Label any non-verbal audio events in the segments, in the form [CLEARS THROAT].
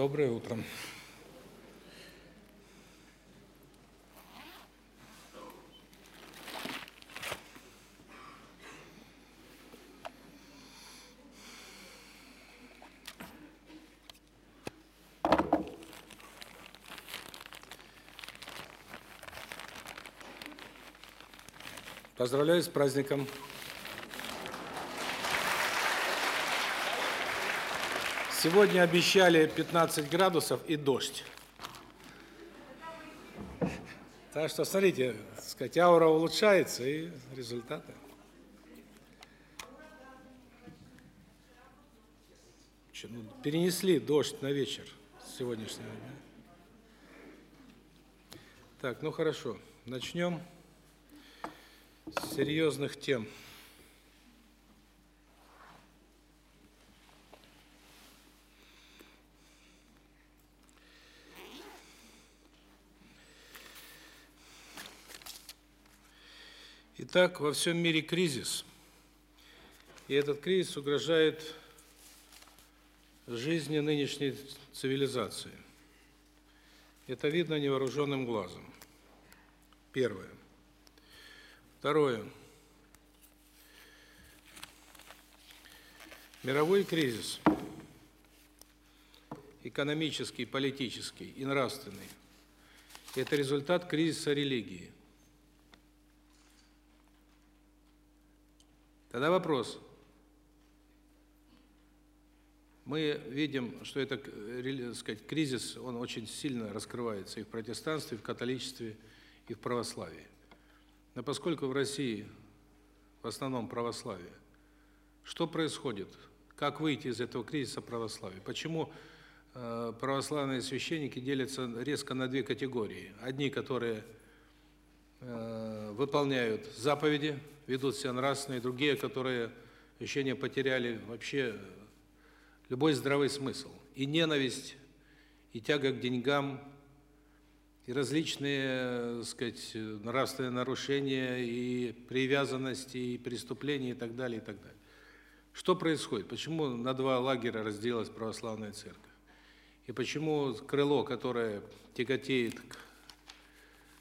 Доброе утро. Поздравляю с праздником. Сегодня обещали 15 градусов и дождь. Так что, смотрите, так сказать, аура улучшается и результаты. Ну, перенесли дождь на вечер сегодняшнего дня. Так, ну хорошо, начнем с серьезных тем. Итак, во всем мире кризис. И этот кризис угрожает жизни нынешней цивилизации. Это видно невооруженным глазом. Первое. Второе. Мировой кризис экономический, политический и нравственный это результат кризиса религии. Тогда вопрос. Мы видим, что это, так сказать, кризис, он очень сильно раскрывается и в протестанстве, и в католичестве, и в православии. Но поскольку в России в основном православие, что происходит? Как выйти из этого кризиса православия? Почему э, православные священники делятся резко на две категории? Одни, которые э, выполняют заповеди, ведут себя нравственно, и другие, которые еще не потеряли вообще любой здравый смысл. И ненависть, и тяга к деньгам, и различные, так сказать, нравственные нарушения, и привязанности, и преступления, и так далее, и так далее. Что происходит? Почему на два лагеря разделилась православная церковь? И почему крыло, которое тяготеет к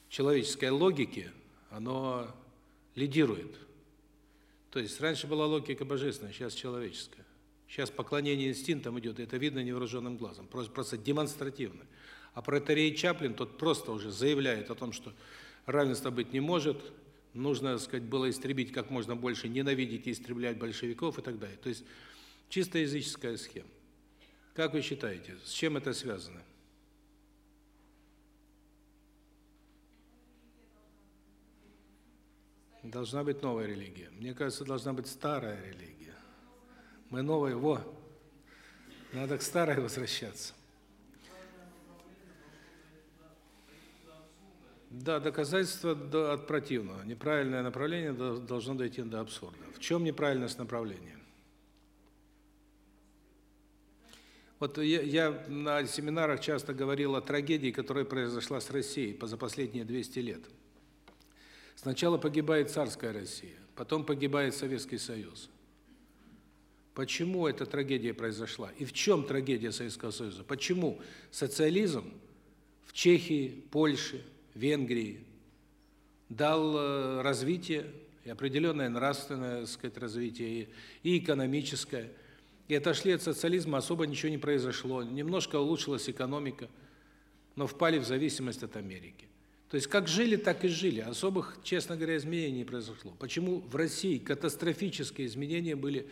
человеческой логике, оно лидирует. То есть раньше была логика божественная, сейчас человеческая. Сейчас поклонение инстинктам идет, это видно невооруженным глазом, просто, просто демонстративно. А протеерей Чаплин тот просто уже заявляет о том, что равенства быть не может, нужно, так сказать, было истребить как можно больше, ненавидеть и истреблять большевиков и так далее. То есть чисто языческая схема. Как вы считаете, с чем это связано? Должна быть новая религия. Мне кажется, должна быть старая религия. Мы новые, во. Надо к старой возвращаться. Да, доказательство от противного. Неправильное направление должно дойти до абсурда. В чем неправильность направления? Вот я, я на семинарах часто говорил о трагедии, которая произошла с Россией за последние 200 лет. Сначала погибает царская Россия, потом погибает Советский Союз. Почему эта трагедия произошла? И в чем трагедия Советского Союза? Почему социализм в Чехии, Польше, Венгрии дал э, развитие, и определенное нравственное, так сказать, развитие, и экономическое. И отошли от социализма, особо ничего не произошло. Немножко улучшилась экономика, но впали в зависимость от Америки. То есть как жили, так и жили. Особых, честно говоря, изменений не произошло. Почему в России катастрофические изменения были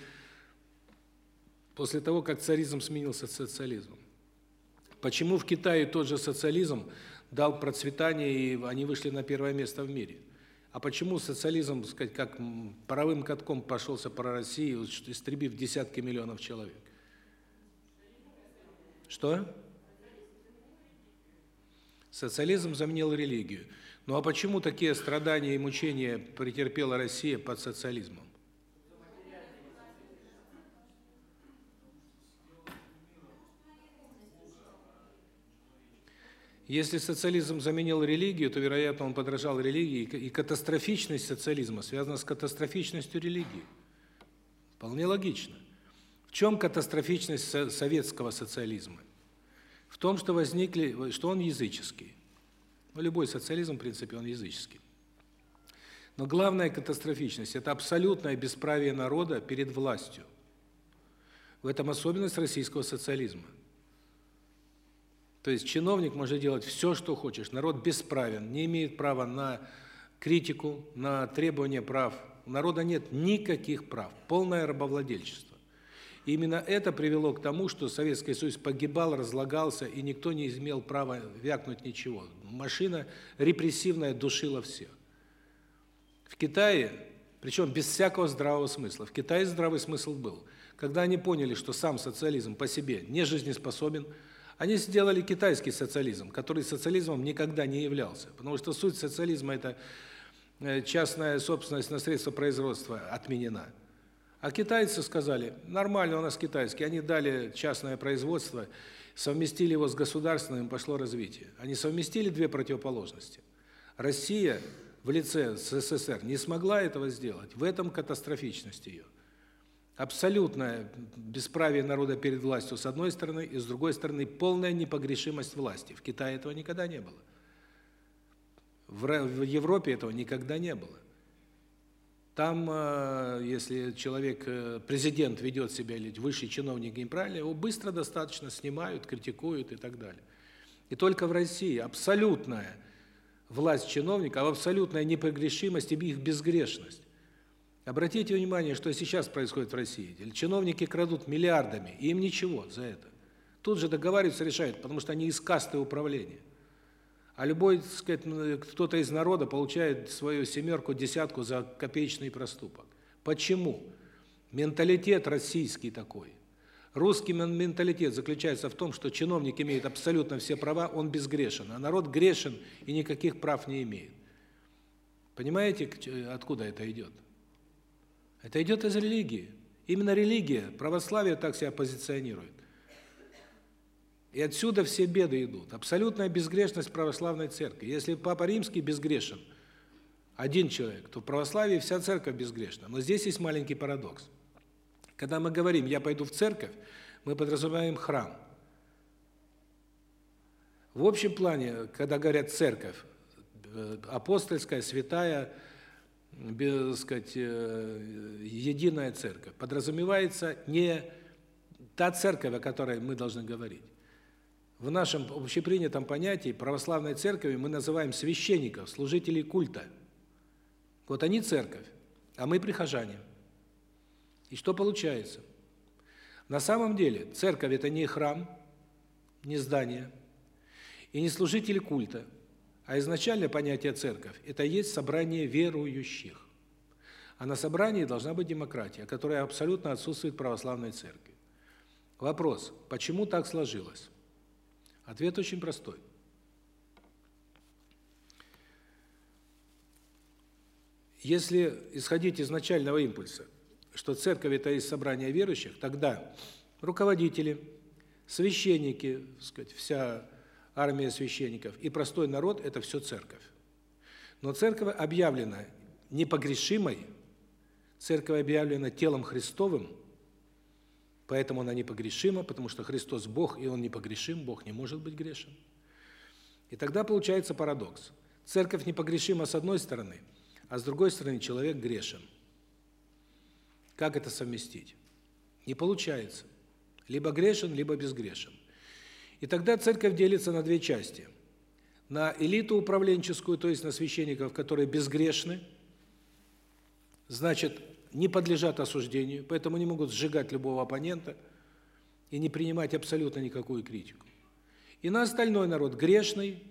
после того, как царизм сменился социализмом? Почему в Китае тот же социализм дал процветание, и они вышли на первое место в мире? А почему социализм, так сказать, как паровым катком пошелся по России, истребив десятки миллионов человек? Что? Социализм заменил религию. Ну а почему такие страдания и мучения претерпела Россия под социализмом? Если социализм заменил религию, то, вероятно, он подражал религии, и катастрофичность социализма связана с катастрофичностью религии. Вполне логично. В чем катастрофичность советского социализма? В том, что возникли, что он языческий. Ну, любой социализм, в принципе, он языческий. Но главная катастрофичность – это абсолютное бесправие народа перед властью. В этом особенность российского социализма. То есть чиновник может делать все, что хочешь. Народ бесправен, не имеет права на критику, на требования прав. У народа нет никаких прав, полное рабовладельчество. И именно это привело к тому, что Советский Союз погибал, разлагался, и никто не имел права вякнуть ничего. Машина репрессивная душила всех. В Китае, причем без всякого здравого смысла, в Китае здравый смысл был. Когда они поняли, что сам социализм по себе не жизнеспособен, они сделали китайский социализм, который социализмом никогда не являлся. Потому что суть социализма – это э, частная собственность на средства производства отменена. А китайцы сказали, нормально у нас китайский. Они дали частное производство, совместили его с государственным, пошло развитие. Они совместили две противоположности. Россия в лице СССР не смогла этого сделать. В этом катастрофичность ее. Абсолютное бесправие народа перед властью с одной стороны, и с другой стороны полная непогрешимость власти. В Китае этого никогда не было. В Европе этого никогда не было. Там, э, если человек, э, президент ведет себя или высший чиновник неправильно, его быстро достаточно снимают, критикуют и так далее. И только в России абсолютная власть чиновника, абсолютная непогрешимость и их безгрешность. Обратите внимание, что сейчас происходит в России. Чиновники крадут миллиардами, и им ничего за это. Тут же договариваются, решают, потому что они из касты управления. А любой, так сказать, кто-то из народа получает свою семерку, десятку за копеечный проступок. Почему? Менталитет российский такой. Русский менталитет заключается в том, что чиновник имеет абсолютно все права, он безгрешен, а народ грешен и никаких прав не имеет. Понимаете, откуда это идет? Это идет из религии. Именно религия, православие так себя позиционирует. И отсюда все беды идут. Абсолютная безгрешность православной церкви. Если Папа Римский безгрешен, один человек, то в православии вся церковь безгрешна. Но здесь есть маленький парадокс. Когда мы говорим «я пойду в церковь», мы подразумеваем храм. В общем плане, когда говорят «церковь», э, апостольская, святая, без сказать, э, единая церковь, подразумевается не та церковь, о которой мы должны говорить. В нашем общепринятом понятии православной церкви мы называем священников, служителей культа. Вот они церковь, а мы прихожане. И что получается? На самом деле церковь – это не храм, не здание, и не служители культа, а изначально понятие церковь – это есть собрание верующих. А на собрании должна быть демократия, которая абсолютно отсутствует в православной церкви. Вопрос, почему так сложилось? Ответ очень простой. Если исходить из начального импульса – что церковь это есть собрание верующих, тогда руководители, священники, сказать, вся армия священников и простой народ это все церковь. Но церковь объявлена непогрешимой, церковь объявлена телом Христовым, поэтому она непогрешима, потому что Христос Бог, и он непогрешим, Бог не может быть грешен. И тогда получается парадокс. Церковь непогрешима с одной стороны, а с другой стороны человек грешен. Как это совместить? Не получается. Либо грешен, либо безгрешен. И тогда церковь делится на две части. На элиту управленческую, то есть на священников, которые безгрешны, значит, не подлежат осуждению, поэтому не могут сжигать любого оппонента и не принимать абсолютно никакую критику. И на остальной народ грешный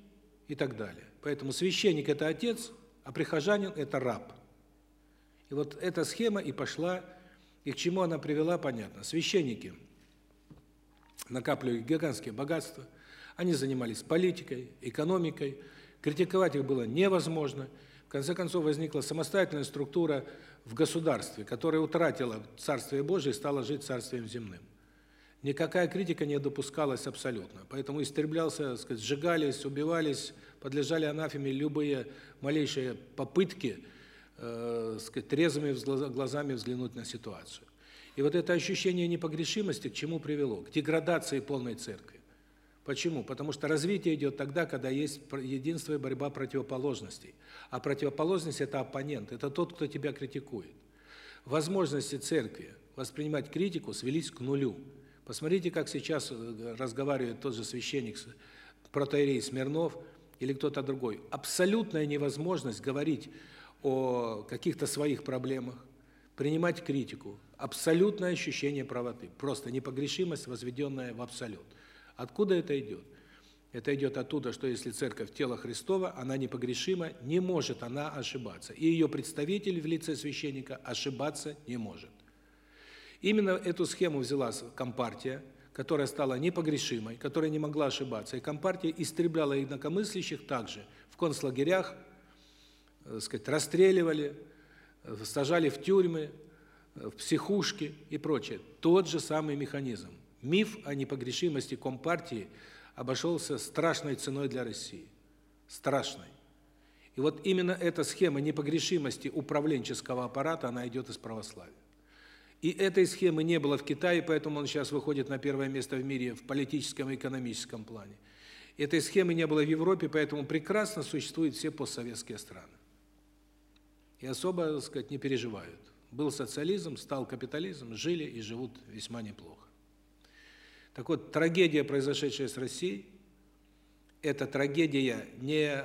и так далее. Поэтому священник это отец, а прихожанин это раб. И вот эта схема и пошла и к чему она привела, понятно. Священники накапливали гигантские богатства, они занимались политикой, экономикой, критиковать их было невозможно. В конце концов возникла самостоятельная структура в государстве, которая утратила Царствие Божие и стала жить Царствием земным. Никакая критика не допускалась абсолютно. Поэтому истреблялся, сказать, сжигались, убивались, подлежали анафеме любые малейшие попытки э, сказать, трезвыми глазами взглянуть на ситуацию. И вот это ощущение непогрешимости к чему привело? К деградации полной церкви. Почему? Потому что развитие идет тогда, когда есть единство и борьба противоположностей. А противоположность – это оппонент, это тот, кто тебя критикует. Возможности церкви воспринимать критику свелись к нулю. Посмотрите, как сейчас э, разговаривает тот же священник, протоиерей Смирнов или кто-то другой. Абсолютная невозможность говорить о каких-то своих проблемах, принимать критику. Абсолютное ощущение правоты. Просто непогрешимость, возведенная в абсолют. Откуда это идет? Это идет оттуда, что если церковь тело Христова, она непогрешима, не может она ошибаться. И ее представитель в лице священника ошибаться не может. Именно эту схему взяла Компартия, которая стала непогрешимой, которая не могла ошибаться. И Компартия истребляла инакомыслящих также в концлагерях, так сказать, расстреливали, сажали в тюрьмы, в психушки и прочее. Тот же самый механизм. Миф о непогрешимости Компартии обошелся страшной ценой для России. Страшной. И вот именно эта схема непогрешимости управленческого аппарата, она идет из православия. И этой схемы не было в Китае, поэтому он сейчас выходит на первое место в мире в политическом и экономическом плане. Этой схемы не было в Европе, поэтому прекрасно существуют все постсоветские страны. И особо, так сказать, не переживают. Был социализм, стал капитализм, жили и живут весьма неплохо. Так вот, трагедия, произошедшая с Россией, это трагедия не э,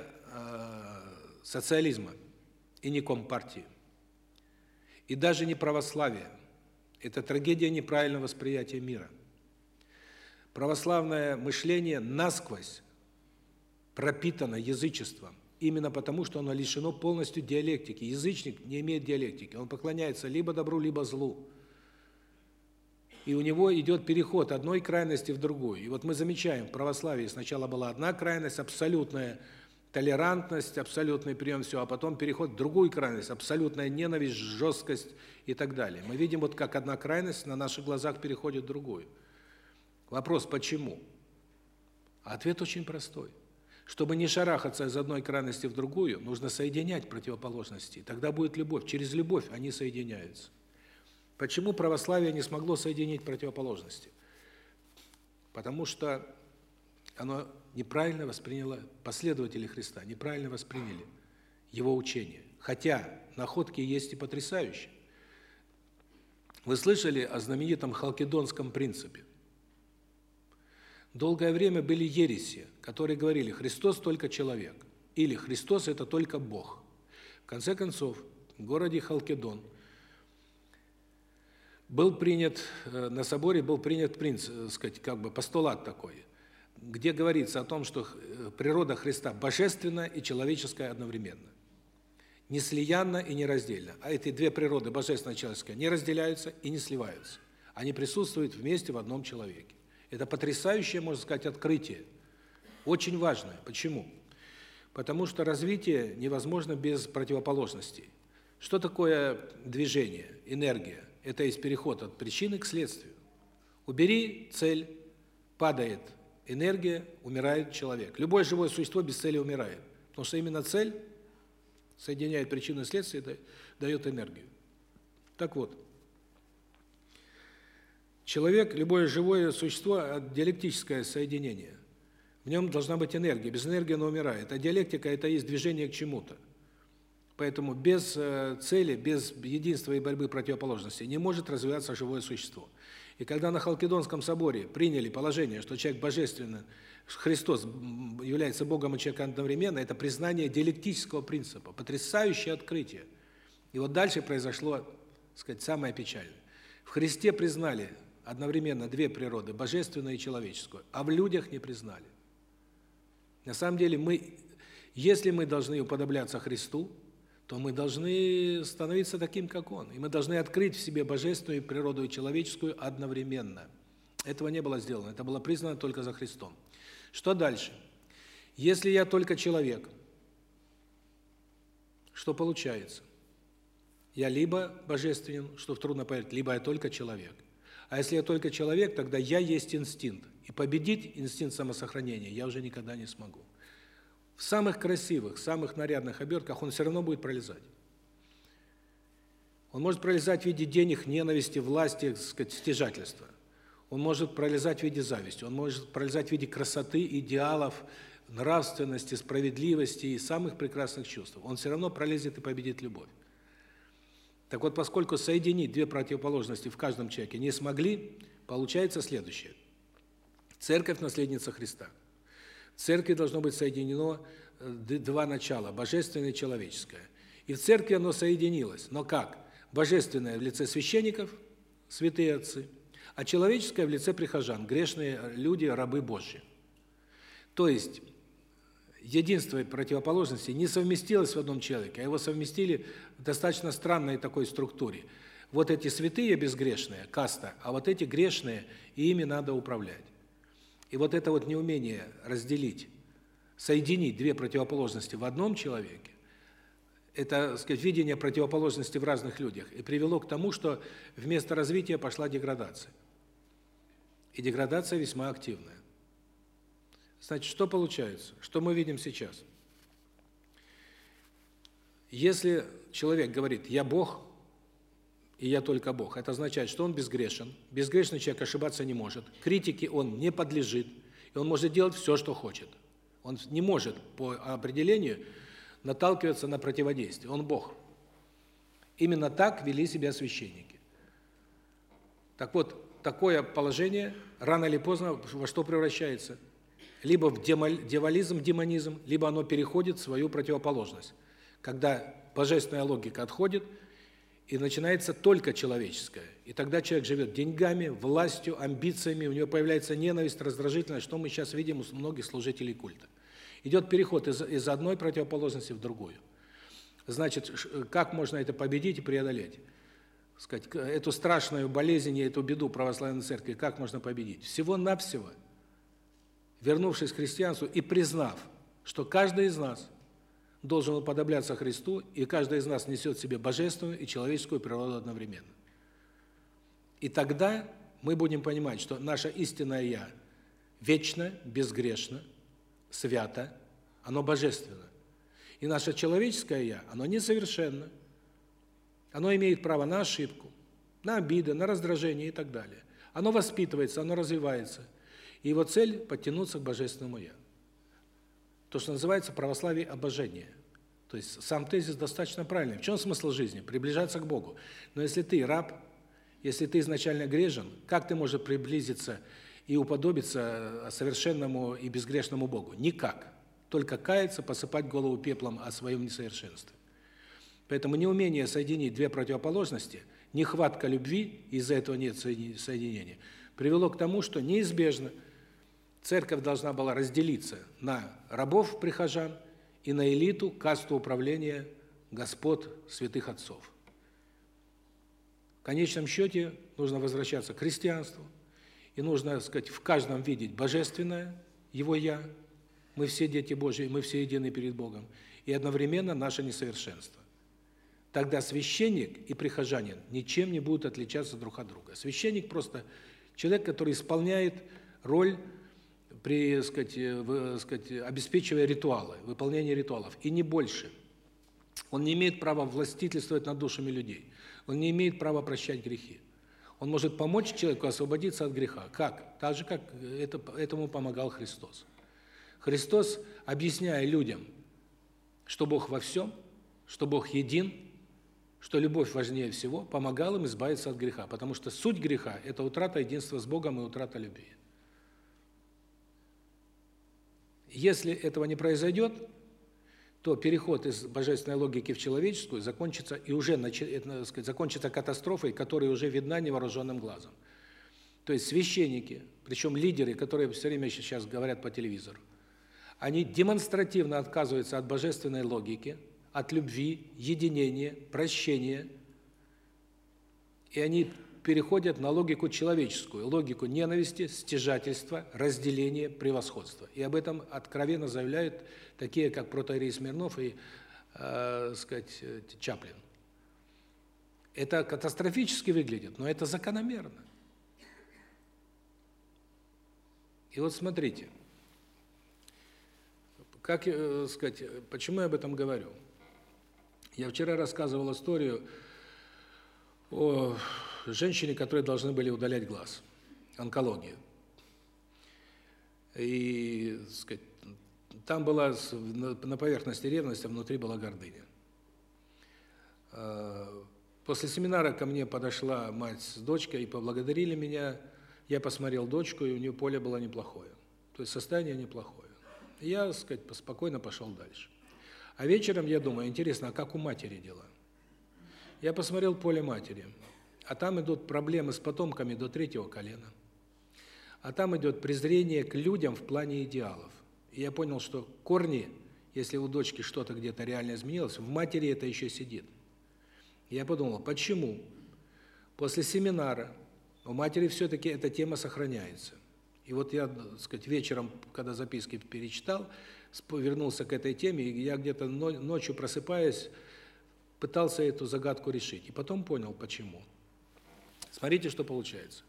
социализма и не компартии, и даже не православия. Это трагедия неправильного восприятия мира. Православное мышление насквозь пропитано язычеством, именно потому, что оно лишено полностью диалектики. Язычник не имеет диалектики, он поклоняется либо добру, либо злу и у него идет переход одной крайности в другую. И вот мы замечаем, в православии сначала была одна крайность, абсолютная толерантность, абсолютный прием всего, а потом переход в другую крайность, абсолютная ненависть, жесткость и так далее. Мы видим, вот как одна крайность на наших глазах переходит в другую. Вопрос, почему? ответ очень простой. Чтобы не шарахаться из одной крайности в другую, нужно соединять противоположности. Тогда будет любовь. Через любовь они соединяются. Почему православие не смогло соединить противоположности? Потому что оно неправильно восприняло последователи Христа, неправильно восприняли его учение. Хотя находки есть и потрясающие. Вы слышали о знаменитом халкидонском принципе? Долгое время были ереси, которые говорили: Христос только человек или Христос это только Бог. В конце концов, в городе Халкидон был принят э, на соборе был принят принцип, э, сказать, как бы постулат такой, где говорится о том, что э, природа Христа божественна и человеческая одновременно. Не слиянна и нераздельна. А эти две природы, божественная и человеческая, не разделяются и не сливаются. Они присутствуют вместе в одном человеке. Это потрясающее, можно сказать, открытие. Очень важное. Почему? Потому что развитие невозможно без противоположностей. Что такое движение, энергия? Это есть переход от причины к следствию. Убери цель, падает энергия, умирает человек. Любое живое существо без цели умирает. Потому что именно цель соединяет причину и следствие, дает энергию. Так вот, человек, любое живое существо – диалектическое соединение. В нем должна быть энергия. Без энергии оно умирает. А диалектика – это есть движение к чему-то. Поэтому без э, цели, без единства и борьбы противоположностей не может развиваться живое существо. И когда на Халкидонском соборе приняли положение, что человек божественный, Христос является Богом и человеком одновременно, это признание диалектического принципа, потрясающее открытие. И вот дальше произошло, так сказать, самое печальное. В Христе признали одновременно две природы, божественную и человеческую, а в людях не признали. На самом деле мы, если мы должны уподобляться Христу, то мы должны становиться таким, как Он. И мы должны открыть в себе божественную природу и человеческую одновременно. Этого не было сделано, это было признано только за Христом. Что дальше? Если я только человек, что получается? Я либо божественен, что трудно поверить, либо я только человек. А если я только человек, тогда я есть инстинкт. И победить инстинкт самосохранения я уже никогда не смогу в самых красивых, самых нарядных обертках, он все равно будет пролезать. Он может пролезать в виде денег, ненависти, власти, сказать, стяжательства. Он может пролезать в виде зависти, он может пролезать в виде красоты, идеалов, нравственности, справедливости и самых прекрасных чувств. Он все равно пролезет и победит любовь. Так вот, поскольку соединить две противоположности в каждом человеке не смогли, получается следующее. Церковь наследница Христа. Церкви должно быть соединено э, два начала божественное и человеческое. И в церкви оно соединилось. Но как? Божественное в лице священников, святые отцы, а человеческое в лице прихожан, грешные люди, рабы Божьи. То есть единство и противоположности не совместилось в одном человеке, а его совместили в достаточно странной такой структуре. Вот эти святые безгрешные, каста, а вот эти грешные, и ими надо управлять. И вот это вот неумение разделить, соединить две противоположности в одном человеке, это, сказать, видение противоположности в разных людях и привело к тому, что вместо развития пошла деградация. И деградация весьма активная. Значит, что получается? Что мы видим сейчас? Если человек говорит: "Я Бог, и я только Бог", это означает, что он безгрешен. Безгрешный человек ошибаться не может. Критике он не подлежит, и он может делать все, что хочет. Он не может по определению наталкиваться на противодействие. Он Бог. Именно так вели себя священники. Так вот, такое положение рано или поздно во что превращается? Либо в девализм, демонизм, либо оно переходит в свою противоположность. Когда божественная логика отходит, и начинается только человеческое. И тогда человек живет деньгами, властью, амбициями, у него появляется ненависть, раздражительность, что мы сейчас видим у многих служителей культа. Идет переход из из одной противоположности в другую. Значит, как можно это победить и преодолеть? сказать, эту страшную болезнь и эту беду православной церкви как можно победить? Всего-навсего вернувшись к христианству и признав, что каждый из нас должен уподобляться Христу, и каждый из нас несет в себе божественную и человеческую природу одновременно. И тогда мы будем понимать, что наше истинное я вечно, безгрешно, свято, оно божественно. И наше человеческое я, оно несовершенно. Оно имеет право на ошибку, на обиды, на раздражение и так далее. Оно воспитывается, оно развивается. И его цель подтянуться к божественному я. То, что называется православие обожения. То есть сам тезис достаточно правильный. В чем смысл жизни? Приближаться к Богу. Но если ты раб, если ты изначально грешен, как ты можешь приблизиться и уподобиться совершенному и безгрешному Богу? Никак. Только каяться, посыпать голову пеплом о своем несовершенстве. Поэтому неумение соединить две противоположности, нехватка любви, из-за этого нет соединения, привело к тому, что неизбежно церковь должна была разделиться на рабов прихожан и на элиту, касту управления господ святых отцов. В конечном счете нужно возвращаться к христианству, и нужно, так сказать, в каждом видеть божественное, его я. Мы все дети Божьи, мы все едины перед Богом, и одновременно наше несовершенство. Тогда священник и прихожанин ничем не будут отличаться друг от друга. Священник просто человек, который исполняет роль при, сказать, э, сказать, обеспечивая ритуалы, выполнение ритуалов, и не больше. Он не имеет права властительствовать над душами людей. Он не имеет права прощать грехи. Он может помочь человеку освободиться от греха. Как? Так же, как это, этому помогал Христос. Христос, объясняя людям, что Бог во всем, что Бог един, что любовь важнее всего, помогал им избавиться от греха, потому что суть греха это утрата единства с Богом и утрата любви. Если этого не произойдет, то переход из божественной логики в человеческую закончится и уже, это, сказать, закончится катастрофой, которая уже видна невооруженным глазом. То есть священники, причем лидеры, которые все время сейчас говорят по телевизору, они демонстративно отказываются от божественной логики, от любви, единения, прощения. И они переходят на логику человеческую, логику ненависти, стяжательства, разделения, превосходства. И об этом откровенно заявляют такие, как протоиерей Смирнов и, э, сказать, Чаплин. Это катастрофически выглядит, но это закономерно. И вот смотрите, как, э, сказать, почему я об этом говорю? Я вчера рассказывал историю о женщине, которые должны были удалять глаз. онкологию. И, сказать, там была на поверхности ревность, а внутри была гордыня. А, после семинара ко мне подошла мать с дочкой и поблагодарили меня. Я посмотрел дочку, и у нее поле было неплохое. То есть состояние неплохое. Я, так сказать, спокойно пошел дальше. А вечером я думаю, интересно, а как у матери дела? Я посмотрел поле матери, а там идут проблемы с потомками до третьего колена. А там идет презрение к людям в плане идеалов. И я понял, что корни, если у дочки что-то где-то реально изменилось, в матери это еще сидит. Я подумал, почему после семинара у матери все-таки эта тема сохраняется. И вот я, так сказать, вечером, когда записки перечитал, вернулся к этой теме, и я где-то ночью просыпаясь, пытался эту загадку решить. И потом понял, почему. Смотрите, что получается.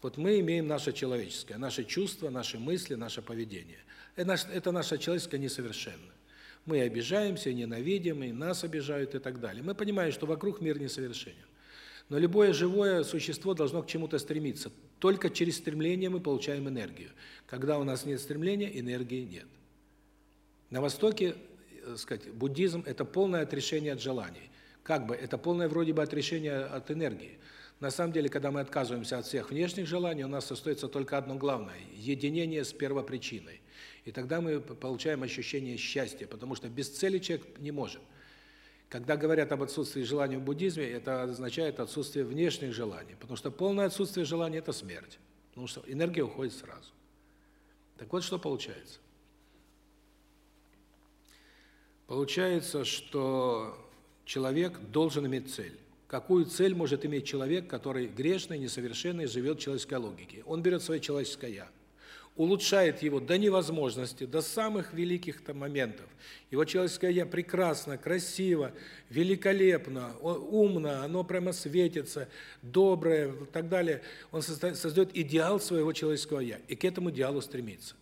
Вот мы имеем наше человеческое, наши чувства, наши мысли, наше поведение. Это наше человеческое несовершенно. Мы обижаемся, ненавидим, и нас обижают и так далее. Мы понимаем, что вокруг мир несовершенен. Но любое живое существо должно к чему-то стремиться. Только через стремление мы получаем энергию. Когда у нас нет стремления, энергии нет. На Востоке, так э, сказать, буддизм – это полное отрешение от желаний. Как бы, это полное вроде бы отрешение от энергии. На самом деле, когда мы отказываемся от всех внешних желаний, у нас остается только одно главное – единение с первопричиной. И тогда мы получаем ощущение счастья, потому что без цели человек не может. Когда говорят об отсутствии желаний в буддизме, это означает отсутствие внешних желаний, потому что полное отсутствие желаний – это смерть, потому что энергия уходит сразу. Так вот, что получается. Получается, что человек должен иметь цель. Какую цель может иметь человек, который грешный, несовершенный, живет в человеческой логике? Он берет свое человеческое «я», улучшает его до невозможности, до самых великих там моментов. Его человеческое «я» прекрасно, красиво, великолепно, умно, оно прямо светится, доброе и так далее. Он создает идеал своего человеческого «я» и к этому идеалу стремится.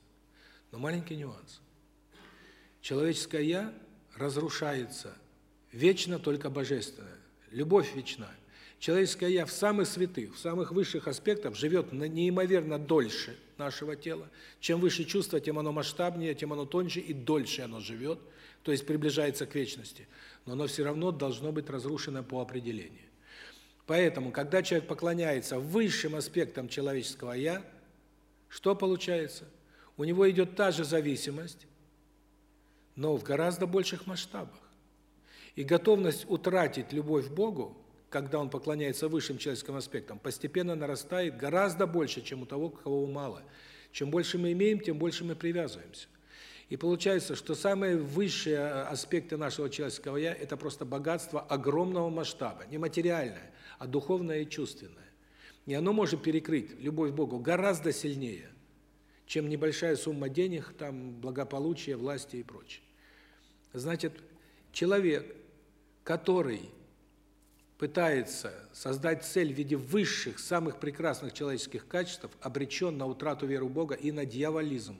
Но маленький нюанс. Человеческое «я» разрушается вечно только божественное. Любовь вечна. Человеческое я в самых святых, в самых высших аспектах живет неимоверно дольше нашего тела. Чем выше чувство, тем оно масштабнее, тем оно тоньше и дольше оно живет, то есть приближается к вечности. Но оно все равно должно быть разрушено по определению. Поэтому, когда человек поклоняется высшим аспектам человеческого я, что получается? У него идет та же зависимость, но в гораздо больших масштабах. И готовность утратить любовь к Богу, когда он поклоняется высшим человеческим аспектам, постепенно нарастает гораздо больше, чем у того, кого мало. Чем больше мы имеем, тем больше мы привязываемся. И получается, что самые высшие аспекты нашего человеческого я это просто богатство огромного масштаба, не материальное, а духовное и чувственное. И оно может перекрыть любовь к Богу гораздо сильнее, чем небольшая сумма денег, там благополучие, власти и прочее. Значит, человек, который пытается создать цель в виде высших, самых прекрасных человеческих качеств, обречен на утрату веры в Бога и на дьяволизм.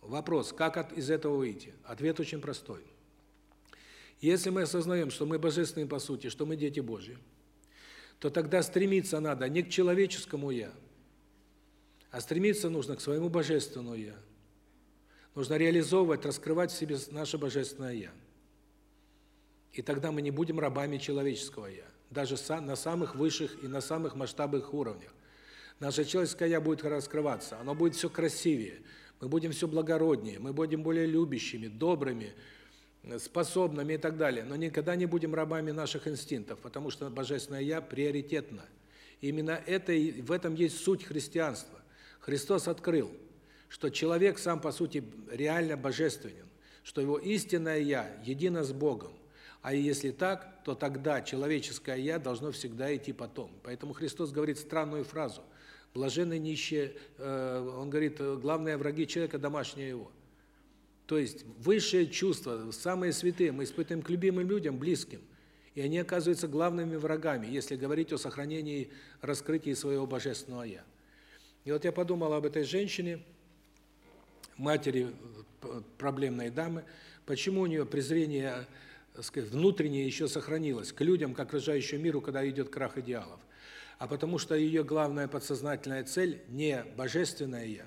Вопрос, как от, из этого выйти? Ответ очень простой. Если мы осознаем, что мы божественные по сути, что мы дети Божьи, то тогда стремиться надо не к человеческому «я», а стремиться нужно к своему божественному «я». Нужно реализовывать, раскрывать в себе наше божественное «я». И тогда мы не будем рабами человеческого «я», даже на самых высших и на самых масштабных уровнях. Наше человеческое «я» будет раскрываться, оно будет все красивее, мы будем все благороднее, мы будем более любящими, добрыми, способными и так далее. Но никогда не будем рабами наших инстинктов, потому что Божественное «Я» приоритетно. И именно это, в этом есть суть христианства. Христос открыл, что человек сам по сути реально божественен, что его истинное «Я» едино с Богом. А если так, то тогда человеческое «я» должно всегда идти потом. Поэтому Христос говорит странную фразу. Блаженны нищие, э, он говорит, главные враги человека – домашние его. То есть высшие чувства, самые святые мы испытываем к любимым людям, близким. И они оказываются главными врагами, если говорить о сохранении, раскрытии своего божественного «я». И вот я подумал об этой женщине, матери э, проблемной дамы, почему у нее презрение сказать, внутреннее еще сохранилось к людям, к окружающему миру, когда идет крах идеалов. а потому что ее главная подсознательная цель не божественное я,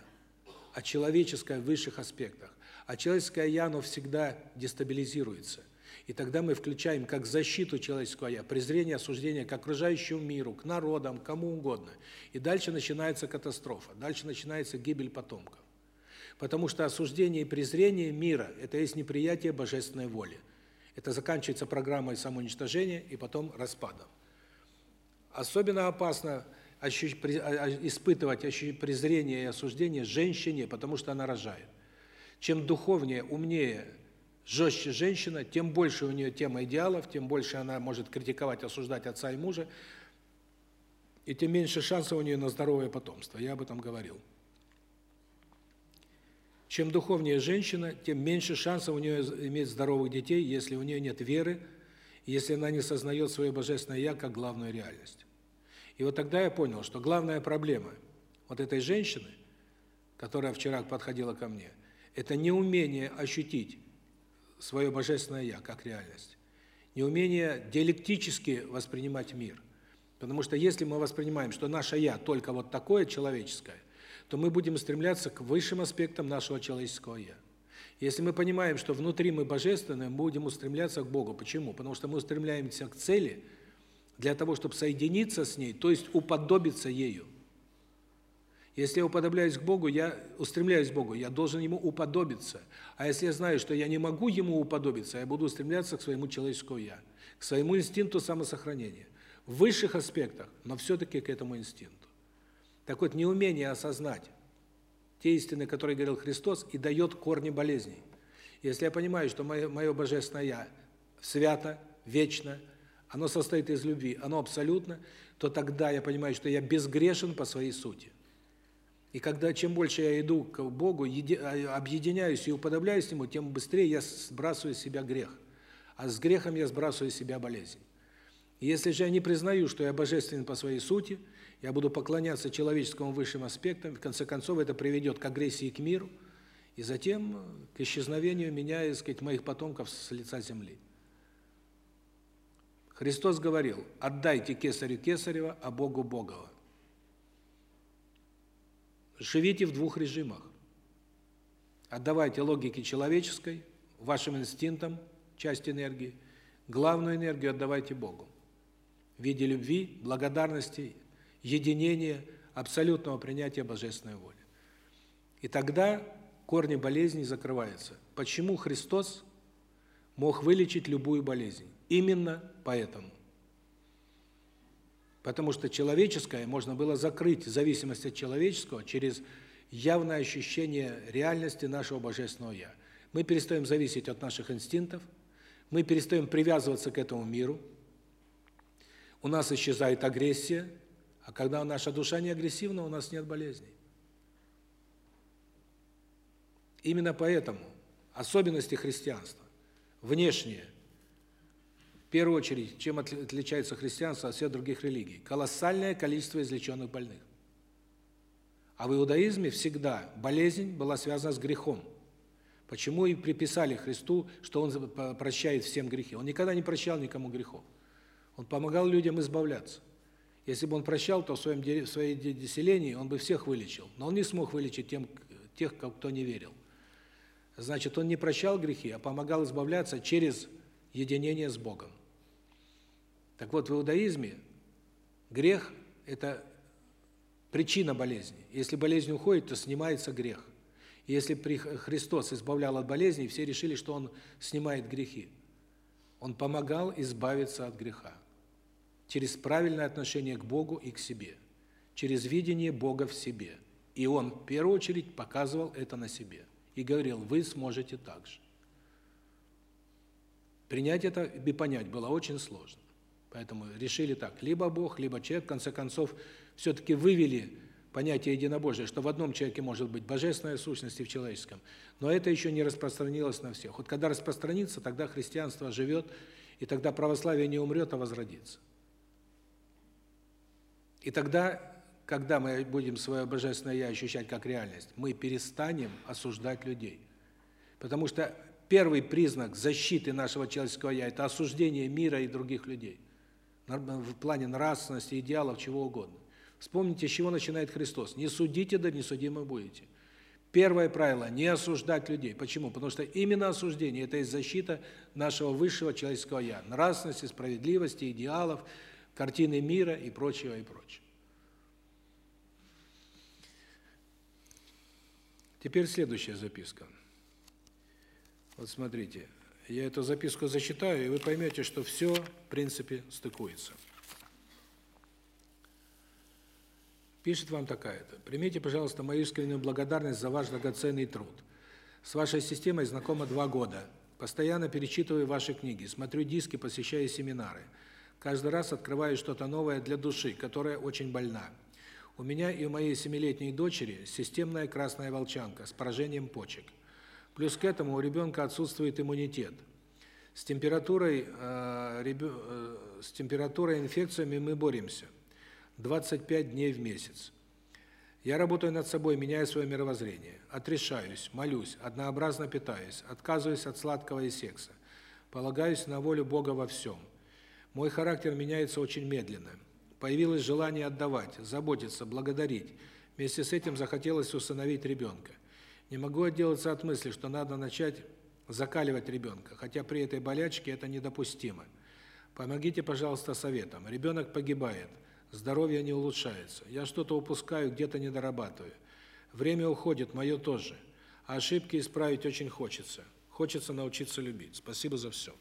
а человеческое в высших аспектах. А человеческое я, оно всегда дестабилизируется. И тогда мы включаем как защиту человеческого я, презрение, осуждение к окружающему миру, к народам, кому угодно. И дальше начинается катастрофа, дальше начинается гибель потомков. Потому что осуждение и презрение мира – это есть неприятие божественной воли. Это заканчивается программой самоуничтожения и потом распадом. Особенно опасно а, а, испытывать презрение и осуждение женщине, потому что она рожает. Чем духовнее, умнее, жестче женщина, тем больше у нее тема идеалов, тем больше она может критиковать, осуждать отца и мужа, и тем меньше шансов у нее на здоровое потомство. Я об этом говорил. Чем духовнее женщина, тем меньше шансов у нее иметь здоровых детей, если у нее нет веры, если она не сознает свое божественное я как главную реальность. И вот тогда я понял, что главная проблема вот этой женщины, которая вчера подходила ко мне, это неумение ощутить свое божественное я как реальность. Неумение диалектически воспринимать мир. Потому что если мы воспринимаем, что наше я только вот такое человеческое, то мы будем стремляться к высшим аспектам нашего человеческого я. Если мы понимаем, что внутри мы божественные, мы будем устремляться к Богу. Почему? Потому что мы устремляемся к цели для того, чтобы соединиться с ней, то есть уподобиться ею. Если я уподобляюсь к Богу, я устремляюсь к Богу, я должен ему уподобиться. А если я знаю, что я не могу ему уподобиться, я буду устремляться к своему человеческому я, к своему инстинкту самосохранения. В высших аспектах, но все таки к этому инстинкту. Так вот, неумение осознать те истины, которые говорил Христос, и дает корни болезней. Если я понимаю, что мое, мое божественное я свято, вечно, оно состоит из любви, оно абсолютно, то тогда я понимаю, что я безгрешен по своей сути. И когда чем больше я иду к Богу, а, объединяюсь и уподобляюсь Ему, тем быстрее я сбрасываю с себя грех. А с грехом я сбрасываю с себя болезнь. И если же я не признаю, что я божественен по своей сути, я буду поклоняться человеческому высшим аспектам, в конце концов это приведет к агрессии к миру, и затем к исчезновению меня, и, сказать, моих потомков с лица земли. Христос говорил: "Отдайте кесарю кесарева, а Богу Богова". Живите в двух режимах. Отдавайте логике человеческой, вашим инстинктам часть энергии, главную энергию отдавайте Богу. В виде любви, благодарности, единения, абсолютного принятия божественной воли. И тогда корни болезней закрываются. Почему Христос мог вылечить любую болезнь? Именно поэтому. Потому что человеческое можно было закрыть зависимость от человеческого через явное ощущение реальности нашего божественного я. Мы перестаем зависеть от наших инстинктов, мы перестаем привязываться к этому миру. У нас исчезает агрессия, а когда наша душа не агрессивна, у нас нет болезней. Именно поэтому особенности христианства внешние первую очередь, чем отличается христианство от всех других религий? Колоссальное количество излеченных больных. А в иудаизме всегда болезнь была связана с грехом. Почему и приписали Христу, что он прощает всем грехи? Он никогда не прощал никому грехов. Он помогал людям избавляться. Если бы он прощал, то в своем в своей деселении он бы всех вылечил. Но он не смог вылечить тем тех, кто не верил. Значит, он не прощал грехи, а помогал избавляться через единение с Богом. Так вот, в иудаизме грех – это причина болезни. Если болезнь уходит, то снимается грех. Если Христос избавлял от болезней, все решили, что Он снимает грехи. Он помогал избавиться от греха через правильное отношение к Богу и к себе, через видение Бога в себе. И Он в первую очередь показывал это на себе и говорил: "Вы сможете так же". Принять это и понять было очень сложно. Поэтому решили так: либо Бог, либо человек, в конце концов, все таки вывели понятие единобожия, что в одном человеке может быть божественная сущность и в человеческом. Но это еще не распространилось на всех. Вот когда распространится, тогда христианство живет, и тогда православие не умрет, а возродится. И тогда, когда мы будем свое божественное я ощущать как реальность, мы перестанем осуждать людей. Потому что первый признак защиты нашего человеческого я это осуждение мира и других людей. в плане нравственности, идеалов, чего угодно. Вспомните, с чего начинает Христос. Не судите, да не судимы будете. Первое правило – не осуждать людей. Почему? Потому что именно осуждение – это и защита нашего высшего человеческого «я», нравственности, справедливости, идеалов, картины мира и прочего, и прочего. Теперь следующая записка. Вот смотрите, я эту записку зачитаю, и вы поймете, что все, в принципе, стыкуется. Пишет вам такая-то. Примите, пожалуйста, мою искреннюю благодарность за ваш драгоценный труд. С вашей системой знакома два года. Постоянно перечитываю ваши книги, смотрю диски, посещаю семинары. Каждый раз открываю что-то новое для души, которая очень больна. У меня и у моей семилетней дочери системная красная волчанка с поражением почек. Плюс к этому у ребенка отсутствует иммунитет. С температурой э, ребё, э, с температурой инфекциями мы боремся. 25 дней в месяц. Я работаю над собой, меняю свое мировоззрение. Отрешаюсь, молюсь, однообразно питаюсь, отказываюсь от сладкого и секса. Полагаюсь на волю Бога во всем. Мой характер меняется очень медленно. Появилось желание отдавать, заботиться, благодарить. Вместе с этим захотелось усыновить ребенка. Не могу отделаться от мысли, что надо начать закаливать ребенка, хотя при этой болячке это недопустимо. Помогите, пожалуйста, советом. Ребенок погибает, здоровье не улучшается. Я что-то упускаю, где-то не дорабатываю. Время уходит, мое тоже. А ошибки исправить очень хочется. Хочется научиться любить. Спасибо за все.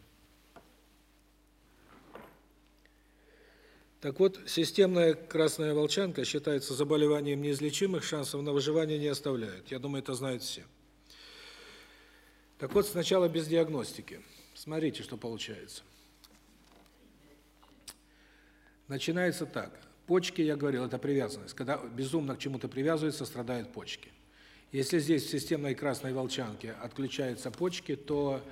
Так вот, системная красная волчанка считается заболеванием неизлечимых, шансов на выживание не оставляет. Я думаю, это знают все. Так вот, сначала без диагностики. Смотрите, что получается. Начинается так. Почки, я говорил, это привязанность. Когда безумно к чему-то привязывается, страдают почки. Если здесь в системной красной волчанке отключаются почки, то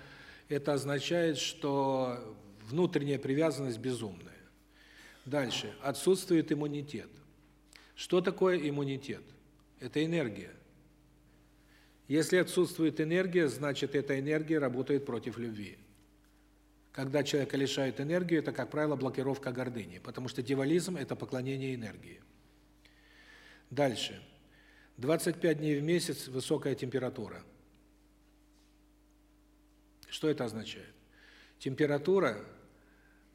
это означает, что внутренняя привязанность безумная. Дальше. Отсутствует иммунитет. Что такое иммунитет? Это энергия. Если отсутствует энергия, значит, эта энергия работает против любви. Когда человека лишают энергии, это, как правило, блокировка гордыни, потому что дьяволизм – это поклонение энергии. Дальше. 25 дней в месяц высокая температура. Что это означает? Температура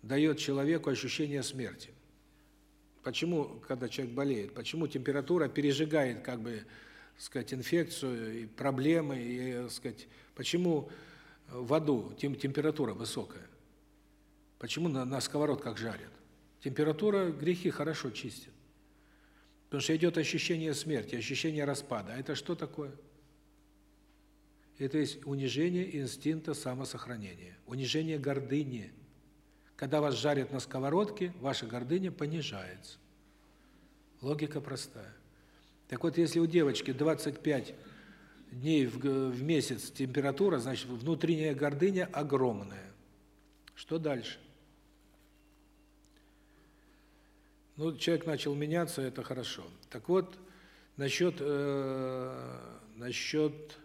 дает человеку ощущение смерти. Почему, когда человек болеет, почему температура пережигает, как бы, сказать, инфекцию и проблемы, и, сказать, почему в аду тем, температура высокая? Почему на, на сковородках жарят? Температура грехи хорошо чистит. Потому что идет ощущение смерти, ощущение распада. А это что такое? Это есть унижение инстинкта самосохранения, унижение гордыни. Когда вас жарят на сковородке, ваша гордыня понижается. Логика простая. Так вот, если у девочки 25 дней в, в месяц температура, значит, внутренняя гордыня огромная. Что дальше? Ну, человек начал меняться, это хорошо. Так вот, насчет э насчет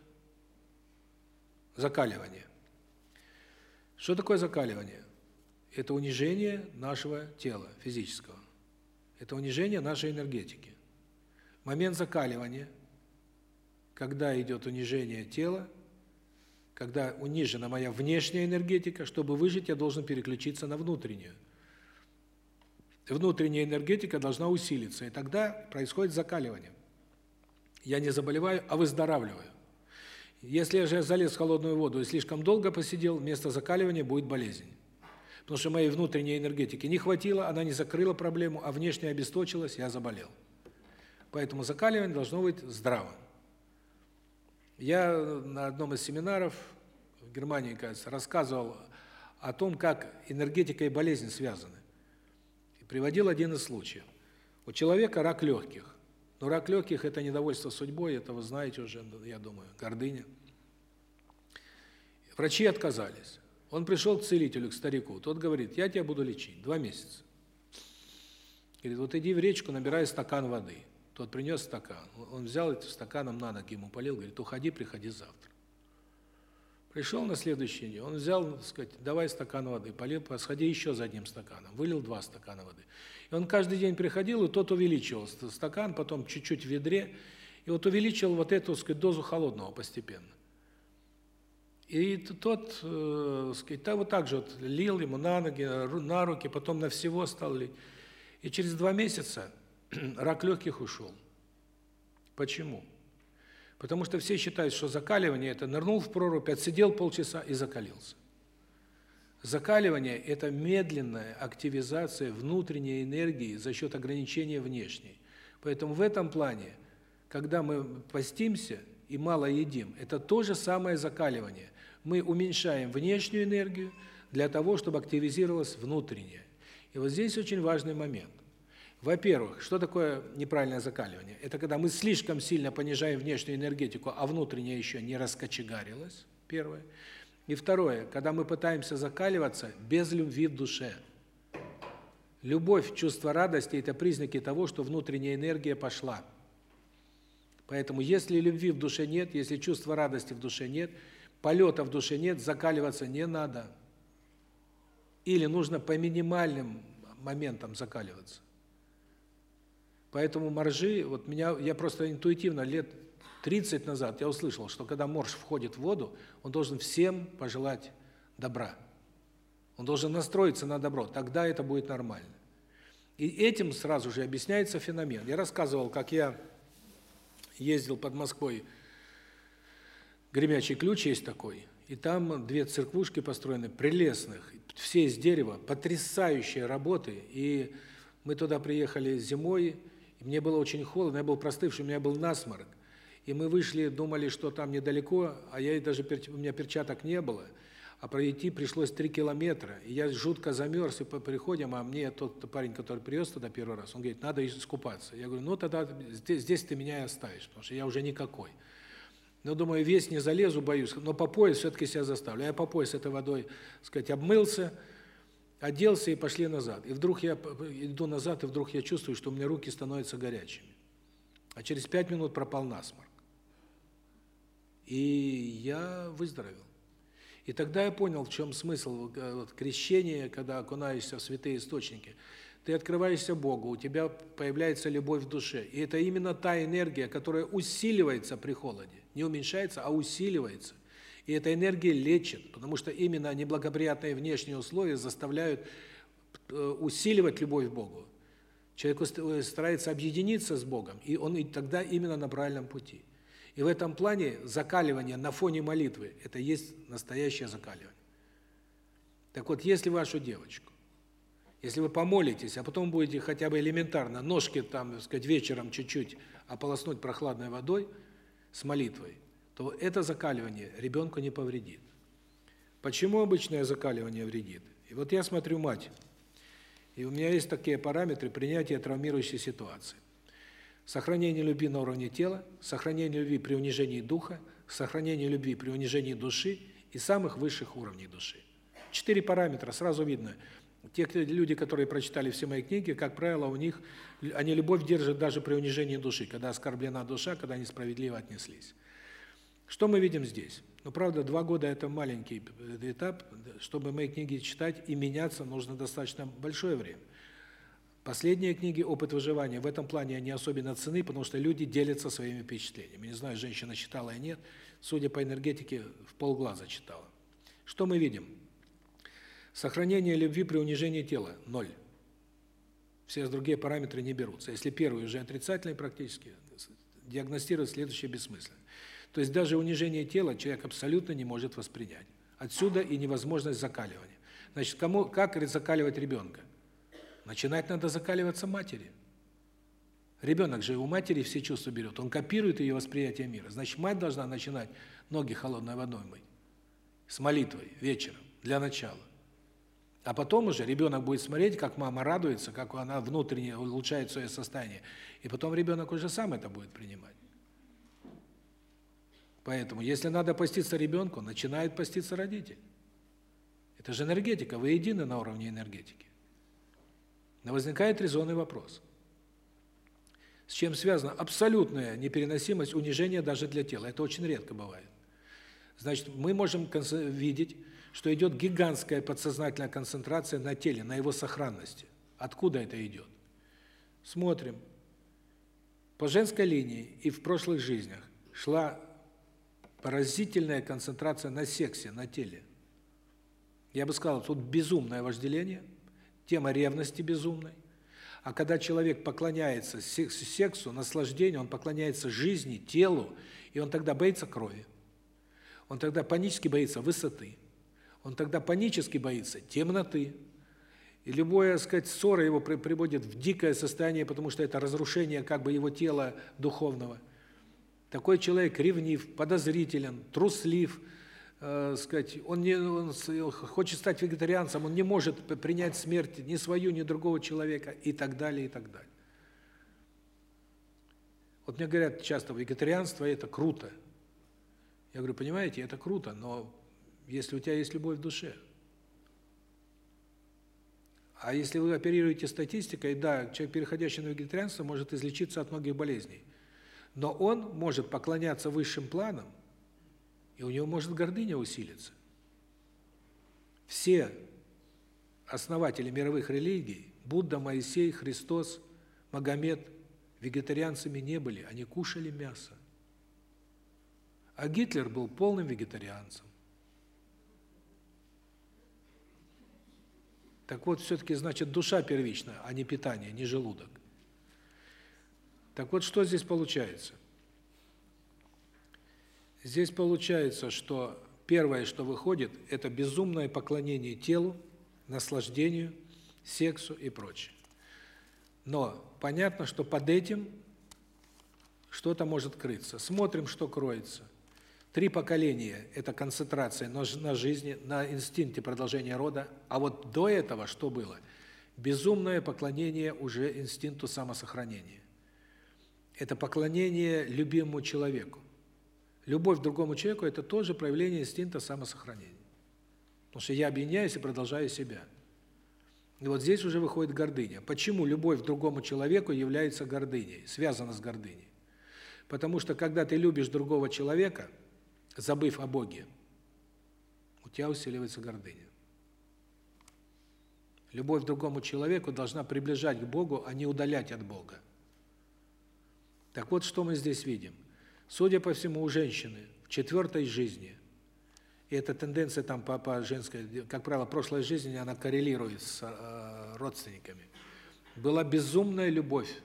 закаливания. Что такое закаливание? Это унижение нашего тела физического. Это унижение нашей энергетики. Момент закаливания, когда идет унижение тела, когда унижена моя внешняя энергетика, чтобы выжить, я должен переключиться на внутреннюю. Внутренняя энергетика должна усилиться, и тогда происходит закаливание. Я не заболеваю, а выздоравливаю. Если я же залез в холодную воду и слишком долго посидел, вместо закаливания будет болезнь потому что моей внутренней энергетики не хватило, она не закрыла проблему, а внешне обесточилась, я заболел. Поэтому закаливание должно быть здравым. Я на одном из семинаров в Германии, кажется, рассказывал о том, как энергетика и болезнь связаны. И приводил один из случаев. У человека рак легких. Но рак легких – это недовольство судьбой, это вы знаете уже, я думаю, гордыня. Врачи отказались. Он пришел к целителю, к старику. Тот говорит: "Я тебя буду лечить два месяца". Говорит: "Вот иди в речку, набирай стакан воды". Тот принес стакан. Он взял этот стаканом на ноги ему полил, говорит: "Уходи, приходи завтра". Пришел на следующий день, он взял, так сказать, давай стакан воды, полил, сходи еще за одним стаканом, вылил два стакана воды. И он каждый день приходил, и тот увеличивал стакан, потом чуть-чуть в ведре, и вот увеличил вот эту, так сказать, дозу холодного постепенно. И тот, э, сказать, да, вот так же вот лил ему на ноги, на руки, потом на всего стал лить. И через два месяца [CLEARS THROAT] рак легких ушел. Почему? Потому что все считают, что закаливание это нырнул в прорубь, отсидел полчаса и закалился. Закаливание это медленная активизация внутренней энергии за счет ограничения внешней. Поэтому в этом плане, когда мы постимся и мало едим, это то же самое закаливание. Мы уменьшаем внешнюю энергию для того, чтобы активизировалась внутренняя. И вот здесь очень важный момент. Во-первых, что такое неправильное закаливание? Это когда мы слишком сильно понижаем внешнюю энергетику, а внутренняя еще не раскочегарилась, первое. И второе, когда мы пытаемся закаливаться без любви в душе. Любовь, чувство радости это признаки того, что внутренняя энергия пошла. Поэтому если любви в душе нет, если чувства радости в душе нет, полета в душе нет, закаливаться не надо. Или нужно по минимальным моментам закаливаться. Поэтому моржи, вот меня я просто интуитивно лет 30 назад я услышал, что когда морж входит в воду, он должен всем пожелать добра. Он должен настроиться на добро, тогда это будет нормально. И этим сразу же объясняется феномен. Я рассказывал, как я ездил под Москвой, Гремячий ключ есть такой, и там две церквушки построены прелестных, все из дерева, потрясающие работы, и мы туда приехали зимой, и мне было очень холодно, я был простывший, у меня был насморк. И мы вышли, думали, что там недалеко, а я даже у меня перчаток не было, а пройти пришлось 3 километра. И я жутко замерз, и приходим, а мне тот парень, который привез туда первый раз, он говорит: "Надо искупаться". Я говорю: "Ну тогда здесь, здесь ты меня и оставишь, потому что я уже никакой". Но думаю, весь не залезу, боюсь, но по пояс все таки себя заставлю. Я по пояс этой водой, сказать, обмылся, оделся и пошли назад. И вдруг я иду назад, и вдруг я чувствую, что у меня руки становятся горячими. А через пять минут пропал насморк. И я выздоровел. И тогда я понял, в чем смысл э, вот, крещения, когда окунаешься в святые источники. Ты открываешься Богу, у тебя появляется любовь в душе. И это именно та энергия, которая усиливается при холоде. Не уменьшается, а усиливается. И эта энергия лечит, потому что именно неблагоприятные внешние условия заставляют э, усиливать любовь к Богу. Человек э, старается объединиться с Богом, и он и тогда именно на правильном пути. И в этом плане закаливание на фоне молитвы это есть настоящее закаливание. Так вот, если вашу девочку, если вы помолитесь, а потом будете хотя бы элементарно ножки там, так сказать, вечером чуть-чуть ополоснуть прохладной водой с молитвой, то это закаливание ребенку не повредит. Почему обычное закаливание вредит? И вот я смотрю мать, и у меня есть такие параметры принятия травмирующей ситуации. Сохранение любви на уровне тела, сохранение любви при унижении духа, сохранение любви при унижении души и самых высших уровней души. Четыре параметра, сразу видно. Те люди, которые прочитали все мои книги, как правило, у них они любовь держат даже при унижении души, когда оскорблена душа, когда несправедливо отнеслись. Что мы видим здесь? Ну, правда, два года это маленький этап, чтобы мои книги читать и меняться нужно достаточно большое время. Последние книги «Опыт выживания» в этом плане они особенно ценны, потому что люди делятся своими впечатлениями. Не знаю, женщина читала или нет, судя по энергетике, в полглаза читала. Что мы видим? Сохранение любви при унижении тела – ноль. Все другие параметры не берутся. Если первый уже отрицательный практически, диагностировать следующее бессмысленно. То есть даже унижение тела человек абсолютно не может воспринять. Отсюда и невозможность закаливания. Значит, кому как закаливать ребенка? Начинать надо закаливаться матери. Ребенок же у матери все чувства берет, он копирует ее восприятие мира. Значит, мать должна начинать ноги холодной водой мыть с молитвой вечером для начала. А потом уже ребенок будет смотреть, как мама радуется, как она внутренне улучшает свое состояние. И потом ребенок уже сам это будет принимать. Поэтому, если надо поститься ребенку, начинает поститься родитель. Это же энергетика, вы едины на уровне энергетики. Но возникает резонный вопрос. С чем связана абсолютная непереносимость унижения даже для тела? Это очень редко бывает. Значит, мы можем видеть, что идет гигантская подсознательная концентрация на теле, на его сохранности. Откуда это идет? Смотрим. По женской линии и в прошлых жизнях шла поразительная концентрация на сексе, на теле. Я бы сказал, тут безумное вожделение, тема ревности безумной. А когда человек поклоняется сексу, наслаждению, он поклоняется жизни, телу, и он тогда боится крови. Он тогда панически боится высоты. Он тогда панически боится темноты. И любое, так сказать, ссора его приводит в дикое состояние, потому что это разрушение как бы его тела духовного. Такой человек ревнив, подозрителен, труслив, э, сказать, он не он хочет стать вегетарианцем, он не может принять смерть ни свою, ни другого человека и так далее, и так далее. Вот мне говорят часто, вегетарианство это круто. Я говорю, понимаете, это круто, но если у тебя есть любовь в душе. А если вы оперируете статистикой, да, человек, переходящий на вегетарианство, может излечиться от многих болезней. Но он может поклоняться высшим планам, и у него может гордыня усилиться. Все основатели мировых религий, Будда, Моисей, Христос, Магомед, вегетарианцами не были, они кушали мясо. А Гитлер был полным вегетарианцем. Так вот, все таки значит, душа первична, а не питание, не желудок. Так вот, что здесь получается? Здесь получается, что первое, что выходит, это безумное поклонение телу, наслаждению, сексу и прочее. Но понятно, что под этим что-то может крыться. Смотрим, что кроется. Три поколения это концентрация на на жизни, на инстинкте продолжения рода, а вот до этого что было? Безумное поклонение уже инстинкту самосохранения это поклонение любимому человеку. Любовь к другому человеку это тоже проявление инстинкта самосохранения. Потому что я объединяюсь и продолжаю себя. И вот здесь уже выходит гордыня. Почему любовь к другому человеку является гордыней, связана с гордыней? Потому что когда ты любишь другого человека, забыв о Боге, у тебя усиливается гордыня. Любовь к другому человеку должна приближать к Богу, а не удалять от Бога. Так вот, что мы здесь видим? Судя по всему, у женщины в четвертой жизни, и эта тенденция там по, по женской, как правило, прошлой жизни, она коррелирует с э, родственниками, была безумная любовь.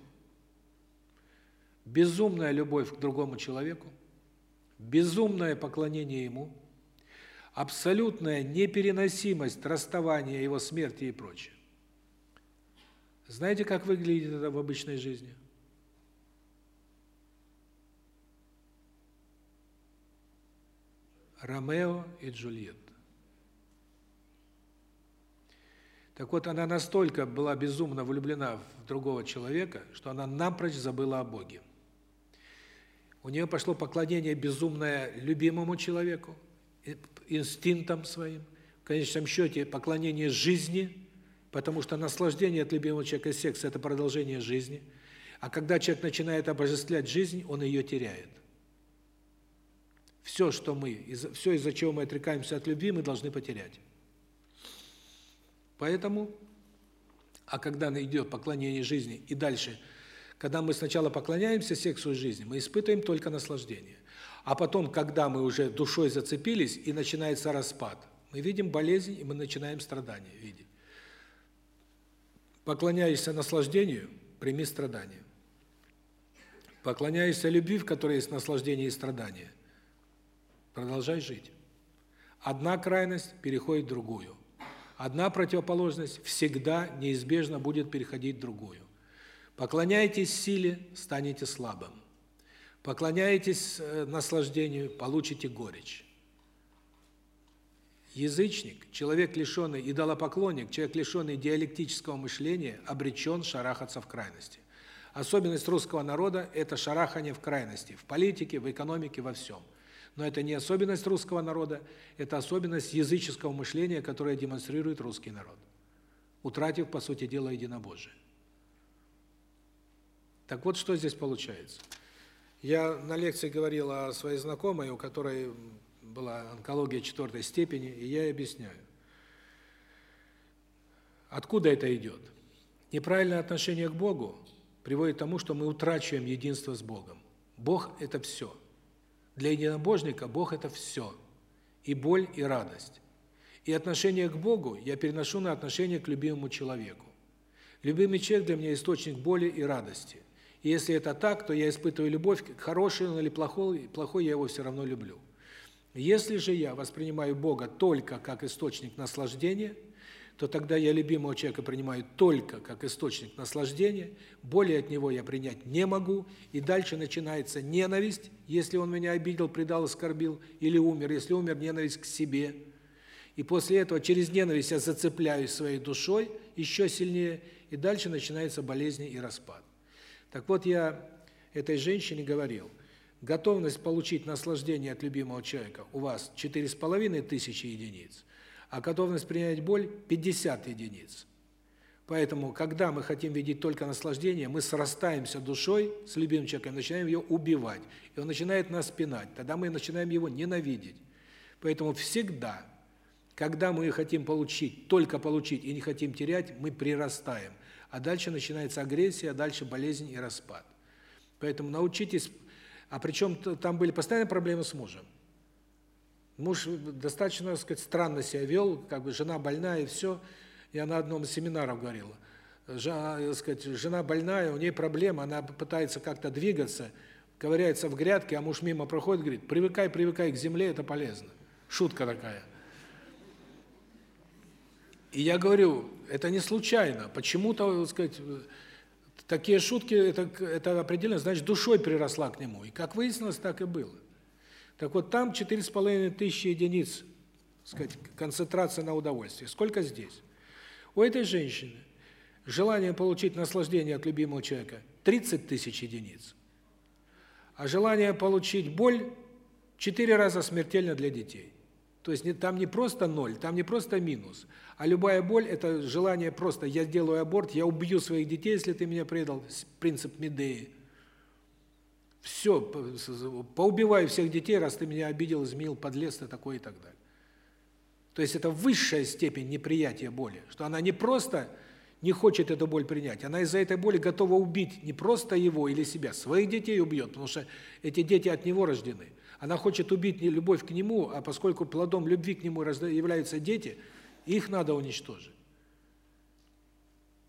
Безумная любовь к другому человеку, безумное поклонение ему, абсолютная непереносимость расставания, его смерти и прочее. Знаете, как выглядит это в обычной жизни? – Ромео и Джульетта. Так вот, она настолько была безумно влюблена в другого человека, что она напрочь забыла о Боге. У нее пошло поклонение безумное любимому человеку, инстинктам своим, в конечном счете поклонение жизни, потому что наслаждение от любимого человека секс это продолжение жизни. А когда человек начинает обожествлять жизнь, он ее теряет. Все, что мы, из все, из-за чего мы отрекаемся от любви, мы должны потерять. Поэтому, а когда идет поклонение жизни и дальше, когда мы сначала поклоняемся сексу и жизни, мы испытываем только наслаждение. А потом, когда мы уже душой зацепились и начинается распад, мы видим болезнь и мы начинаем страдания видеть. Поклоняешься наслаждению, прими страдания. Поклоняешься любви, в которой есть наслаждение и страдания, продолжай жить. Одна крайность переходит в другую. Одна противоположность всегда неизбежно будет переходить в другую. Поклоняйтесь силе, станете слабым. Поклоняйтесь э, наслаждению, получите горечь. Язычник, человек лишенный идолопоклонник, человек лишенный диалектического мышления, обречен шарахаться в крайности. Особенность русского народа это шарахание в крайности в политике, в экономике, во всем. Но это не особенность русского народа, это особенность языческого мышления, которое демонстрирует русский народ, утратив, по сути дела, единобожие. Так вот, что здесь получается. Я на лекции говорил о своей знакомой, у которой была онкология четвертой степени, и я объясняю. Откуда это идет? Неправильное отношение к Богу приводит к тому, что мы утрачиваем единство с Богом. Бог – это все. Для единобожника Бог – это все. И боль, и радость. И отношение к Богу я переношу на отношение к любимому человеку. Любимый человек для меня – источник боли и радости. И если это так, то я испытываю любовь, хороший он или плохой, плохой я его все равно люблю. Если же я воспринимаю Бога только как источник наслаждения – то тогда я любимого человека принимаю только как источник наслаждения, более от него я принять не могу, и дальше начинается ненависть, если он меня обидел, предал, оскорбил, или умер, если умер, ненависть к себе. И после этого через ненависть я зацепляюсь своей душой еще сильнее, и дальше начинается болезни и распад. Так вот, я этой женщине говорил, готовность получить наслаждение от любимого человека у вас четыре с половиной тысячи единиц, а готовность принять боль 50 единиц. Поэтому, когда мы хотим видеть только наслаждение, мы срастаемся душой с любимым человеком, начинаем ее убивать, и он начинает нас пинать. Тогда мы начинаем его ненавидеть. Поэтому всегда, когда мы хотим получить, только получить и не хотим терять, мы прирастаем. А дальше начинается агрессия, а дальше болезнь и распад. Поэтому научитесь, а причем там были постоянные проблемы с мужем. Муж достаточно, так сказать, странно себя вел, как бы жена больная и все. Я на одном из семинаров говорила. Жена, так сказать, жена больная, у нее проблема, она пытается как-то двигаться, ковыряется в грядке, а муж мимо проходит, говорит: "Привыкай, привыкай к земле, это полезно". Шутка такая. И я говорю, это не случайно. Почему-то, так сказать, такие шутки это это определенно, значит, душой приросла к нему. И как выяснилось, так и было. Так вот там четыре с половиной тысячи единиц, сказать, концентрация на удовольствие. Сколько здесь? У этой женщины желание получить наслаждение от любимого человека 30 тысяч единиц. А желание получить боль четыре раза смертельно для детей. То есть не там не просто ноль, там не просто минус, а любая боль это желание просто я делаю аборт, я убью своих детей, если ты меня предал, принцип Медеи. Все, поубиваю всех детей, раз ты меня обидел, изменил, подлец ты такой и так далее. То есть это высшая степень неприятия боли, что она не просто не хочет эту боль принять, она из-за этой боли готова убить не просто его или себя, своих детей убьет, потому что эти дети от него рождены. Она хочет убить не любовь к нему, а поскольку плодом любви к нему являются дети, их надо уничтожить.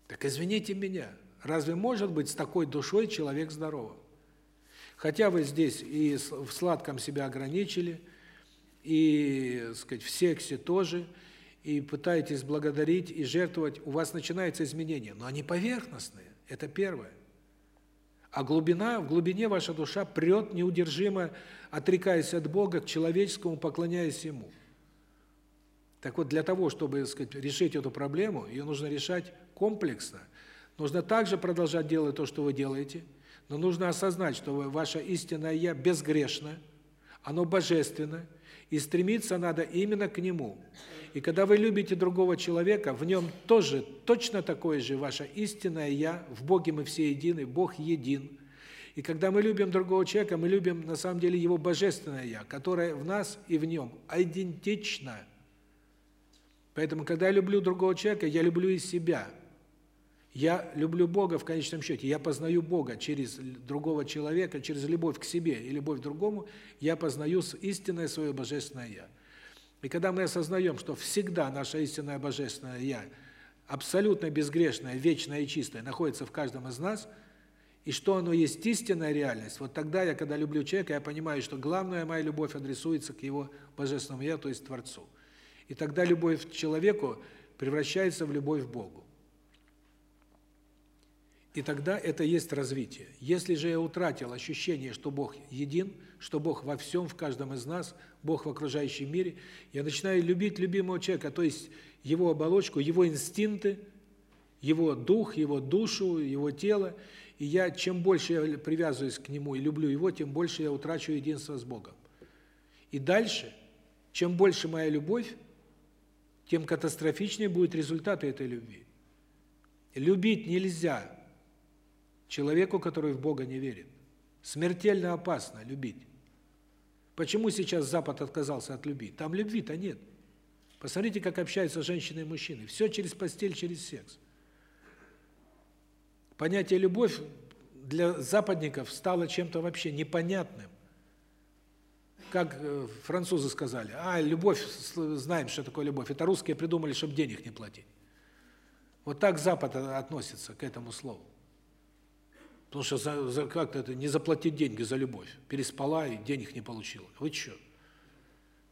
Так извините меня, разве может быть с такой душой человек здоровым? Хотя вы здесь и в сладком себя ограничили, и, сказать, в сексе тоже, и пытаетесь благодарить и жертвовать, у вас начинается изменение, но они поверхностные. Это первое. А глубина, в глубине ваша душа прет неудержимо, отрекаясь от Бога к человеческому, поклоняясь ему. Так вот, для того, чтобы, сказать, решить эту проблему, ее нужно решать комплексно. Нужно также продолжать делать то, что вы делаете – но нужно осознать, что ваше истинное я безгрешно, оно божественно, и стремиться надо именно к нему. И когда вы любите другого человека, в нем тоже точно такое же ваше истинное я, в Боге мы все едины, Бог един. И когда мы любим другого человека, мы любим на самом деле его божественное я, которое в нас и в нем идентично. Поэтому когда я люблю другого человека, я люблю и себя. Я люблю Бога в конечном счете, я познаю Бога через другого человека, через любовь к себе и любовь к другому, я познаю истинное свое божественное я. И когда мы осознаем, что всегда наше истинное божественное я абсолютно безгрешное, вечное и чистое находится в каждом из нас, и что оно есть истинная реальность, вот тогда я, когда люблю человека, я понимаю, что главная моя любовь адресуется к его божественному я, то есть Творцу. И тогда любовь к человеку превращается в любовь к Богу. И тогда это есть развитие. Если же я утратил ощущение, что Бог един, что Бог во всем, в каждом из нас, Бог в окружающем мире, я начинаю любить любимого человека, то есть его оболочку, его инстинкты, его дух, его душу, его тело, и я чем больше я привязываюсь к нему и люблю его, тем больше я утрачиваю единство с Богом. И дальше, чем больше моя любовь, тем катастрофичнее будут результаты этой любви. Любить нельзя человеку, который в Бога не верит. Смертельно опасно любить. Почему сейчас Запад отказался от любви? Там любви-то нет. Посмотрите, как общаются женщины и мужчины. Все через постель, через секс. Понятие любовь для западников стало чем-то вообще непонятным. Как э, французы сказали: "А, любовь, знаем, что такое любовь. Это русские придумали, чтобы денег не платить". Вот так Запад относится к этому слову. Потому что за, за как-то это не заплатить деньги за любовь. Переспала и денег не получила. Вы что?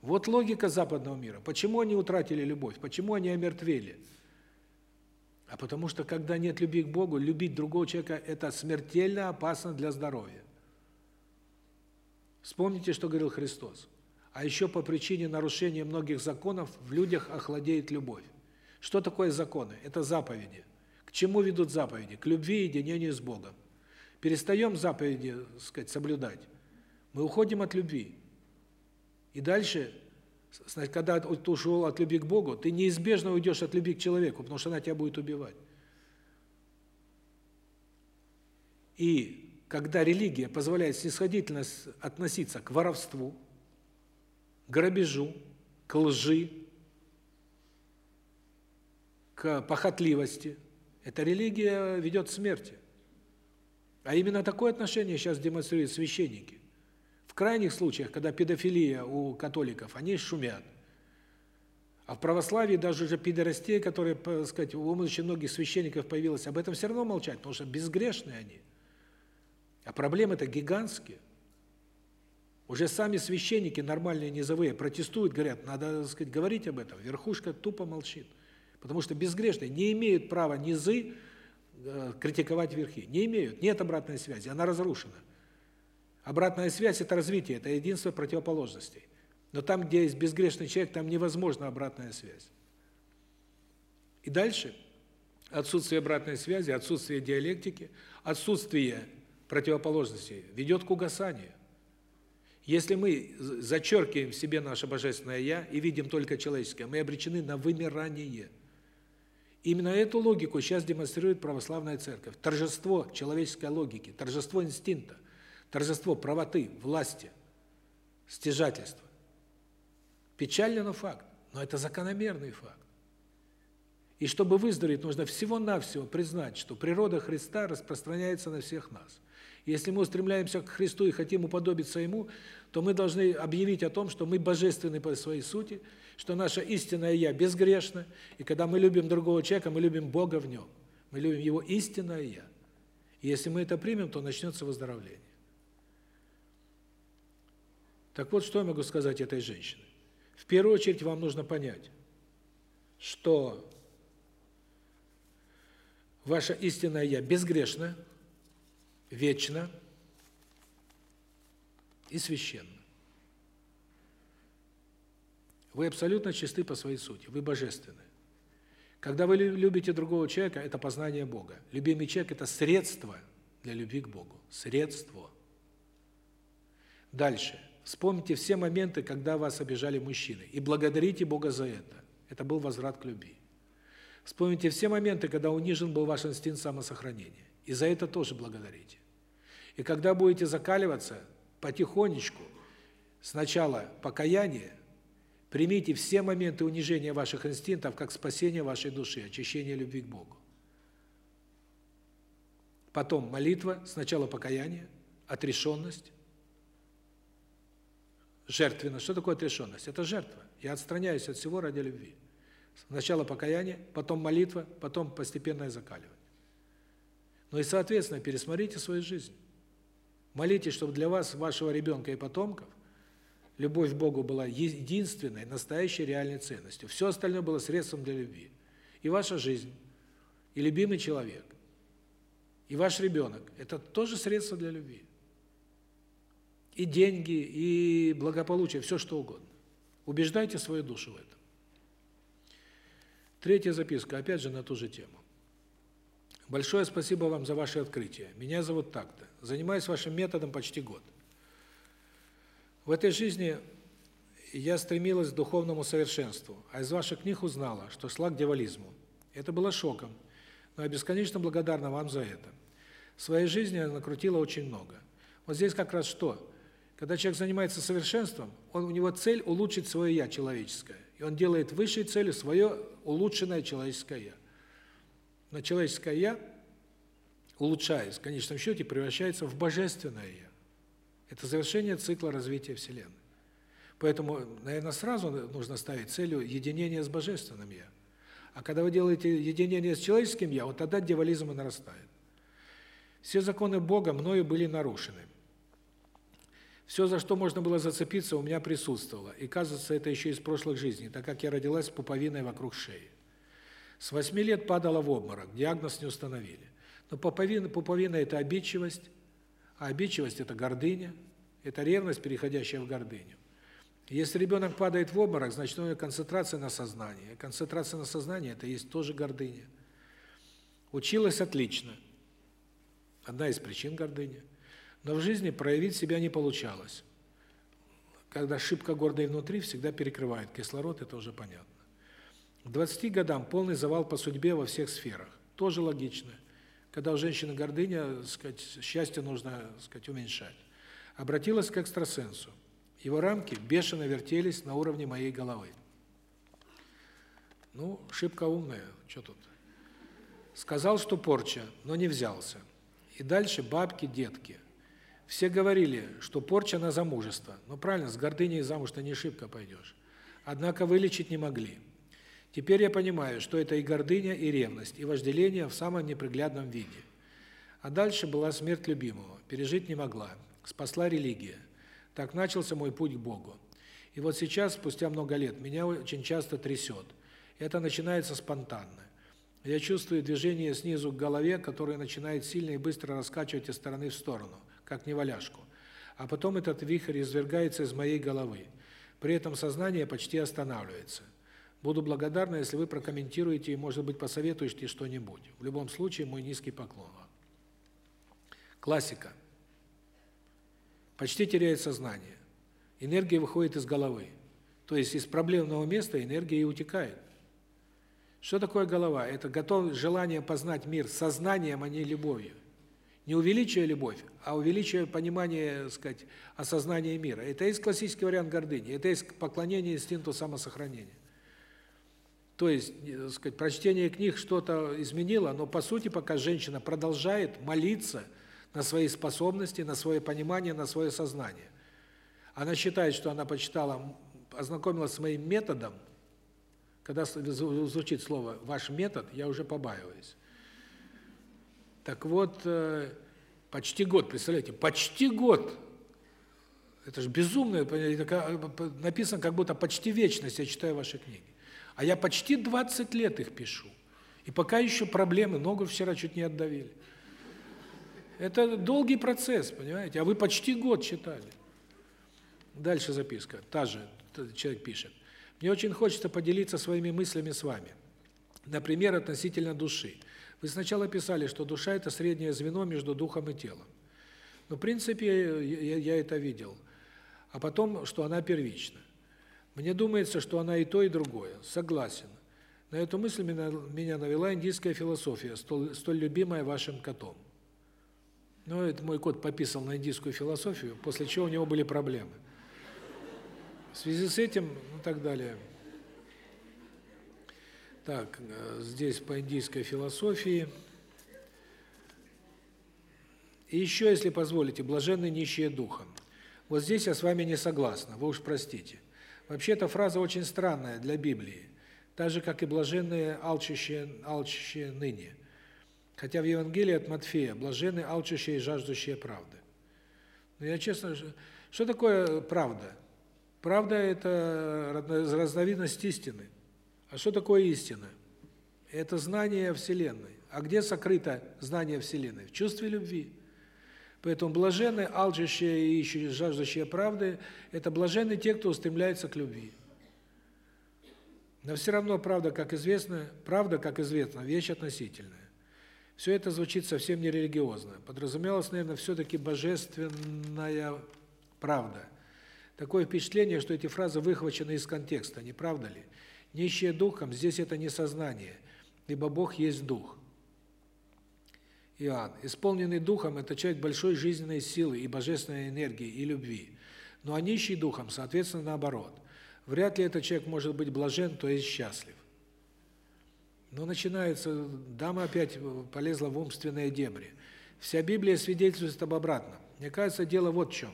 Вот логика западного мира. Почему они утратили любовь? Почему они омертвели? А потому что когда нет любви к Богу, любить другого человека это смертельно опасно для здоровья. Вспомните, что говорил Христос. А еще по причине нарушения многих законов в людях охладеет любовь. Что такое законы? Это заповеди. К чему ведут заповеди? К любви и единению с Богом. Перестаем заповеди, так сказать, соблюдать. Мы уходим от любви. И дальше, когда ты ушел от любви к Богу, ты неизбежно уйдешь от любви к человеку, потому что она тебя будет убивать. И когда религия позволяет снисходительно относиться к воровству, грабежу, к лжи, к похотливости, эта религия ведет к смерти. А именно такое отношение сейчас демонстрируют священники. В крайних случаях, когда педофилия у католиков, они шумят. А в православии даже уже пидорастей, которые, так сказать, у очень многих священников появилось, об этом все равно молчать, потому что безгрешные они. А проблемы-то гигантские. Уже сами священники нормальные низовые протестуют, говорят, надо, так сказать, говорить об этом. Верхушка тупо молчит. Потому что безгрешные не имеют права низы критиковать верхи. Не имеют, нет обратной связи, она разрушена. Обратная связь это развитие, это единство противоположностей. Но там, где есть безгрешный человек, там невозможна обратная связь. И дальше отсутствие обратной связи, отсутствие диалектики, отсутствие противоположностей ведет к угасанию. Если мы зачеркиваем в себе наше божественное я и видим только человеческое, мы обречены на вымирание. Именно эту логику сейчас демонстрирует православная церковь. Торжество человеческой логики, торжество инстинкта, торжество правоты, власти, стяжательства. Печально, но факт. Но это закономерный факт. И чтобы выздороветь, нужно всего-навсего признать, что природа Христа распространяется на всех нас. Если мы устремляемся к Христу и хотим уподобиться Ему, то мы должны объявить о том, что мы божественны по своей сути, что наше истинное «я» безгрешно, и когда мы любим другого человека, мы любим Бога в нем. Мы любим Его истинное «я». И если мы это примем, то начнется выздоровление. Так вот, что я могу сказать этой женщине? В первую очередь вам нужно понять, что ваше истинное «я» безгрешно, вечно и священно. Вы абсолютно чисты по своей сути, вы божественны. Когда вы любите другого человека, это познание Бога. Любимый человек – это средство для любви к Богу. Средство. Дальше. Вспомните все моменты, когда вас обижали мужчины, и благодарите Бога за это. Это был возврат к любви. Вспомните все моменты, когда унижен был ваш инстинкт самосохранения, и за это тоже благодарите. И когда будете закаливаться, потихонечку, сначала покаяние, Примите все моменты унижения ваших инстинктов как спасение вашей души, очищение любви к Богу. Потом молитва, сначала покаяние, отрешенность, жертвенность. Что такое отрешенность? Это жертва. Я отстраняюсь от всего ради любви. Сначала покаяние, потом молитва, потом постепенное закаливание. Ну и, соответственно, пересмотрите свою жизнь. Молитесь, чтобы для вас, вашего ребенка и потомков любовь к Богу была единственной, настоящей, реальной ценностью. Все остальное было средством для любви. И ваша жизнь, и любимый человек, и ваш ребенок – это тоже средство для любви. И деньги, и благополучие, все что угодно. Убеждайте свою душу в этом. Третья записка, опять же на ту же тему. Большое спасибо вам за ваше открытие. Меня зовут так-то. Занимаюсь вашим методом почти год. В этой жизни я стремилась к духовному совершенству, а из ваших книг узнала, что шла к дьяволизму. Это было шоком, но я бесконечно благодарна вам за это. В своей жизни я накрутила очень много. Вот здесь как раз что? Когда человек занимается совершенством, он у него цель улучшить свое я человеческое. И он делает высшей целью свое улучшенное человеческое я. Но человеческое я, улучшаясь, в конечном счете превращается в божественное я. Это завершение цикла развития Вселенной. Поэтому, наверное, сразу нужно ставить целью единение с божественным я. А когда вы делаете единение с человеческим я, вот тогда дьяволизм и нарастает. Все законы Бога мною были нарушены. Все, за что можно было зацепиться, у меня присутствовало. И, кажется, это еще из прошлых жизней, так как я родилась с пуповиной вокруг шеи. С восьми лет падала в обморок, диагноз не установили. Но пуповина, пуповина – это обидчивость, а обидчивость – это гордыня, это ревность, переходящая в гордыню. Если ребенок падает в обморок, значит, у него концентрация на сознании. Концентрация на сознании – это есть тоже гордыня. Училась отлично. Одна из причин гордыни – но в жизни проявить себя не получалось. Когда шибко гордый внутри, всегда перекрывает кислород, это уже понятно. К 20 годам полный завал по судьбе во всех сферах. Тоже логично. Когда у женщины гордыня, сказать, счастье нужно, сказать, уменьшать. Обратилась к экстрасенсу. Его рамки бешено вертелись на уровне моей головы. Ну, шибко умная, что тут? Сказал, что порча, но не взялся. И дальше бабки, детки. Все говорили, что порча на замужество. Ну правильно, с гордыней замуж-то не шибко пойдешь. Однако вылечить не могли. Теперь я понимаю, что это и гордыня, и ревность, и вожделение в самом неприглядном виде. А дальше была смерть любимого. Пережить не могла. Спасла религия. Так начался мой путь к Богу. И вот сейчас, спустя много лет, меня очень часто трясет. Это начинается спонтанно. Я чувствую движение снизу к голове, которое начинает сильно и быстро раскачивать из стороны в сторону как неваляшку. А потом этот вихрь извергается из моей головы. При этом сознание почти останавливается. Буду благодарна, если вы прокомментируете и, может быть, посоветуете что-нибудь. В любом случае, мой низкий поклон вам. Классика. Почти теряет сознание. Энергия выходит из головы. То есть из проблемного места энергия и утекает. Что такое голова? Это готов желание познать мир сознанием, а не любовью не увеличивая любовь, а увеличивая понимание, так сказать, осознание мира. Это есть классический вариант гордыни, это есть поклонение инстинкту самосохранения. То есть, э, сказать, прочтение книг что-то изменило, но по сути, пока женщина продолжает молиться на свои способности, на свое понимание, на свое сознание. Она считает, что она почитала, ознакомилась с моим методом. Когда звучит слово "ваш метод", я уже побаиваюсь. Так вот, э, почти год, представляете, почти год. Это же безумно, это написано как будто почти вечность, я читаю ваши книги. А я почти 20 лет их пишу. И пока еще проблемы, ногу вчера чуть не отдавили. Это долгий процесс, понимаете? А вы почти год читали. Дальше записка. Та же человек пишет. Мне очень хочется поделиться своими мыслями с вами. Например, относительно души. Вы сначала писали, что душа это среднее звено между духом и телом. Но в принципе я, я это видел. А потом, что она первична. Мне думается, что она и то, и другое. Согласен. На эту мысль меня, меня навела индийская философия, столь, столь любимая вашим котом. Ну, это мой кот пописал на индийскую философию, после чего у него были проблемы. В связи с этим, ну так далее. Так, э, здесь по индийской философии. И еще, если позволите, блаженны нищие духом. Вот здесь я с вами не согласна, вы уж простите. Вообще эта фраза очень странная для Библии, так же как и блаженные алчущие, алчущие ныне. Хотя в Евангелии от Матфея блаженны алчущие и жаждущие правды. Но я честно, что такое правда? Правда это разновидность истины. А что такое истина? Это знание Вселенной. А где сокрыто знание Вселенной? В чувстве любви. Поэтому блаженны, алчущие и ищущие, жаждущие правды – это блаженны те, кто устремляется к любви. Но все равно правда, как известно, правда, как известно, вещь относительная. Все это звучит совсем не религиозно. Подразумевалось, наверное, все-таки божественная правда. Такое впечатление, что эти фразы выхвачены из контекста, не правда ли? Нищие духом здесь это не сознание, ибо Бог есть дух. Иоанн. Исполненный духом это человек большой жизненной силы и божественной энергии и любви. Ну а нищий духом, соответственно, наоборот. Вряд ли этот человек может быть блажен, то есть счастлив. Но начинается, дама опять полезла в умственные дебри. Вся Библия свидетельствует об обратном. Мне кажется, дело вот в чем.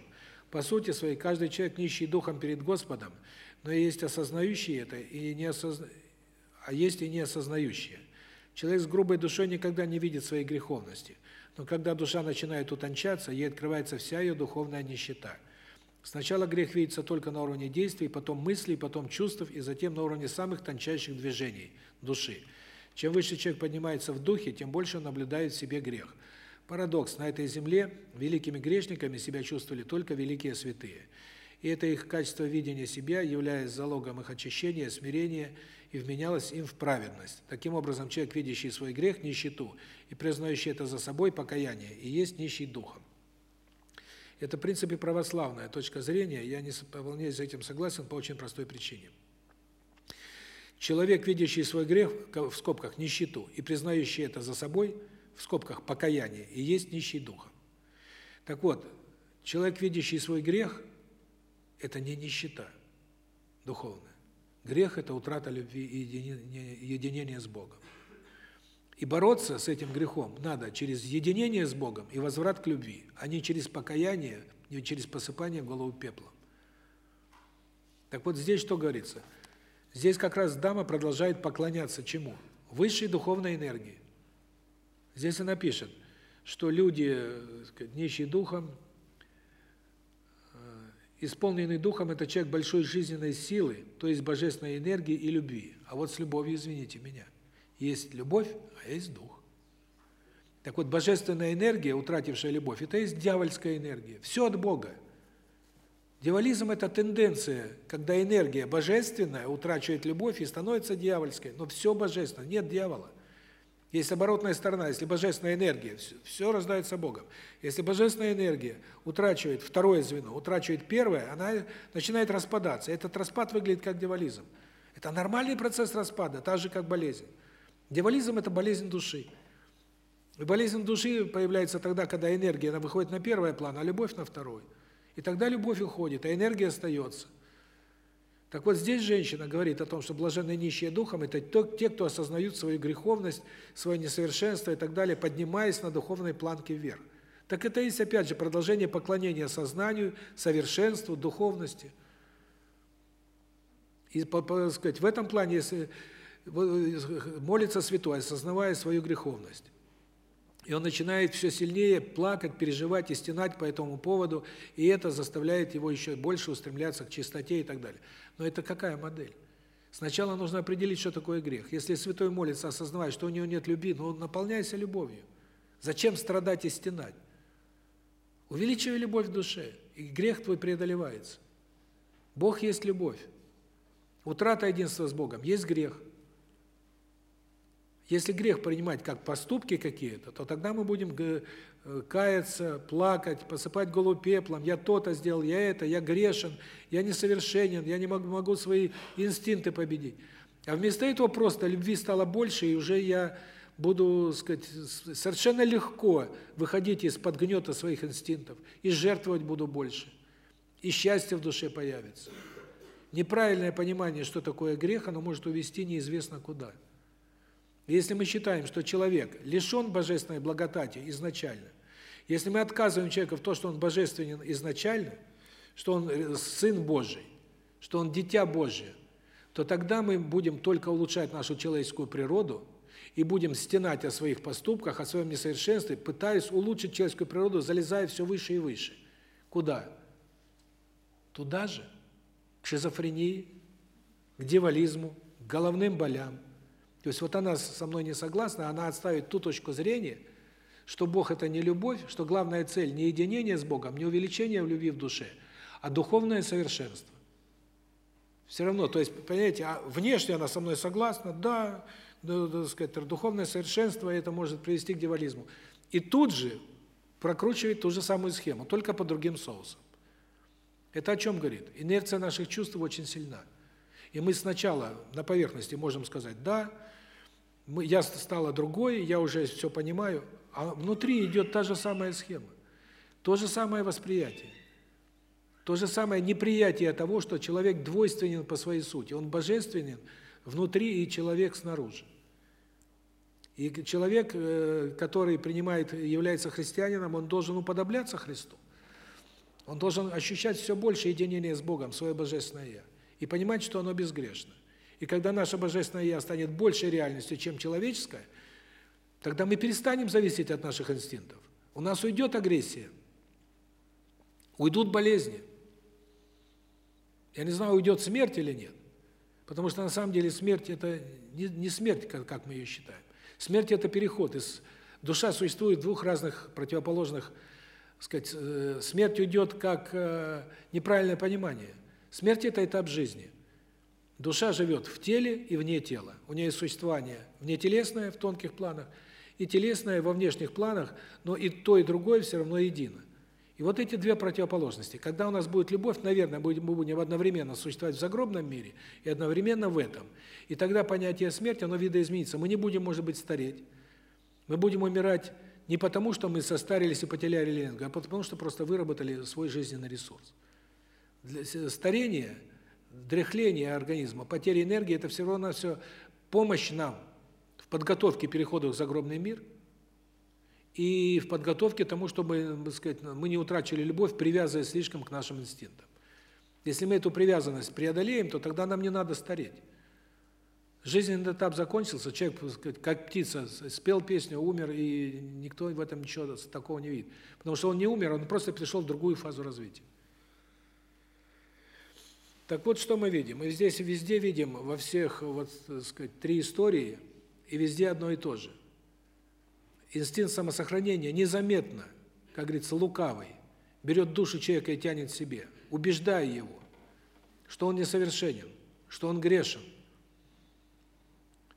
По сути своей, каждый человек нищий духом перед Господом, но есть осознающие это и не осозна... а есть и не осознающие. Человек с грубой душой никогда не видит своей греховности. Но когда душа начинает утончаться, ей открывается вся ее духовная нищета. Сначала грех видится только на уровне действий, потом мыслей, потом чувств и затем на уровне самых тончайших движений души. Чем выше человек поднимается в духе, тем больше он наблюдает в себе грех. Парадокс: на этой земле великими грешниками себя чувствовали только великие святые. И это их качество видения себя, являясь залогом их очищения, смирения, и вменялось им в праведность. Таким образом, человек, видящий свой грех, нищету, и признающий это за собой покаяние, и есть нищий духом. Это, в принципе, православная точка зрения, я не вполне с этим согласен по очень простой причине. Человек, видящий свой грех, в скобках, нищету, и признающий это за собой, в скобках, покаяние, и есть нищий духом. Так вот, человек, видящий свой грех, это не нищета духовная. Грех – это утрата любви и единения с Богом. И бороться с этим грехом надо через единение с Богом и возврат к любви, а не через покаяние, не через посыпание голову пеплом. Так вот здесь что говорится? Здесь как раз дама продолжает поклоняться чему? Высшей духовной энергии. Здесь она пишет, что люди, сказать, нищие духом, э, исполненный духом это человек большой жизненной силы, то есть божественной энергии и любви. А вот с любовью, извините меня, есть любовь, а есть дух. Так вот, божественная энергия, утратившая любовь, это есть дьявольская энергия. Все от Бога. Дьяволизм – это тенденция, когда энергия божественная утрачивает любовь и становится дьявольской. Но все божественно, нет дьявола. Есть оборотная сторона, если божественная энергия, все, все рождается Богом. Если божественная энергия утрачивает второе звено, утрачивает первое, она начинает распадаться. Этот распад выглядит как дьяволизм. Это нормальный процесс распада, так же, как болезнь. Дьяволизм – это болезнь души. И болезнь души появляется тогда, когда энергия она выходит на первый план, а любовь на второй. И тогда любовь уходит, а энергия остается. Так вот здесь женщина говорит о том, что блаженные нищие духом – это те, кто осознают свою греховность, свое несовершенство и так далее, поднимаясь на духовной планке вверх. Так это есть, опять же, продолжение поклонения сознанию, совершенству, духовности. И, по, по, сказать, в этом плане, если молится святой, осознавая свою греховность. И он начинает все сильнее плакать, переживать и стенать по этому поводу, и это заставляет его еще больше устремляться к чистоте и так далее. Но это какая модель? Сначала нужно определить, что такое грех. Если святой молится, осознавая, что у него нет любви, ну наполняйся любовью. Зачем страдать и стенать? Увеличивай любовь в душе, и грех твой преодолевается. Бог есть любовь. Утрата единства с Богом есть грех. Если грех принимать как поступки какие-то, то тогда мы будем э, каяться, плакать, посыпать голову пеплом. Я то-то сделал, я это, я грешен, я несовершенен, я не могу, могу свои инстинкты победить. А вместо этого просто любви стало больше, и уже я буду, сказать, совершенно легко выходить из-под гнета своих инстинктов и жертвовать буду больше. И счастье в душе появится. Неправильное понимание, что такое грех, оно может увести неизвестно куда. Если мы считаем, что человек лишен божественной благодати изначально, если мы отказываем человека в том, что он божественен изначально, что он э, сын Божий, что он дитя Божие, то тогда мы будем только улучшать нашу человеческую природу и будем стенать о своих поступках, о своем несовершенстве, пытаясь улучшить человеческую природу, залезая все выше и выше. Куда? Туда же, к шизофрении, к дьяволизму, к головным болям. То есть вот она со мной не согласна, она отставит ту точку зрения, что Бог это не любовь, что главная цель не единение с Богом, не увеличение в любви в душе, а духовное совершенство. Все равно, то есть, понимаете, а внешне она со мной согласна, да, да, да, сказать, духовное совершенство это может привести к дьяволизму. И тут же прокручивает ту же самую схему, только по другим соусам. Это о чем говорит? Инерция наших чувств очень сильна. И мы сначала на поверхности можем сказать: "Да, мы, я стала другой, я уже все понимаю, а внутри идет та же самая схема, то же самое восприятие. То же самое неприятие того, что человек двойственен по своей сути. Он божественен внутри и человек снаружи. И человек, э, который принимает, является христианином, он должен уподобляться Христу. Он должен ощущать все больше единение с Богом, свое божественное я, и понимать, что оно безгрешно. И когда наше божественное я станет большей реальностью, чем человеческое, тогда мы перестанем зависеть от наших инстинктов. У нас уйдет агрессия. Уйдут болезни. Я не знаю, уйдет смерть или нет. Потому что на самом деле смерть это не не смерть, как как мы ее считаем. Смерть это переход из душа существует в двух разных противоположных, сказать, э, смерть уйдет как э, неправильное понимание. Смерть это этап жизни. Душа живет в теле и вне тела. У нее есть существование внетелесное в тонких планах и телесное во внешних планах, но и то, и другое все равно едино. И вот эти две противоположности. Когда у нас будет любовь, наверное, мы будем одновременно существовать в загробном мире и одновременно в этом. И тогда понятие смерти, оно видоизменится. Мы не будем, может быть, стареть. Мы будем умирать не потому, что мы состарились и потеряли энергию, а потому, что просто выработали свой жизненный ресурс. Для старения, дряхления организма, потеря энергии – это все равно все помощь нам в подготовке перехода в загробный мир – и в подготовке к тому, чтобы, так сказать, мы не утратили любовь, привязываясь слишком к нашим инстинктам. Если мы эту привязанность преодолеем, то тогда нам не надо стареть. Жизненный этап закончился, человек, так сказать, как птица, спел песню, умер, и никто в этом ничего такого не видит. Потому что он не умер, он просто перешел в другую фазу развития. Так вот, что мы видим? Мы здесь везде видим, во всех, вот, так сказать, три истории, и везде одно и то же – инстинкт самосохранения незаметно, как говорится, лукавый, берет душу человека и тянет к себе, убеждая его, что он несовершенен, что он грешен,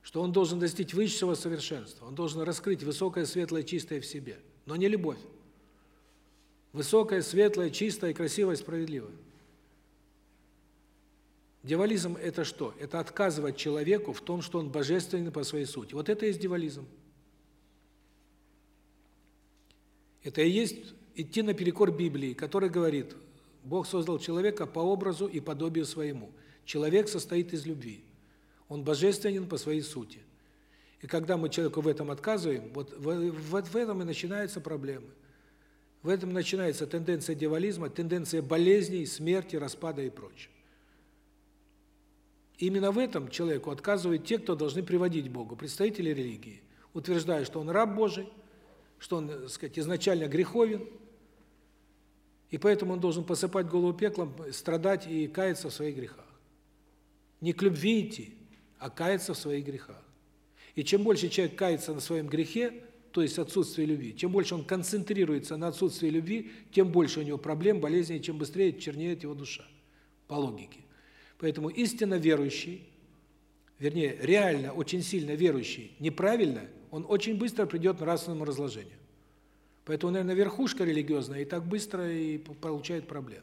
что он должен достичь высшего совершенства, он должен раскрыть высокое, светлое, чистое в себе, но не любовь. Высокое, светлое, чистое, красивое, справедливое. Дьяволизм – это что? Это отказывать человеку в том, что он божественный по своей сути. Вот это и есть дьяволизм. Это и есть идти наперекор Библии, которая говорит, Бог создал человека по образу и подобию своему. Человек состоит из любви. Он божественен по своей сути. И когда мы человеку в этом отказываем, вот в, в, этом и начинаются проблемы. В этом начинается тенденция дьяволизма, тенденция болезней, смерти, распада и прочее. Именно в этом человеку отказывают те, кто должны приводить Богу, представители религии, утверждая, что он раб Божий, что он, так сказать, изначально греховен, и поэтому он должен посыпать голову пеклом, страдать и каяться в своих грехах. Не к любви идти, а каяться в своих грехах. И чем больше человек кается на своем грехе, то есть отсутствие любви, чем больше он концентрируется на отсутствии любви, тем больше у него проблем, болезней, чем быстрее чернеет его душа, по логике. Поэтому истинно верующий, вернее, реально очень сильно верующий, неправильно – он очень быстро придет к нравственному разложению. Поэтому, наверное, верхушка религиозная и так быстро и получает проблем.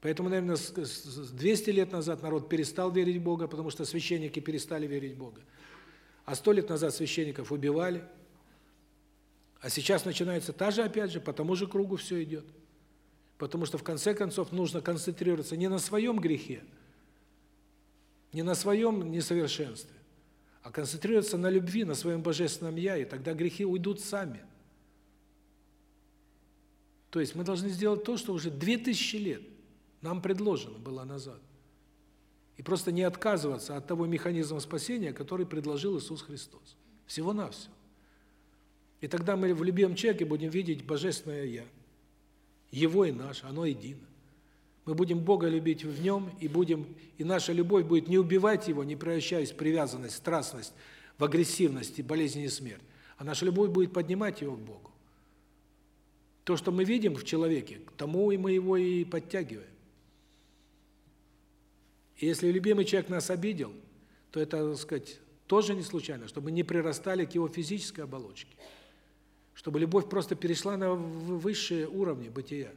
Поэтому, наверное, 200 лет назад народ перестал верить в Бога, потому что священники перестали верить в Бога. А сто лет назад священников убивали. А сейчас начинается та же, опять же, по тому же кругу все идет. Потому что, в конце концов, нужно концентрироваться не на своем грехе, не на своем несовершенстве, а концентрироваться на любви, на своем божественном я, и тогда грехи уйдут сами. То есть мы должны сделать то, что уже 2000 лет нам предложено было назад. И просто не отказываться от того механизма спасения, который предложил Иисус Христос. Всего-навсего. И тогда мы в любимом человеке будем видеть божественное я. Его и наше, оно едино. Мы будем Бога любить в нем и будем и наша любовь будет не убивать его, не превращаясь в привязанность, страстность, в агрессивность и болезнь и смерть. А наша любовь будет поднимать его к Богу. То, что мы видим в человеке, к тому и мы его и подтягиваем. И если любимый человек нас обидел, то это, так сказать, тоже не случайно, чтобы не прирастали к его физической оболочке. Чтобы любовь просто перешла на высшие уровни бытия.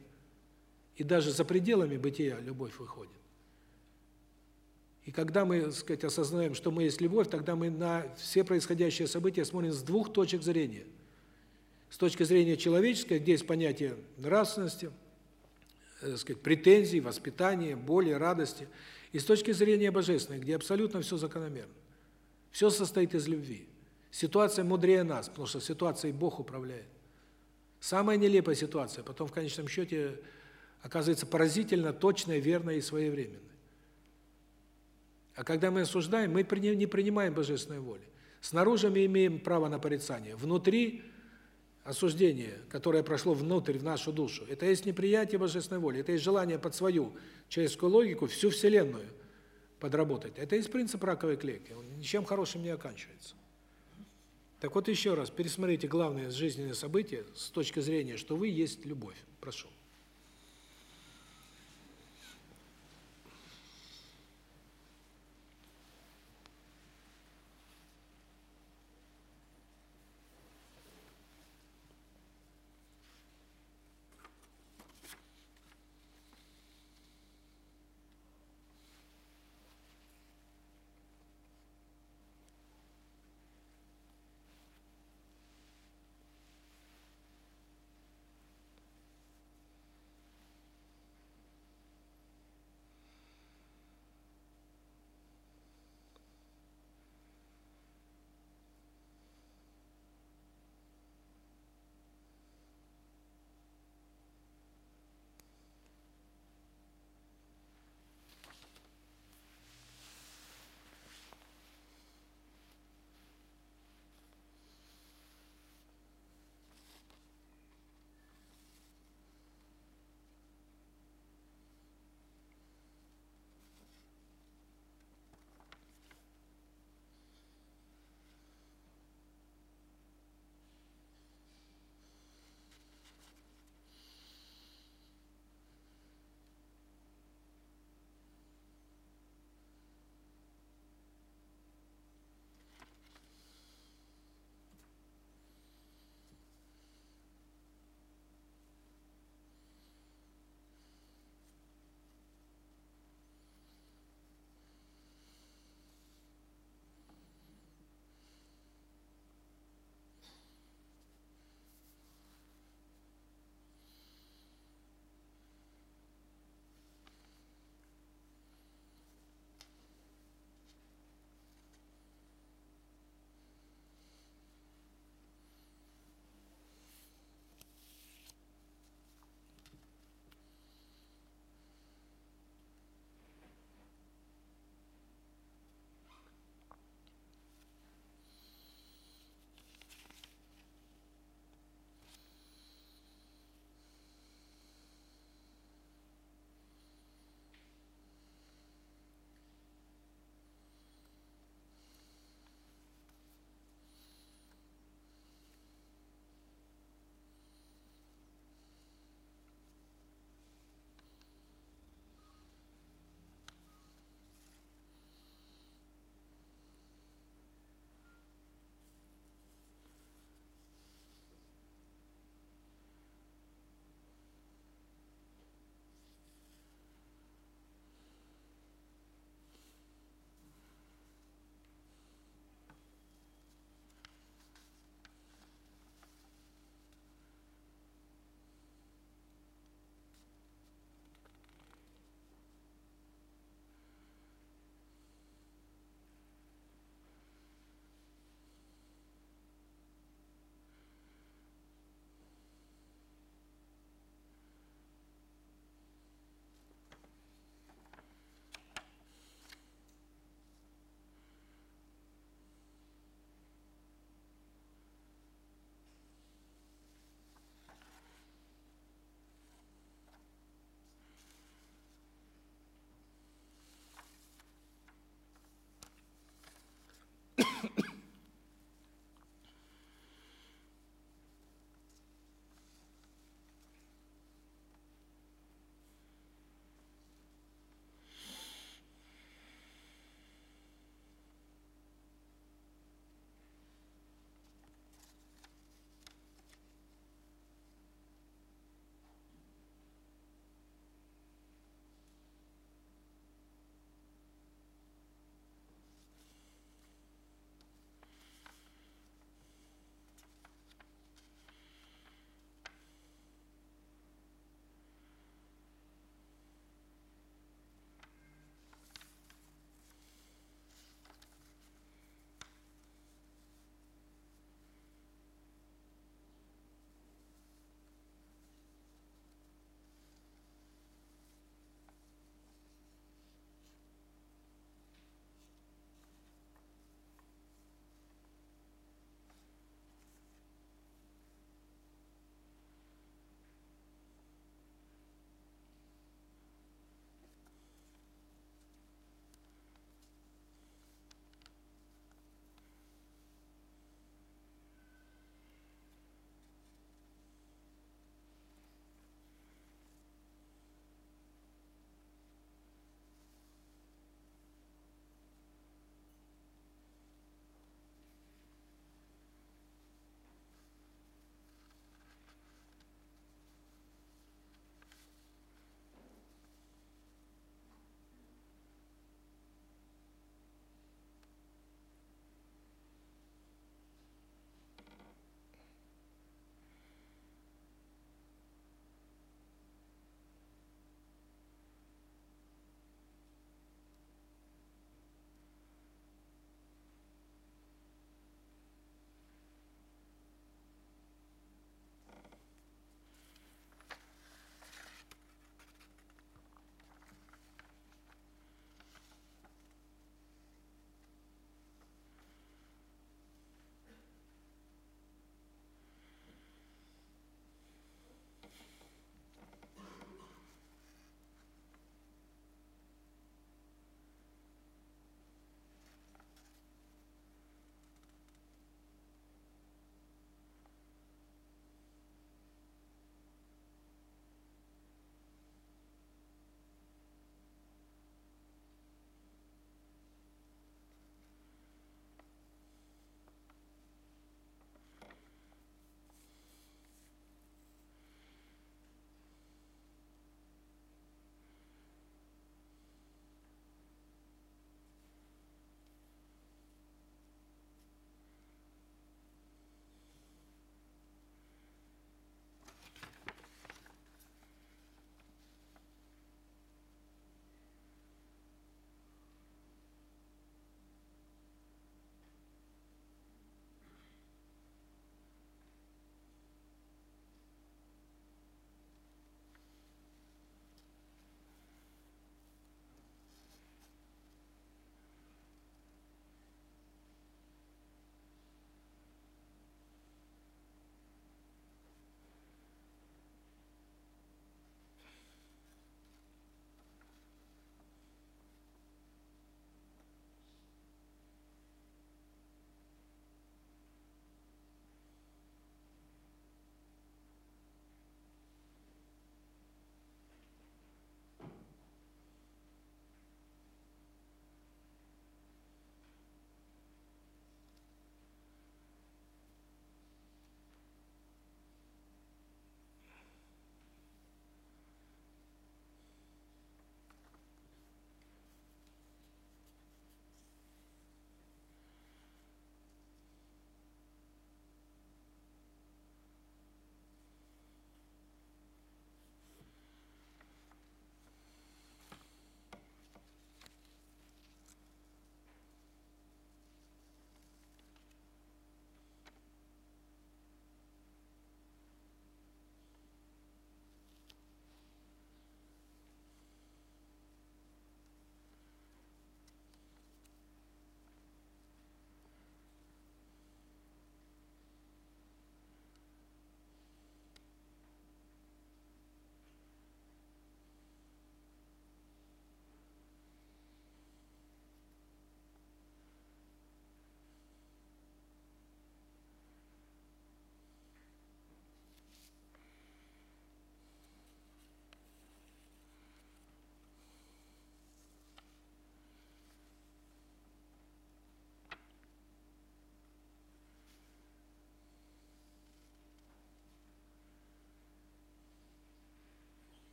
И даже за пределами бытия любовь выходит. И когда мы, так сказать, осознаем, что мы есть любовь, тогда мы на все происходящие события смотрим с двух точек зрения. С точки зрения человеческой, где есть понятие нравственности, э, сказать, претензий, воспитания, боли, радости. И с точки зрения божественной, где абсолютно все закономерно. Все состоит из любви. Ситуация мудрее нас, потому что ситуацией Бог управляет. Самая нелепая ситуация, потом в конечном счете оказывается поразительно точная, верная и своевременная. А когда мы осуждаем, мы не принимаем божественной воли. Снаружи мы имеем право на порицание, внутри осуждение, которое прошло внутрь в нашу душу. Это есть неприятие божественной воли, это есть желание под свою человеческую логику всю вселенную подработать. Это есть принцип раковой клетки. Он ничем хорошим не оканчивается. Так вот еще раз, пересмотрите главные жизненные события с точки зрения, что вы есть любовь. Прошу.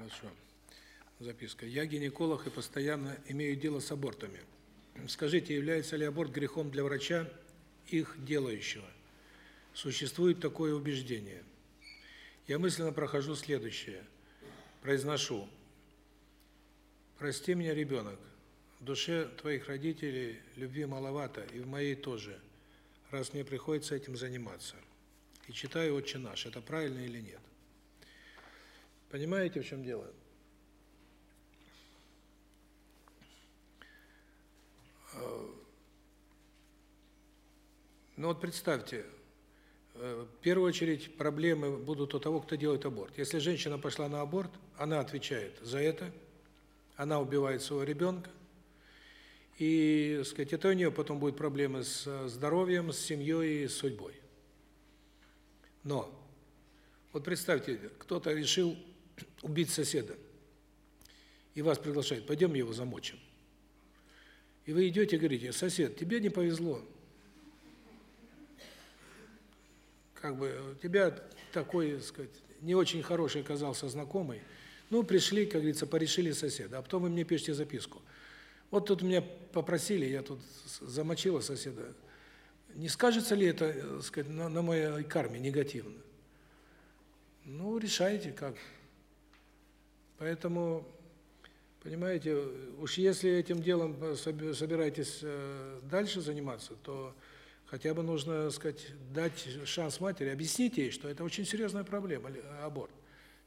Хорошо. Записка. Я гинеколог и постоянно имею дело с абортами. Скажите, является ли аборт грехом для врача, их делающего? Существует такое убеждение. Я мысленно прохожу следующее. Произношу. Прости меня, ребенок. В душе твоих родителей любви маловато, и в моей тоже, раз мне приходится этим заниматься. И читаю «Отче наш». Это правильно или нет? Понимаете, в чем дело? Ну вот представьте, э, в первую очередь проблемы будут у того, кто делает аборт. Если женщина пошла на аборт, она отвечает за это, она убивает своего ребенка, и, сказать, это у нее потом будут проблемы с здоровьем, с семьей и с судьбой. Но вот представьте, кто-то решил убить соседа, и вас приглашает, пойдем его замочим. И вы идете говорите, сосед, тебе не повезло. Как бы у тебя такой, так сказать, не очень хороший оказался знакомый. Ну, пришли, как говорится, порешили соседа. А потом вы мне пишете записку. Вот тут меня попросили, я тут замочила соседа. Не скажется ли это, так сказать, на, на моей карме негативно? Ну, решайте как. Поэтому Понимаете, уж если этим делом собираетесь э, дальше заниматься, то хотя бы нужно, сказать, дать шанс матери, объяснить ей, что это очень серьезная проблема аборт.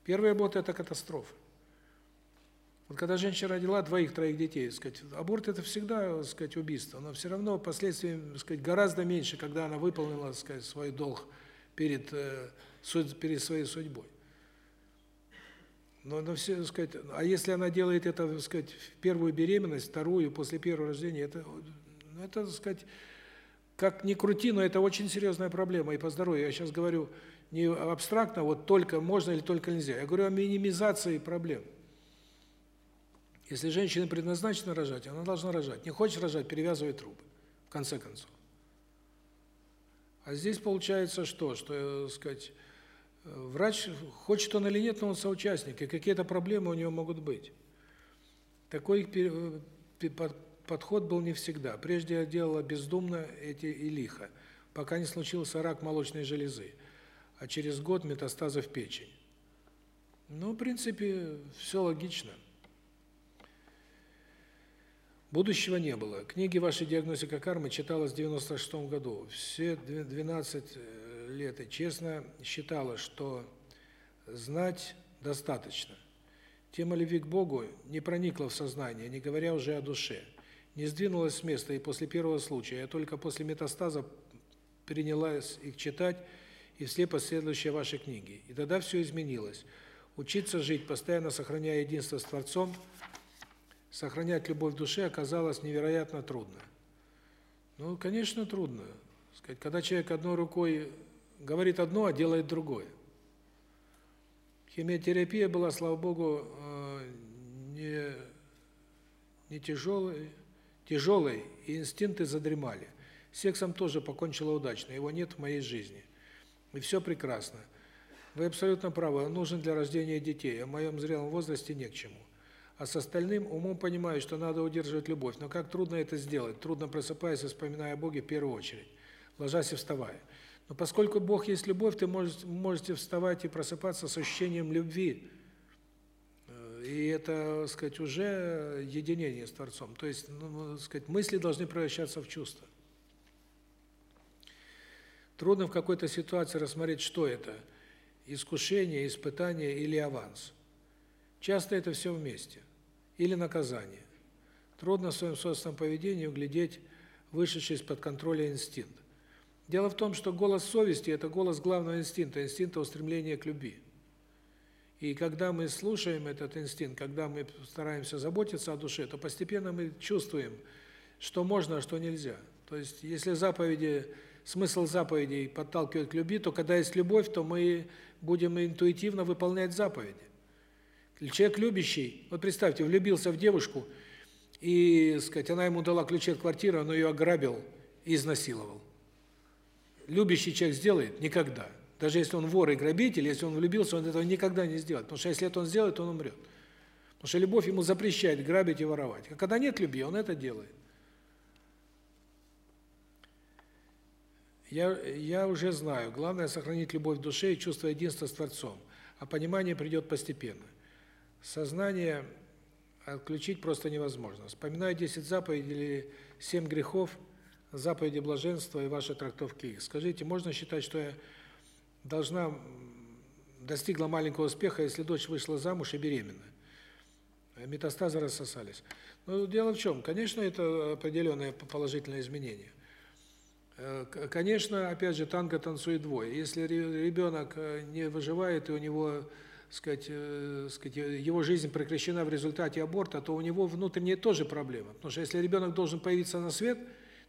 Первый аборт это катастрофа. Вот когда женщина родила двоих-троих детей, сказать, аборт это всегда, сказать, убийство, но все равно последствия, сказать, гораздо меньше, когда она выполнила, сказать, свой долг перед э, перед своей судьбой. Но, но все, сказать, а если она делает это, так сказать, в первую беременность, вторую, после первого рождения, это, ну, это, так сказать, как ни крути, но это очень серьезная проблема и по здоровью. Я сейчас говорю не абстрактно, вот только можно или только нельзя. Я говорю о минимизации проблем. Если женщина предназначена рожать, она должна рожать. Не хочешь рожать, перевязывай трубы, в конце концов. А здесь получается что? Что, так сказать, Врач, хочет он или нет, но он соучастник, и какие-то проблемы у него могут быть. Такой подход был не всегда. Прежде я делала бездумно эти и лихо, пока не случился рак молочной железы, а через год метастазы в печень. Ну, в принципе, все логично. Будущего не было. Книги вашей диагностика кармы читалась в 96 году. Все 12 лет и честно считала, что знать достаточно. Тема любви к Богу не проникла в сознание, не говоря уже о душе. Не сдвинулась с места и после первого случая, я только после метастаза принялась их читать и все последующие ваши книги. И тогда все изменилось. Учиться жить, постоянно сохраняя единство с Творцом, сохранять любовь в душе оказалось невероятно трудно. Ну, конечно, трудно. Когда человек одной рукой говорит одно, а делает другое. Химиотерапия была, слава богу, э, не не тяжелой, тяжелой, и инстинкты задремали. Сексом тоже покончила удачно, его нет в моей жизни. И все прекрасно. Вы абсолютно правы, он нужен для рождения детей, а в моем зрелом возрасте не к чему. А с остальным умом понимаю, что надо удерживать любовь, но как трудно это сделать, трудно просыпаясь и вспоминая о Боге в первую очередь, ложась и вставая. Но поскольку Бог есть любовь, ты можете можете вставать и просыпаться с ощущением любви. Э, и это, сказать, уже единение с Творцом. То есть, ну, ну, сказать, мысли должны превращаться в чувства. Трудно в какой-то ситуации рассмотреть, что это: искушение, испытание или аванс. Часто это все вместе. Или наказание. Трудно в своем собственном поведении углядеть вышедший из-под контроля инстинкт. Дело в том, что голос совести это голос главного инстинкта, инстинкта устремления к любви. И когда мы слушаем этот инстинкт, когда мы стараемся заботиться о душе, то постепенно мы чувствуем, что можно, а что нельзя. То есть, если заповеди, смысл заповедей подталкивает к любви, то когда есть любовь, то мы будем интуитивно выполнять заповеди. Человек любящий, вот представьте, влюбился в девушку, и, сказать, она ему дала ключи от квартиры, он ее ограбил и изнасиловал любящий человек сделает? Никогда. Даже если он вор и грабитель, если он влюбился, он этого никогда не сделает. Потому что если это он сделает, он умрет. Потому что любовь ему запрещает грабить и воровать. А когда нет любви, он это делает. Я я уже знаю, главное сохранить любовь в душе и чувство единства с Творцом, а понимание придет постепенно. Сознание отключить просто невозможно. Вспоминаю 10 заповедей или 7 грехов, заповеди блаженства и ваши трактовки их. Скажите, можно считать, что я должна достигла маленького успеха, если дочь вышла замуж и беременна? Метастазы рассосались. Но дело в чем? Конечно, это определенное положительное изменение. Э, конечно, опять же, танго танцует двое. Если ребенок э, не выживает, и у него, сказать, э, сказать, его жизнь прекращена в результате аборта, то у него внутренние тоже проблемы. Потому что если ребенок должен появиться на свет,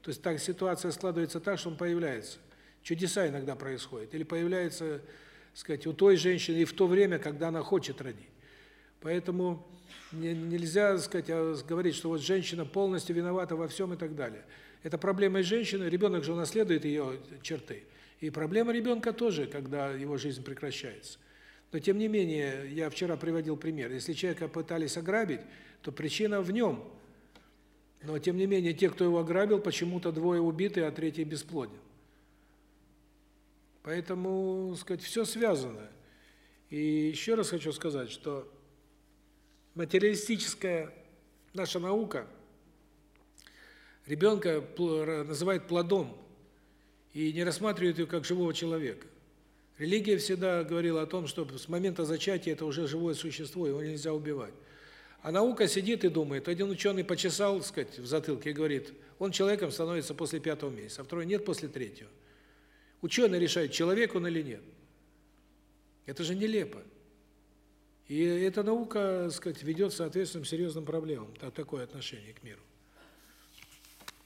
то есть так ситуация складывается так, что он появляется. Чудеса иногда происходят. Или появляется, сказать, у той женщины и в то время, когда она хочет родить. Поэтому нельзя, сказать, а, говорить, что вот женщина полностью виновата во всем и так далее. Это проблема женщины, ребенок же унаследует ее черты. И проблема ребенка тоже, когда его жизнь прекращается. Но тем не менее, я вчера приводил пример. Если человека пытались ограбить, то причина в нем. Но тем не менее, те, кто его ограбил, почему-то двое убиты, а третий бесплоден. Поэтому, сказать, все связано. И еще раз хочу сказать, что материалистическая наша наука – ребенка называет плодом и не рассматривает ее как живого человека. Религия всегда говорила о том, что с момента зачатия это уже живое существо, его нельзя убивать. А наука сидит и думает. Один ученый почесал, сказать, в затылке и говорит, он человеком становится после пятого месяца, а второй нет после третьего. Ученый решает, человек он или нет. Это же нелепо. И эта наука, сказать, ведет соответственным серьезным проблемам, такое отношение к миру.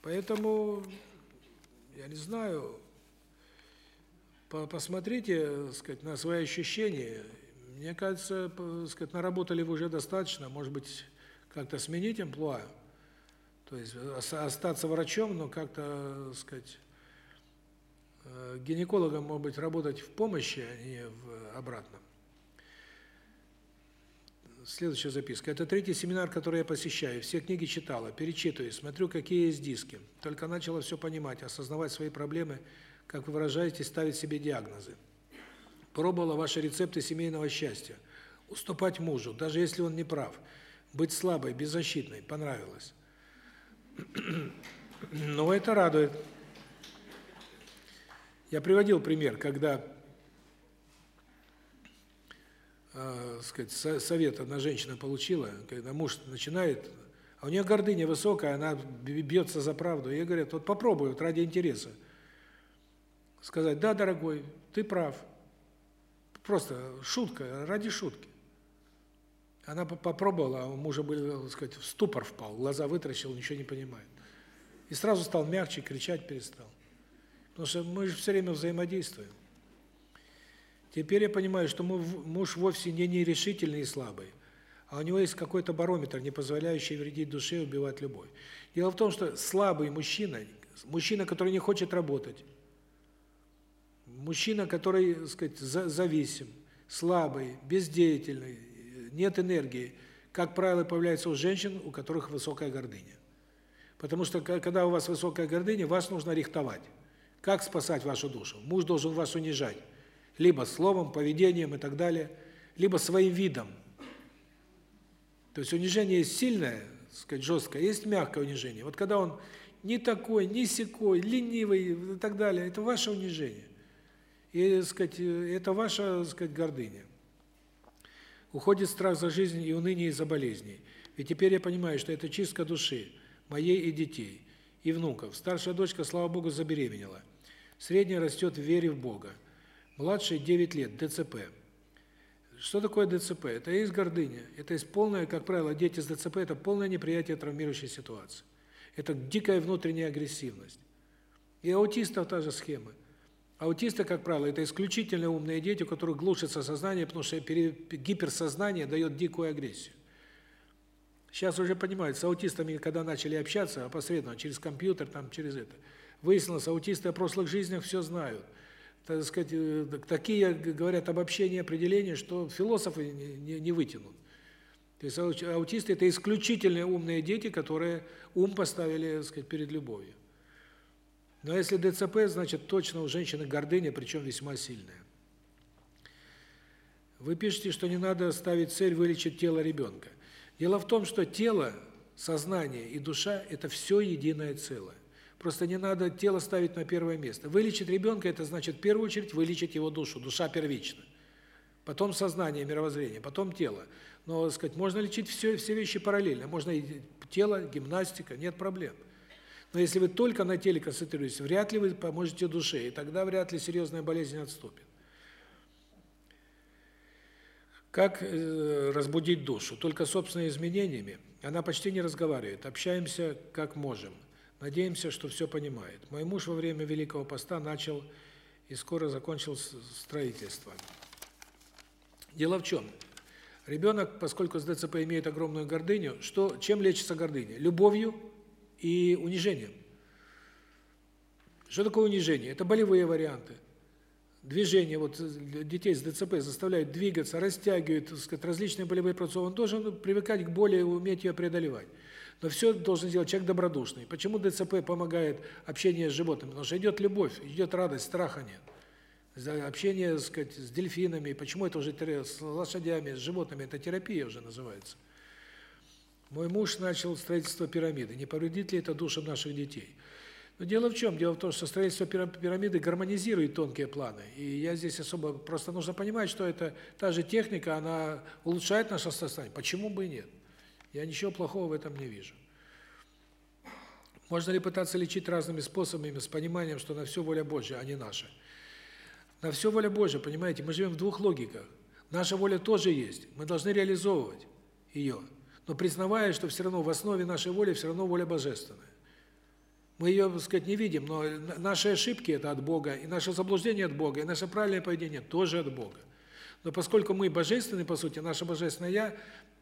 Поэтому я не знаю, посмотрите, сказать, на свои ощущения. Мне кажется, сказать, наработали вы уже достаточно, может быть, как-то сменить амплуа. То есть остаться врачом, но как-то, сказать, э, гинекологом, может быть, работать в помощи, а не в обратном. Следующая записка. Это третий семинар, который я посещаю. Все книги читала, перечитываю, смотрю, какие есть диски. Только начала все понимать, осознавать свои проблемы, как вы выражаетесь, ставить себе диагнозы. Пробовала ваши рецепты семейного счастья. Уступать мужу, даже если он не прав. Быть слабой, беззащитной. Понравилось. [CLEARS THROAT] Но это радует. Я приводил пример, когда э, сказать, совет одна женщина получила, когда муж начинает, а у нее гордыня высокая, она бьется за правду. Ей говорят: "Вот попробуй вот ради интереса сказать: "Да, дорогой, ты прав". Просто шутка, ради шутки. Она попробовала, а у мужа был, так сказать, в ступор впал, глаза вытращил, ничего не понимает. И сразу стал мягче, кричать перестал. Потому что мы же все время взаимодействуем. Теперь я понимаю, что муж вовсе не нерешительный и слабый, а у него есть какой-то барометр, не позволяющий вредить душе и убивать любовь. Дело в том, что слабый мужчина, мужчина, который не хочет работать, мужчина, который, так сказать, зависим, слабый, бездеятельный, нет энергии, как правило, появляется у женщин, у которых высокая гордыня. Потому что когда у вас высокая гордыня, вас нужно рихтовать. Как спасать вашу душу? Муж должен вас унижать либо словом, поведением и так далее, либо своим видом. То есть унижение есть сильное, сказать, жесткое, есть мягкое унижение. Вот когда он не такой, не сякой, ленивый и так далее, это ваше унижение. И, сказать, это ваша, сказать, гордыня. Уходит страх за жизнь и уныние из-за болезней. И теперь я понимаю, что это чистка души, моей и детей, и внуков. Старшая дочка, слава Богу, забеременела. Средняя растет в вере в Бога. Младший 9 лет, ДЦП. Что такое ДЦП? Это есть гордыня. Это есть полное, как правило, дети с ДЦП это полное неприятие травмирующей ситуации. Это дикая внутренняя агрессивность. И аутистов та же схема. Аутисты, как правило, это исключительно умные дети, у которых глушится сознание, потому что гиперсознание дает дикую агрессию. Сейчас уже понимают, с аутистами, когда начали общаться опосредованно через компьютер, там через это, выяснилось, аутисты о прошлых жизнях все знают. так сказать, э, такие говорят обобщения, определения, что философы не вытянут. То есть аутисты – это исключительно умные дети, которые ум поставили, так сказать, перед любовью. Но если ДЦП, значит, точно у женщины гордыня, причем весьма сильная. Вы пишете, что не надо ставить цель вылечить тело ребенка. Дело в том, что тело, сознание и душа – это все единое целое. Просто не надо тело ставить на первое место. Вылечить ребенка – это значит, в первую очередь, вылечить его душу. Душа первична. Потом сознание, мировоззрение, потом тело. Но, так сказать, можно лечить все, все вещи параллельно. Можно и тело, гимнастика, нет проблем. Но если вы только на теле концентрируетесь, вряд ли вы поможете душе, и тогда вряд ли серьезная болезнь отступит. Как э, разбудить душу? Только собственными изменениями. Она почти не разговаривает. Общаемся как можем. Надеемся, что все понимает. Мой муж во время Великого Поста начал и скоро закончил строительство. Дело в чем? Ребенок, поскольку с ДЦП имеет огромную гордыню, что чем лечится гордыня? Любовью и унижением. Что такое унижение? Это болевые варианты. Движение, вот детей с ДЦП заставляют двигаться, растягивают, так сказать, различные болевые процессы. Он должен привыкать к боли и уметь ее преодолевать. Но все должен делать человек добродушный. Почему ДЦП помогает общение с животными? Потому что идет любовь, идет радость, страха нет. Общение, так сказать, с дельфинами, почему это уже с лошадями, с животными, это терапия уже называется. Мой муж начал строительство пирамиды. Не повредит ли это душам наших детей? Но дело в чем? Дело в том, что строительство пирамиды гармонизирует тонкие планы. И я здесь особо просто нужно понимать, что это та же техника, она улучшает наше состояние. Почему бы и нет? Я ничего плохого в этом не вижу. Можно ли пытаться лечить разными способами с пониманием, что на все воля Божья, а не наша? На все воля Божья, понимаете, мы живем в двух логиках. Наша воля тоже есть, мы должны реализовывать ее, но признавая, что все равно в основе нашей воли все равно воля божественная. Мы ее, так сказать, не видим, но наши ошибки это от Бога, и наше заблуждение от Бога, и наше правильное поведение тоже от Бога. Но поскольку мы божественны, по сути, наше божественное я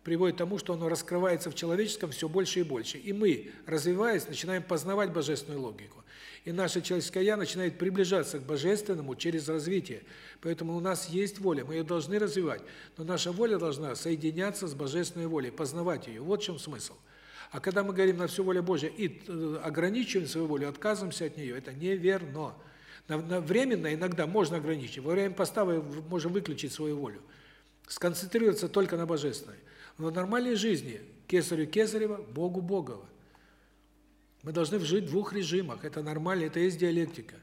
приводит к тому, что оно раскрывается в человеческом все больше и больше. И мы, развиваясь, начинаем познавать божественную логику. И наше человеческое «я» начинает приближаться к божественному через развитие. Поэтому у нас есть воля, мы ее должны развивать. Но наша воля должна соединяться с божественной волей, познавать ее. Вот в чем смысл. А когда мы говорим на всю волю Божью и э, ограничиваем свою волю, отказываемся от нее, это неверно. Временно иногда можно ограничить. Во время поста можем выключить свою волю. Сконцентрироваться только на божественной. Но в нормальной жизни кесарю кесарева, Богу Богова. Мы должны жить в двух режимах. Это нормально, это есть диалектика.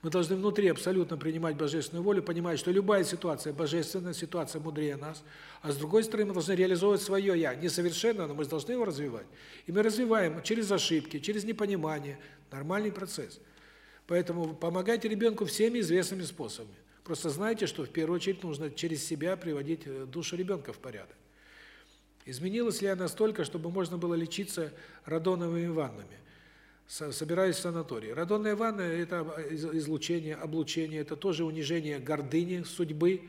Мы должны внутри абсолютно принимать божественную волю, понимать, что любая ситуация божественная, ситуация мудрее нас, а с другой стороны мы должны реализовывать свое я, несовершенно, но мы должны его развивать. И мы развиваем через ошибки, через непонимание, нормальный процесс. Поэтому помогайте ребенку всеми известными способами. Просто знайте, что в первую очередь нужно через себя приводить э, душу ребенка в порядок. Изменилась ли она настолько, чтобы можно было лечиться радоновыми ваннами? Собираюсь в санаторий. Радонная ванна – это излучение, облучение, это тоже унижение гордыни, судьбы,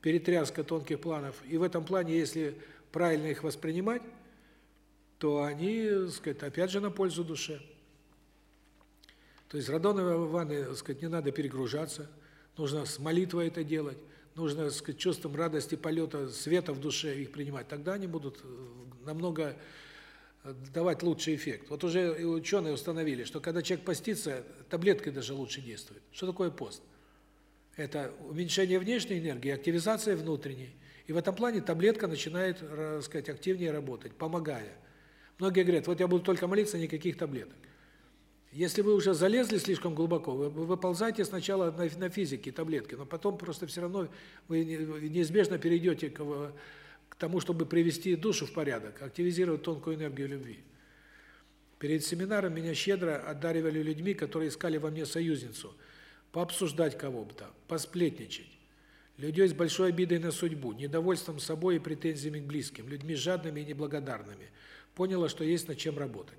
перетряска тонких планов. И в этом плане, если правильно их воспринимать, то они, сказать, опять же на пользу душе. То есть радоновые ванны, сказать, не надо перегружаться, нужно с молитвой это делать нужно, сказать, чувством радости полета, света в душе их принимать, тогда они будут э, намного давать лучший эффект. Вот уже ученые установили, что когда человек постится, таблеткой даже лучше действует. Что такое пост? Это уменьшение внешней энергии, активизация внутренней. И в этом плане таблетка начинает, э, так сказать, активнее работать, помогая. Многие говорят, вот я буду только молиться, никаких таблеток. Если вы уже залезли слишком глубоко, вы выползайте сначала на, на физике таблетки, но потом просто все равно вы неизбежно перейдете к, к тому, чтобы привести душу в порядок, активизировать тонкую энергию любви. Перед семинаром меня щедро одаривали людьми, которые искали во мне союзницу, пообсуждать кого-то, посплетничать. Людей с большой обидой на судьбу, недовольством собой и претензиями к близким, людьми жадными и неблагодарными. Поняла, что есть над чем работать.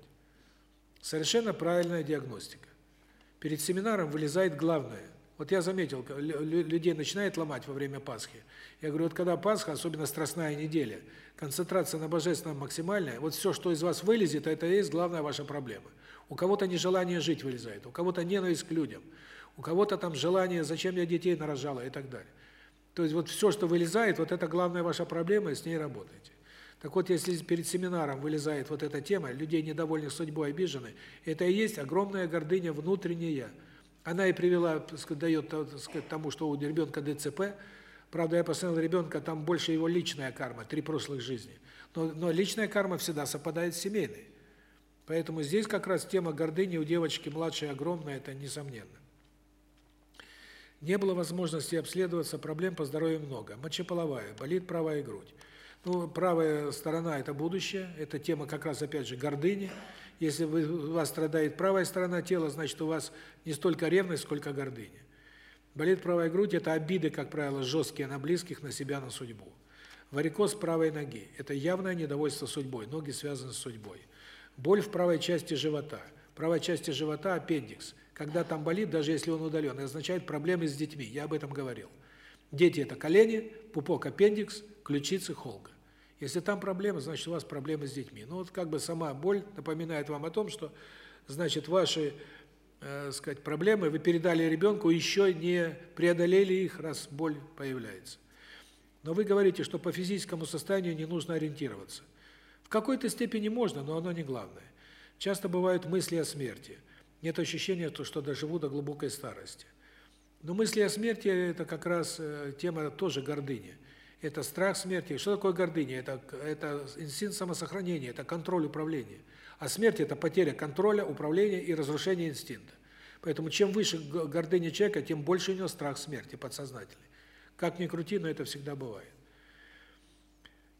Совершенно правильная диагностика. Перед семинаром вылезает главное. Вот я заметил, людей начинает ломать во время Пасхи. Я говорю, вот когда Пасха, особенно страстная неделя, концентрация на божественном максимальная, вот все, что из вас вылезет, это и есть главная ваша проблема. У кого-то нежелание жить вылезает, у кого-то ненависть к людям, у кого-то там желание, зачем я детей нарожала и так далее. То есть вот все, что вылезает, вот это главная ваша проблема, и с ней работаете. Так вот, если перед семинаром вылезает вот эта тема, людей недовольных судьбой, обижены, это и есть огромная гордыня внутренняя. Она и привела, так сказать, дает так сказать, тому, что у ребенка ДЦП. Правда, я посмотрел ребенка, там больше его личная карма, три прошлых жизни. Но, но личная карма всегда совпадает с семейной. Поэтому здесь как раз тема гордыни у девочки младшей огромная, это несомненно. Не было возможности обследоваться, проблем по здоровью много. Мочеполовая, болит правая грудь. Ну, правая сторона – это будущее, это тема как раз, опять же, гордыни. Если вы, у вас страдает правая сторона тела, значит, у вас не столько ревность, сколько гордыня. Болит правая грудь – это обиды, как правило, жесткие на близких, на себя, на судьбу. Варикоз правой ноги – это явное недовольство судьбой, ноги связаны с судьбой. Боль в правой части живота. Правой части живота – аппендикс. Когда там болит, даже если он удален, означает проблемы с детьми, я об этом говорил. Дети – это колени, пупок – аппендикс, ключицы – холка. Если там проблемы, значит, у вас проблемы с детьми. Ну вот как бы сама боль напоминает вам о том, что значит, ваши, э, сказать, проблемы вы передали ребенку, еще не преодолели их, раз боль появляется. Но вы говорите, что по физическому состоянию не нужно ориентироваться. В какой-то степени можно, но оно не главное. Часто бывают мысли о смерти. Нет ощущения, что доживу до глубокой старости. Но мысли о смерти это как раз э, тема тоже гордыни это страх смерти. Что такое гордыня? Это это инстинкт самосохранения, это контроль управления. А смерть это потеря контроля, управления и разрушение инстинкта. Поэтому чем выше гордыня человека, тем больше у него страх смерти подсознательный. Как ни крути, но это всегда бывает.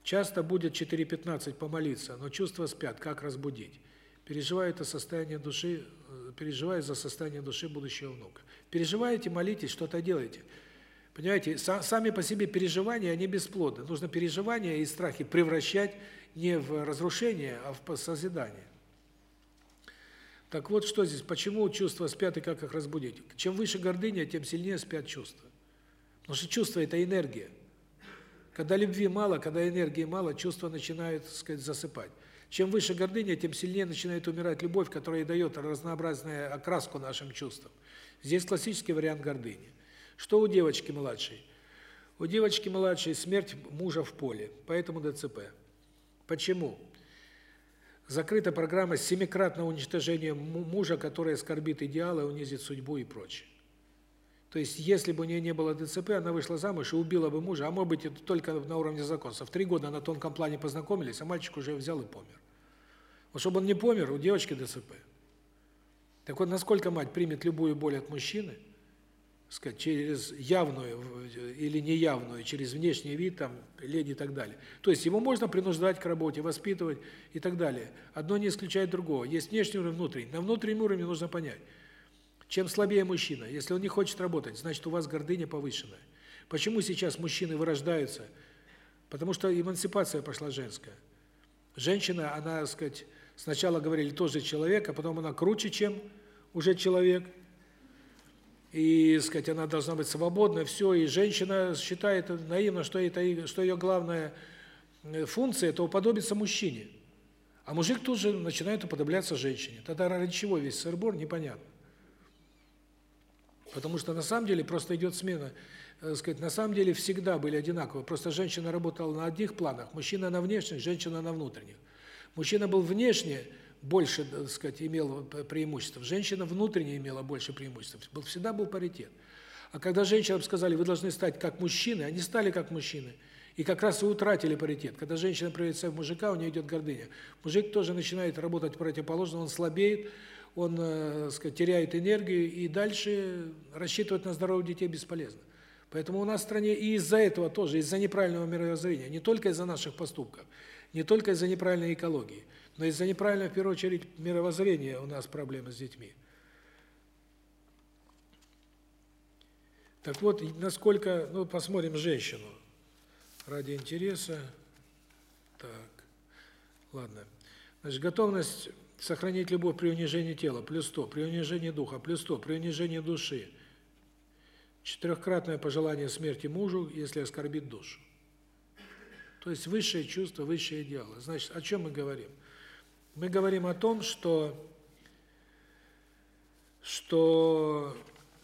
Часто будет 4:15 помолиться, но чувства спят, как разбудить? Переживаю это состояние души, э, переживаю за состояние души будущего внука. Переживаете, молитесь, что-то делаете. Понимаете, сами по себе переживания, они бесплодны. Нужно переживания и страхи превращать не в разрушение, а в созидание. Так вот, что здесь, почему чувства спят и как их разбудить? Чем выше гордыня, тем сильнее спят чувства. Потому что чувство – это энергия. Когда любви мало, когда энергии мало, чувства начинают, так сказать, засыпать. Чем выше гордыня, тем сильнее начинает умирать любовь, которая дает разнообразную окраску нашим чувствам. Здесь классический вариант гордыни. Что у девочки младшей? У девочки младшей смерть мужа в поле, поэтому ДЦП. Почему? Закрыта программа семикратного уничтожения мужа, который оскорбит идеалы, унизит судьбу и прочее. То есть, если бы у нее не было ДЦП, она вышла замуж и убила бы мужа, а может быть, это только на уровне законцев. Три года на тонком плане познакомились, а мальчик уже взял и помер. Вот чтобы он не помер, у девочки ДЦП. Так вот, насколько мать примет любую боль от мужчины – сказать, через явную или неявную, через внешний вид, там, лень и так далее. То есть его можно принуждать к работе, воспитывать и так далее. Одно не исключает другого. Есть внешний уровень, внутренний. На внутреннем уровне нужно понять, чем слабее мужчина, если он не хочет работать, значит, у вас гордыня повышенная. Почему сейчас мужчины вырождаются? Потому что эмансипация пошла женская. Женщина, она, сказать, сначала говорили тоже человек, а потом она круче, чем уже человек – и, сказать, она должна быть свободна, все, и женщина считает наивно, что это что ее главная э, функция это уподобиться мужчине. А мужик тут же начинает уподобляться женщине. Тогда ради чего весь сырбор, непонятно. Потому что на самом деле просто идет смена, э, сказать, на самом деле всегда были одинаковые. Просто женщина работала на одних планах, мужчина на внешних, женщина на внутренних. Мужчина был внешне больше, так сказать, имел преимуществ. Женщина внутренне имела больше преимуществ. Был всегда был паритет. А когда женщинам сказали: "Вы должны стать как мужчины", они стали как мужчины. И как раз и утратили паритет. Когда женщина превращается в мужика, у нее идет гордыня. Мужик тоже начинает работать противоположно, он слабеет, он, э, сказать, теряет энергию и дальше рассчитывать на здоровье детей бесполезно. Поэтому у нас в стране и из-за этого тоже, из-за неправильного мировоззрения, не только из-за наших поступков, не только из-за неправильной экологии, но из-за неправильного, в первую очередь, мировоззрения у нас проблемы с детьми. Так вот, насколько, ну, посмотрим женщину. Ради интереса. Так. Ладно. Значит, готовность сохранить любовь при унижении тела плюс 100, при унижении духа плюс 100, при унижении души. Четырехкратное пожелание смерти мужу, если оскорбит душу. То есть высшее чувство, высшие идеалы. Значит, о чем мы говорим? Мы говорим о том, что что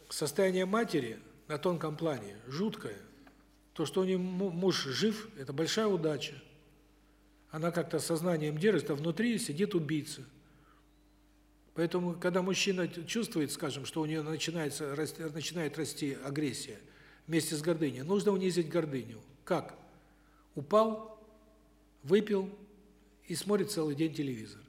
состояние матери на тонком плане жуткое. То, что у нее муж жив, это большая удача. Она как-то сознанием держит, а внутри сидит убийца. Поэтому, когда мужчина чувствует, скажем, что у нее начинается начинает расти агрессия вместе с гордыней, нужно унизить гордыню. Как? Упал, выпил и смотрит целый день телевизор.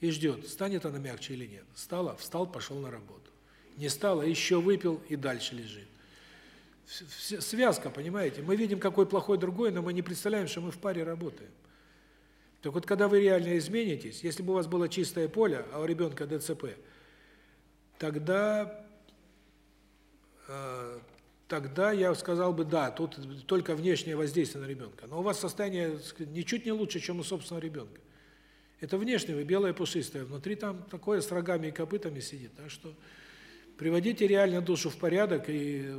И ждет, станет она мягче или нет. Стала, встал, пошел на работу. Не стала, еще выпил и дальше лежит. Связка, понимаете? Мы видим, какой плохой другой, но мы не представляем, что мы в паре работаем. Так вот, когда вы реально изменитесь, если бы у вас было чистое поле, а у ребенка ДЦП, тогда э, тогда я сказал бы, да, тут только внешнее воздействие на ребенка. Но у вас состояние ничуть не лучше, чем у собственного ребенка. Это внешнее, вы белое пушистое, внутри там такое с рогами и копытами сидит. Так что приводите реально душу в порядок, и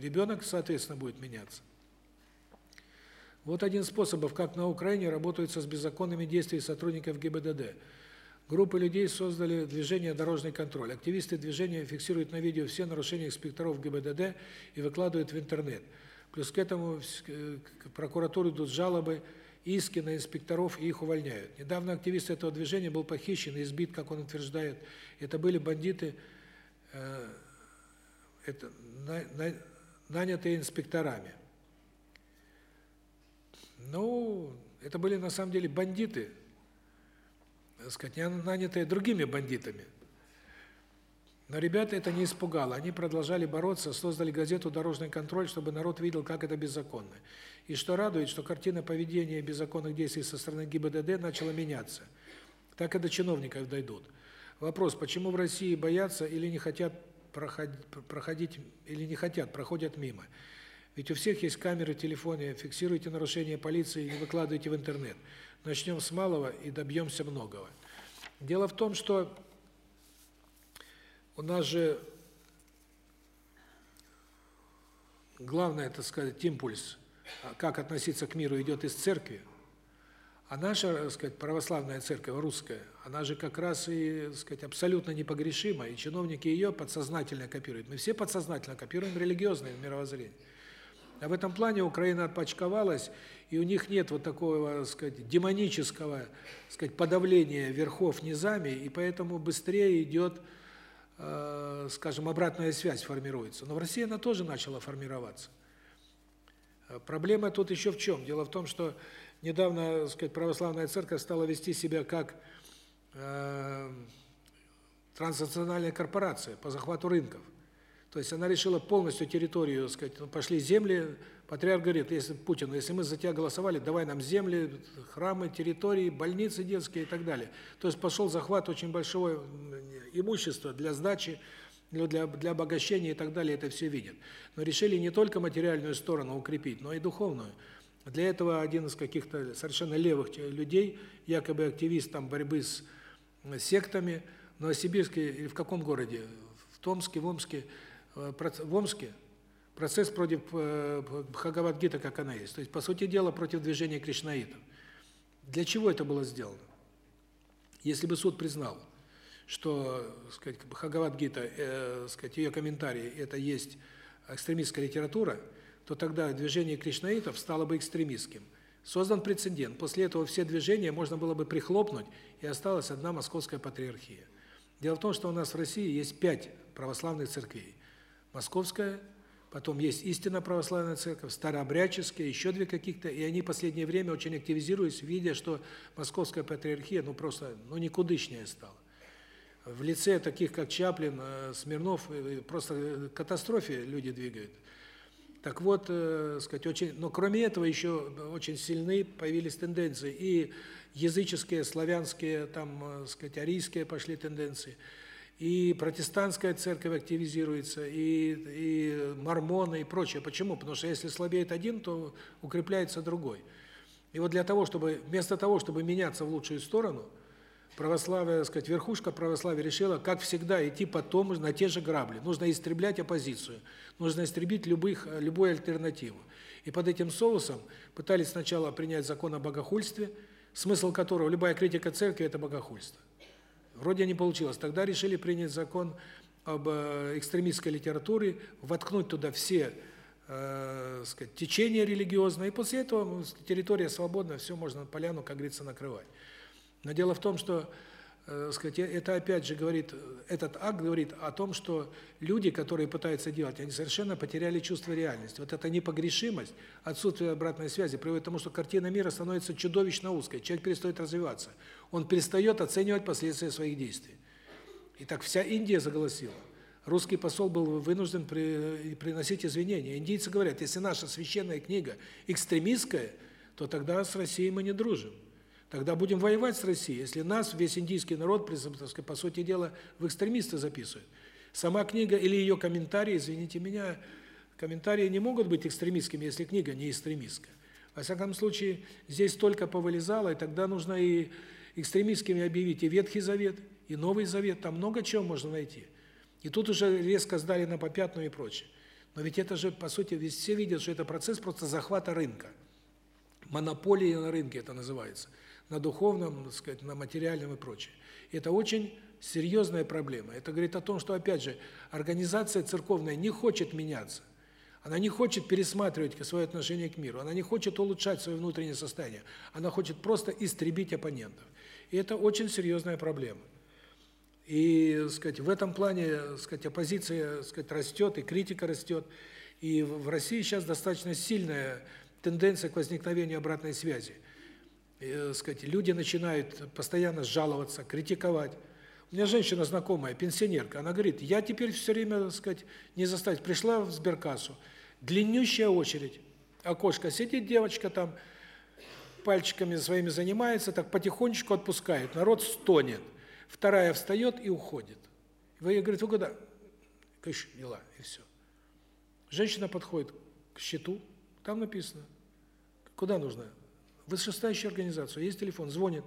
ребенок, соответственно, будет меняться. Вот один из способов, как на Украине работаются с беззаконными действиями сотрудников ГИБДД. Группы людей создали движение «Дорожный контроль». Активисты движения фиксируют на видео все нарушения инспекторов ГИБДД и выкладывают в интернет. Плюс к этому к прокуратуре идут жалобы, иски на инспекторов и их увольняют. Недавно активист этого движения был похищен и избит, как он утверждает. Это были бандиты, э, это, на, на, нанятые инспекторами. Ну, это были на самом деле бандиты, так сказать, нанятые другими бандитами. Но ребята это не испугало. Они продолжали бороться, создали газету «Дорожный контроль», чтобы народ видел, как это беззаконно. И что радует, что картина поведения беззаконных действий со стороны ГИБДД начала меняться. Так и до чиновников дойдут. Вопрос, почему в России боятся или не хотят проходить, проходить или не хотят, проходят мимо. Ведь у всех есть камеры в телефоне, фиксируйте нарушения полиции и выкладывайте в интернет. Начнем с малого и добьемся многого. Дело в том, что у нас же главное, так сказать, импульс, как относиться к миру, идет из церкви. А наша, так сказать, православная церковь русская, она же как раз и, так сказать, абсолютно непогрешима, и чиновники ее подсознательно копируют. Мы все подсознательно копируем религиозное мировоззрение. А в этом плане Украина отпочковалась, и у них нет вот такого, так сказать, демонического, так сказать, подавления верхов низами, и поэтому быстрее идет, э, скажем, обратная связь формируется. Но в России она тоже начала формироваться. Э, проблема тут еще в чем? Дело в том, что недавно, так сказать, православная церковь стала вести себя как э, транснациональная корпорация по захвату рынков. То есть она решила полностью территорию, сказать, ну, пошли земли, патриарх говорит, если Путин, если мы за тебя голосовали, давай нам земли, храмы, территории, больницы детские и так далее. То есть пошел захват очень большого имущества для сдачи, для для обогащения и так далее, это все видят. Но решили не только материальную сторону укрепить, но и духовную. Для этого один из каких-то совершенно левых людей, якобы активист там борьбы с сектами, в Новосибирске или в каком городе? В Томске, в Омске в Омске процесс против э, Бхагавад-гита, как она есть. То есть, по сути дела, против движения кришнаитов. Для чего это было сделано? Если бы суд признал, что, сказать, Бхагавад-гита, э, сказать, ее комментарии это есть экстремистская литература, то тогда движение кришнаитов стало бы экстремистским. Создан прецедент. После этого все движения можно было бы прихлопнуть, и осталась одна московская патриархия. Дело в том, что у нас в России есть пять православных церквей. Московская, потом есть истинно православная церковь, старообрядческая, еще две каких-то, и они в последнее время очень активизируются, видя, что московская патриархия, ну просто, ну никудышнее стала. В лице таких, как Чаплин, э, Смирнов, э, просто к катастрофе люди двигают. Так вот, э, сказать, очень, но кроме этого еще очень сильны появились тенденции и языческие, славянские, там, э, сказать, арийские пошли тенденции и протестантская церковь активизируется, и и мормоны и прочее. Почему? Потому что если слабеет один, то укрепляется другой. И вот для того, чтобы вместо того, чтобы меняться в лучшую сторону, православие, так сказать, верхушка православия решила, как всегда, идти потом на те же грабли. Нужно истреблять оппозицию, нужно истребить любых любую альтернативу. И под этим соусом пытались сначала принять закон о богохульстве, смысл которого любая критика церкви это богохульство. Вроде не получилось. Тогда решили принять закон об э, экстремистской литературе, воткнуть туда все э, сказать, течения религиозные, и после этого территория свободна, все можно поляну, как говорится, накрывать. Но дело в том, что э, сказать, это опять же говорит, этот акт говорит о том, что люди, которые пытаются делать, они совершенно потеряли чувство реальности. Вот эта непогрешимость, отсутствие обратной связи приводит к тому, что картина мира становится чудовищно узкой, человек перестает развиваться, он перестает оценивать последствия своих действий. И так вся Индия заголосила. Русский посол был вынужден при, приносить извинения. Индийцы говорят, если наша священная книга экстремистская, то тогда с Россией мы не дружим. Тогда будем воевать с Россией, если нас, весь индийский народ, по сути дела, в экстремисты записывают. Сама книга или ее комментарии, извините меня, комментарии не могут быть экстремистскими, если книга не экстремистская. Во всяком случае, здесь только повылезало, и тогда нужно и экстремистскими объявить и Ветхий Завет, и Новый Завет, там много чего можно найти. И тут уже резко сдали на попятную и прочее. Но ведь это же, по сути, все видят, что это процесс просто захвата рынка. Монополия на рынке это называется – на духовном, так сказать, на материальном и прочее. Это очень серьезная проблема. Это говорит о том, что опять же, организация церковная не хочет меняться. Она не хочет пересматривать свое отношение к миру, она не хочет улучшать свое внутреннее состояние. Она хочет просто истребить оппонентов. И это очень серьезная проблема. И, сказать, в этом плане, сказать, оппозиция, сказать, растет и критика растет. И в России сейчас достаточно сильная тенденция к возникновению обратной связи э, сказать, люди начинают постоянно жаловаться, критиковать. У меня женщина знакомая, пенсионерка, она говорит: "Я теперь все время, сказать, не заставить, пришла в сберкассу, длиннющая очередь. Окошко сидит девочка там, пальчиками своими занимается, так потихонечку отпускает. Народ стонет. Вторая встает и уходит. Вы ей говорите: "Вы куда?" Кыш, дела и все. Женщина подходит к счету, там написано: "Куда нужно?" Вышестоящую организацию, есть телефон, звонит,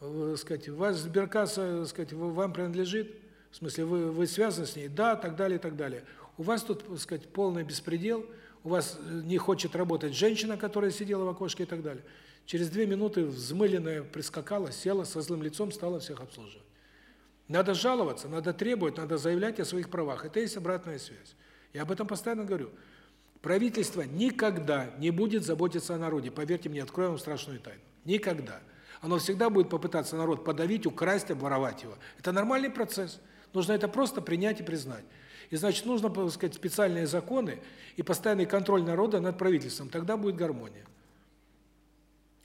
э, сказать, вас Сберкасса, сказать, вам принадлежит, в смысле, вы вы связаны с ней? Да, так далее, так далее. У вас тут, сказать, полный беспредел, у вас э, не хочет работать женщина, которая сидела в окошке и так далее. Через две минуты взмыленная прискакала, села со злым лицом, стала всех обслуживать. Надо жаловаться, надо требовать, надо заявлять о своих правах. Это есть обратная связь. Я об этом постоянно говорю. Правительство никогда не будет заботиться о народе. Поверьте мне, открою вам страшную тайну. Никогда. Оно всегда будет попытаться народ подавить, украсть, обворовать его. Это нормальный процесс. Нужно это просто принять и признать. И значит, нужно, так сказать, специальные законы и постоянный контроль народа над правительством. Тогда будет гармония.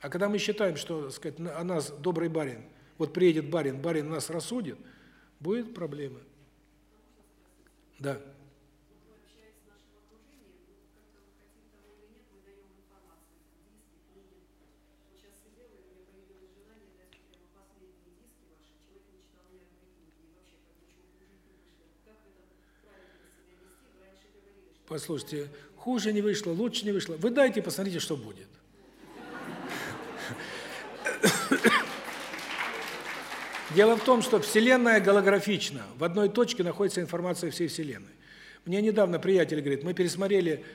А когда мы считаем, что, так сказать, о нас добрый барин, вот приедет барин, барин нас рассудит, будет проблема. Да. Послушайте, хуже не вышло, лучше не вышло. Вы дайте, посмотрите, что будет. Дело в том, что Вселенная голографична. В одной точке находится информация всей Вселенной. Мне недавно приятель говорит, мы пересмотрели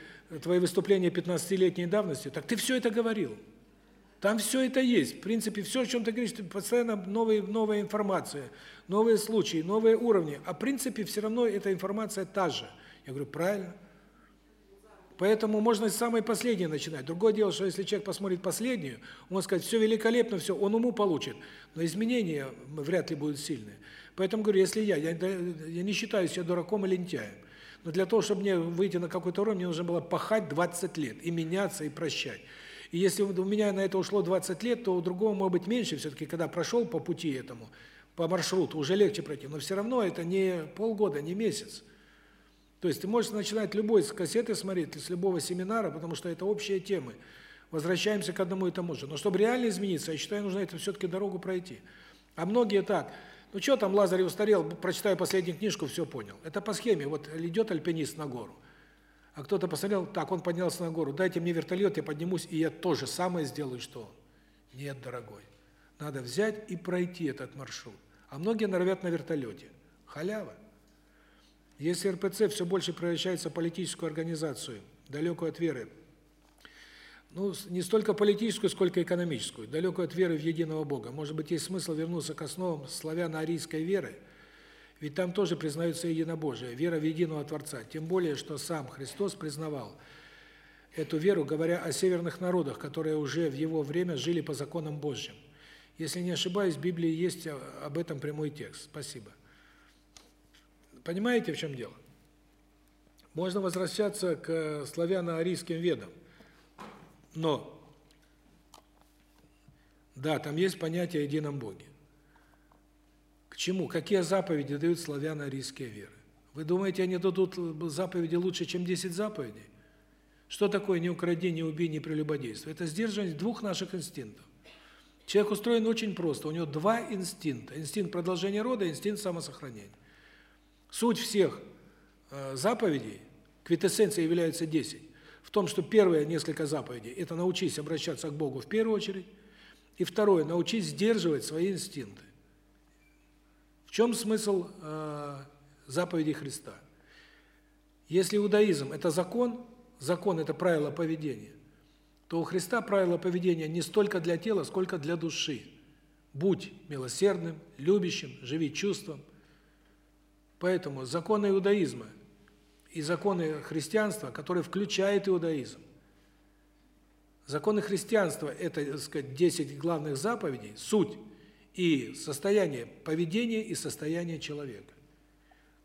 твои выступления 15-летней давности. Так ты все это говорил. Там все это есть. В принципе, все, о чем ты говоришь, постоянно новые, новая информация, новые случаи, новые уровни. А в принципе, все равно эта информация та же. Я говорю, правильно. Поэтому можно с самой последней начинать. Другое дело, что если человек посмотрит последнюю, он сказать, все великолепно, все, он уму получит. Но изменения вряд ли будут сильные. Поэтому говорю, если я, я, я не считаю себя дураком или лентяем. Но для того, чтобы мне выйти на какой-то уровень, мне нужно было пахать 20 лет, и меняться, и прощать. И если у меня на это ушло 20 лет, то у другого может быть меньше, все-таки, когда прошел по пути этому, по маршруту, уже легче пройти. Но все равно это не полгода, не месяц. То есть ты можешь начинать любой с кассеты смотреть, с любого семинара, потому что это общие темы. Возвращаемся к одному и тому же. Но чтобы реально измениться, я считаю, нужно это все-таки дорогу пройти. А многие так, ну что там Лазарев устарел, прочитаю последнюю книжку, все понял. Это по схеме, вот идет альпинист на гору. А кто-то посмотрел, так, он поднялся на гору, дайте мне вертолет, я поднимусь, и я тоже самое сделаю, что он. Нет, дорогой, надо взять и пройти этот маршрут. А многие норовят на вертолете. Халява. Если РПЦ все больше превращается в политическую организацию, далекую от веры, ну, не столько политическую, сколько экономическую, далекую от веры в единого Бога, может быть, есть смысл вернуться к основам славяно-арийской веры Ведь там тоже признается единобожие, вера в единого Творца. Тем более, что сам Христос признавал эту веру, говоря о северных народах, которые уже в его время жили по законам Божьим. Если не ошибаюсь, в Библии есть об этом прямой текст. Спасибо. Понимаете, в чем дело? Можно возвращаться к славяно-арийским ведам. Но да, там есть понятие о едином Боге. К чему? Какие заповеди дают славяно-арийские веры? Вы думаете, они дадут заповеди лучше, чем 10 заповедей? Что такое не укради, не убей, не прелюбодействуй? Это сдерживание двух наших инстинктов. Человек устроен очень просто. У него два инстинкта. Инстинкт продолжения рода, инстинкт самосохранения. Суть всех э, заповедей, квитэссенция является 10. В том, что первые несколько заповедей – это научись обращаться к Богу в первую очередь, и второе – научись сдерживать свои инстинкты. В чем смысл э, заповедей Христа? Если иудаизм – это закон, закон – это правило поведения, то у Христа правило поведения не столько для тела, сколько для души. Будь милосердным, любящим, живи чувством. Поэтому законы иудаизма и законы христианства, которые включают иудаизм, Законы христианства это, так сказать, 10 главных заповедей, суть и состояние поведения и состояние человека.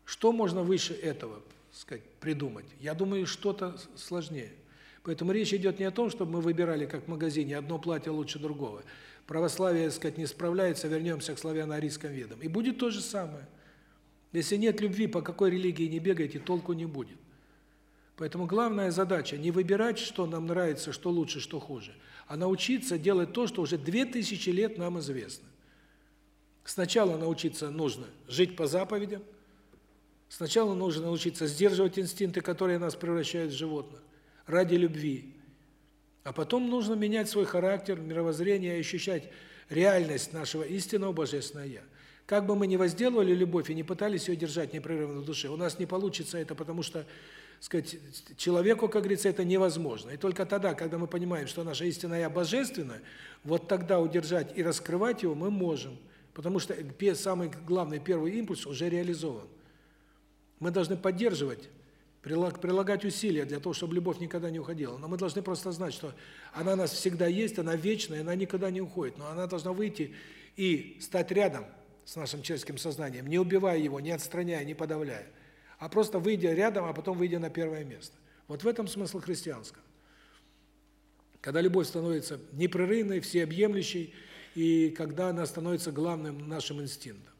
Что можно выше этого, так сказать, придумать? Я думаю, что-то сложнее. Поэтому речь идет не о том, чтобы мы выбирали как в магазине одно платье лучше другого. Православие, так сказать, не справляется, вернемся к славяно-арийским ведам. И будет то же самое. Если нет любви, по какой религии не бегайте, толку не будет. Поэтому главная задача не выбирать, что нам нравится, что лучше, что хуже, а научиться делать то, что уже 2000 лет нам известно. Сначала научиться нужно жить по заповедям. Сначала нужно научиться сдерживать инстинкты, которые нас превращают в животных ради любви. А потом нужно менять свой характер, мировоззрение и ощущать реальность нашего истинного божественного я. Как бы мы ни возделывали любовь и не пытались ее держать непрерывно в душе, у нас не получится это, потому что сказать, человеку, как говорится, это невозможно. И только тогда, когда мы понимаем, что наша истинная божественна, вот тогда удержать и раскрывать его мы можем. Потому что самый главный первый импульс уже реализован. Мы должны поддерживать, прилагать усилия для того, чтобы любовь никогда не уходила. Но мы должны просто знать, что она у нас всегда есть, она вечная, она никогда не уходит. Но она должна выйти и стать рядом с нашим человеческим сознанием, не убивая его, не отстраняя, не подавляя а просто выйдя рядом, а потом выйдя на первое место. Вот в этом смысл христианского. Когда любовь становится непрерывной, всеобъемлющей, и когда она становится главным нашим инстинктом.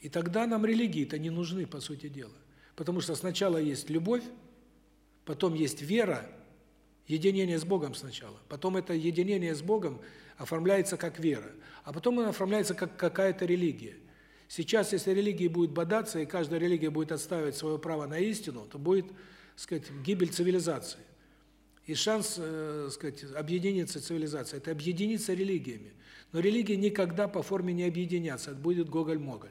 И тогда нам религии-то не нужны, по сути дела. Потому что сначала есть любовь, потом есть вера, единение с Богом сначала. Потом это единение с Богом оформляется как вера, а потом оно оформляется как какая-то религия. Сейчас, если религии будет бодаться, и каждая религия будет отстаивать свое право на истину, то будет, сказать, гибель цивилизации. И шанс, э, сказать, объединиться цивилизация это объединиться религиями. Но религии никогда по форме не объединятся, это будет гоголь-моголь.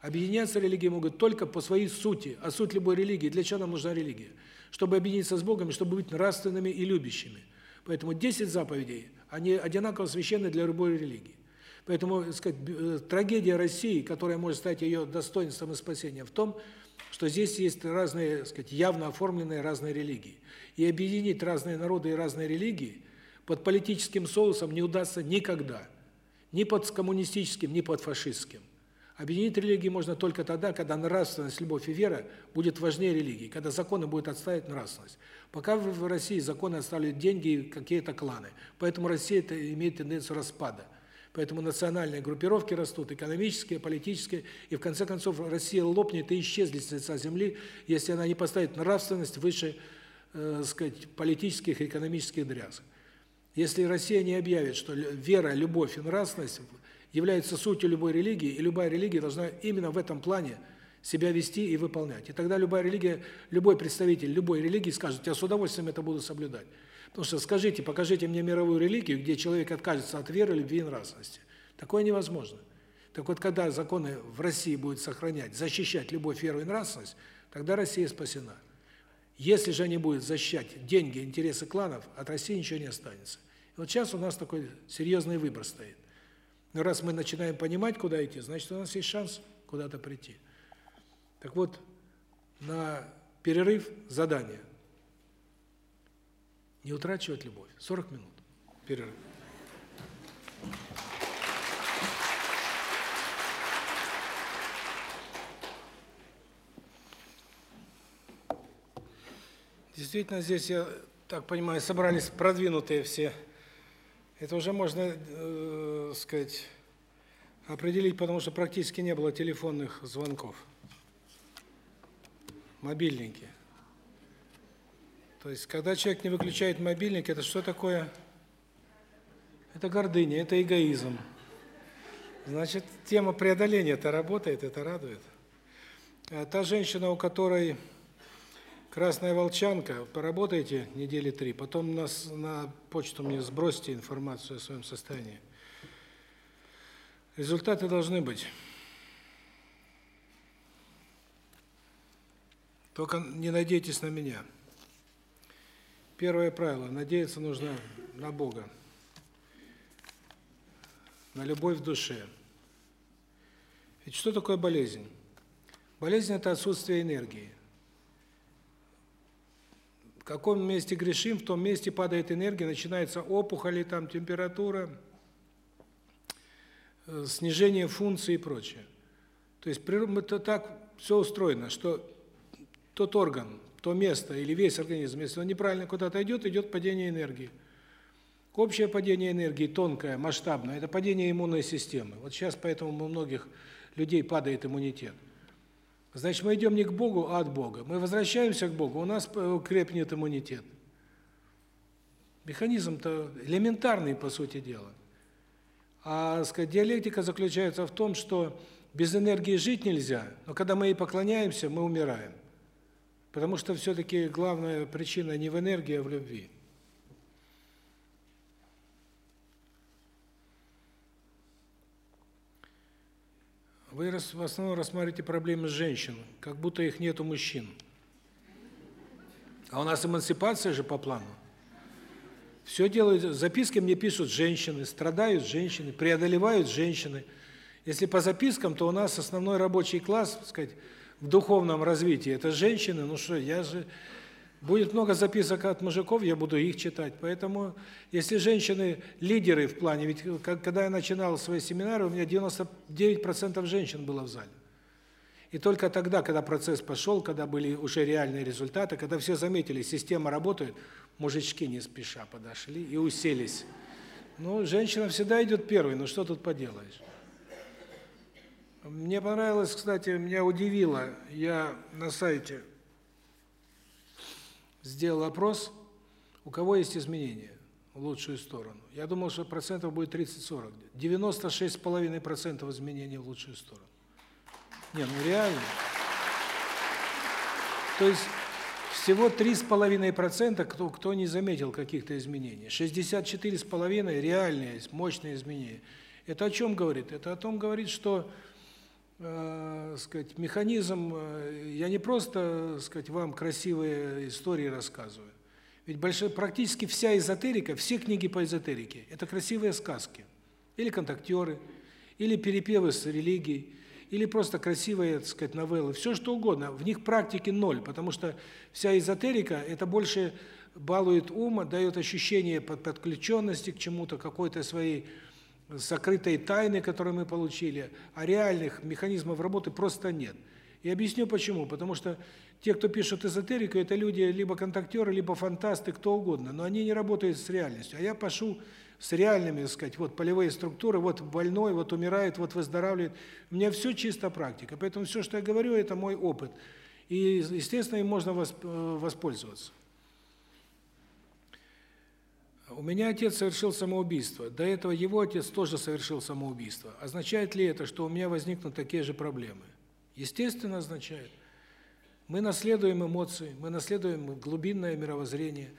Объединяться религии могут только по своей сути. А суть любой религии, для чего нам нужна религия? Чтобы объединиться с Богом, чтобы быть нравственными и любящими. Поэтому 10 заповедей, они одинаково священны для любой религии. Поэтому, так сказать, э, трагедия России, которая может стать ее достоинством и спасением, в том, что здесь есть разные, так сказать, явно оформленные разные религии. И объединить разные народы и разные религии под политическим соусом не удастся никогда. Ни под коммунистическим, ни под фашистским. Объединить религии можно только тогда, когда нравственность, любовь и вера будет важнее религии, когда законы будут отставить нравственность. Пока в России законы отставляют деньги и какие-то кланы. Поэтому Россия это имеет тенденцию распада. Поэтому национальные группировки растут, экономические, политические, и в конце концов Россия лопнет и исчезнет с лица земли, если она не поставит нравственность выше, э, сказать, политических и экономических дрязг. Если Россия не объявит, что вера, любовь и нравственность являются сутью любой религии, и любая религия должна именно в этом плане себя вести и выполнять. И тогда любая религия, любой представитель любой религии скажет: "Я с удовольствием это буду соблюдать". Потому что скажите, покажите мне мировую религию, где человек откажется от веры, любви и нравственности. Такое невозможно. Так вот, когда законы в России будут сохранять, защищать любовь, веру и нравственность, тогда Россия спасена. Если же они будут защищать деньги, интересы кланов, от России ничего не останется. И вот сейчас у нас такой серьезный выбор стоит. Но раз мы начинаем понимать, куда идти, значит, у нас есть шанс куда-то прийти. Так вот, на перерыв задание. Не утрачивать любовь. 40 минут. Перерыв. Действительно, здесь, я так понимаю, собрались продвинутые все. Это уже можно, э, сказать, определить, потому что практически не было телефонных звонков. Мобильники. То есть, когда человек не выключает мобильник, это что такое? Это гордыня, это эгоизм. Значит, тема преодоления это работает, это радует. А та женщина, у которой Красная волчанка, поработайте недели три, потом нас на почту мне сбросьте информацию о своем состоянии. Результаты должны быть. Только не надейтесь на меня. Первое правило надеяться нужно на Бога. На любовь в душе. Ведь что такое болезнь? Болезнь это отсутствие энергии каком месте грешим, в том месте падает энергия, начинается опухоли, там температура, э, снижение функции и прочее. То есть так все устроено, что тот орган, то место или весь организм, если он неправильно куда-то идет, идет падение энергии. Общее падение энергии, тонкое, масштабное, это падение иммунной системы. Вот сейчас поэтому у многих людей падает иммунитет. Значит, мы идем не к Богу, а от Бога. Мы возвращаемся к Богу, у нас крепнет иммунитет. Механизм-то элементарный, по сути дела. А, сказать, диалектика заключается в том, что без энергии жить нельзя, но когда мы ей поклоняемся, мы умираем. Потому что все таки главная причина не в энергии, а в любви. Вы в основном рассматриваете проблемы женщин, как будто их нет у мужчин. А у нас эмансипация же по плану. Все делают, записки мне пишут женщины, страдают женщины, преодолевают женщины. Если по запискам, то у нас основной рабочий класс, так сказать, в духовном развитии это женщины. Ну что, я же Будет много записок от мужиков, я буду их читать. Поэтому, если женщины лидеры в плане, ведь когда я начинал свои семинары, у меня 99% женщин было в зале. И только тогда, когда процесс пошел, когда были уже реальные результаты, когда все заметили, система работает, мужички не спеша подошли и уселись. Ну, женщина всегда идет первой, ну что тут поделаешь? Мне понравилось, кстати, меня удивило, я на сайте сделал опрос, у кого есть изменения в лучшую сторону. Я думал, что процентов будет 30-40. 96,5% изменений в лучшую сторону. Не, ну реально. То есть всего 3,5% кто кто не заметил каких-то изменений. 64,5 реальные мощные изменения. Это о чем говорит? Это о том говорит, что э, сказать, механизм, э, я не просто, сказать, вам красивые истории рассказываю. Ведь большая практически вся эзотерика, все книги по эзотерике это красивые сказки. Или контактеры, или перепевы с религией, или просто красивые, так сказать, новеллы, все что угодно. В них практики ноль, потому что вся эзотерика это больше балует ум, дает ощущение подключенности к чему-то, какой-то своей закрытой тайны, которые мы получили, а реальных механизмов работы просто нет. И объясню почему. Потому что те, кто пишут эзотерику, это люди либо контактеры, либо фантасты, кто угодно, но они не работают с реальностью. А я пишу с реальными, так сказать, вот полевые структуры, вот больной, вот умирает, вот выздоравливает. У меня все чисто практика. Поэтому все, что я говорю, это мой опыт. И, естественно, им можно э, воспользоваться. У меня отец совершил самоубийство. До этого его отец тоже совершил самоубийство. Означает ли это, что у меня возникнут такие же проблемы? Естественно, означает. Мы наследуем эмоции, мы наследуем глубинное мировоззрение.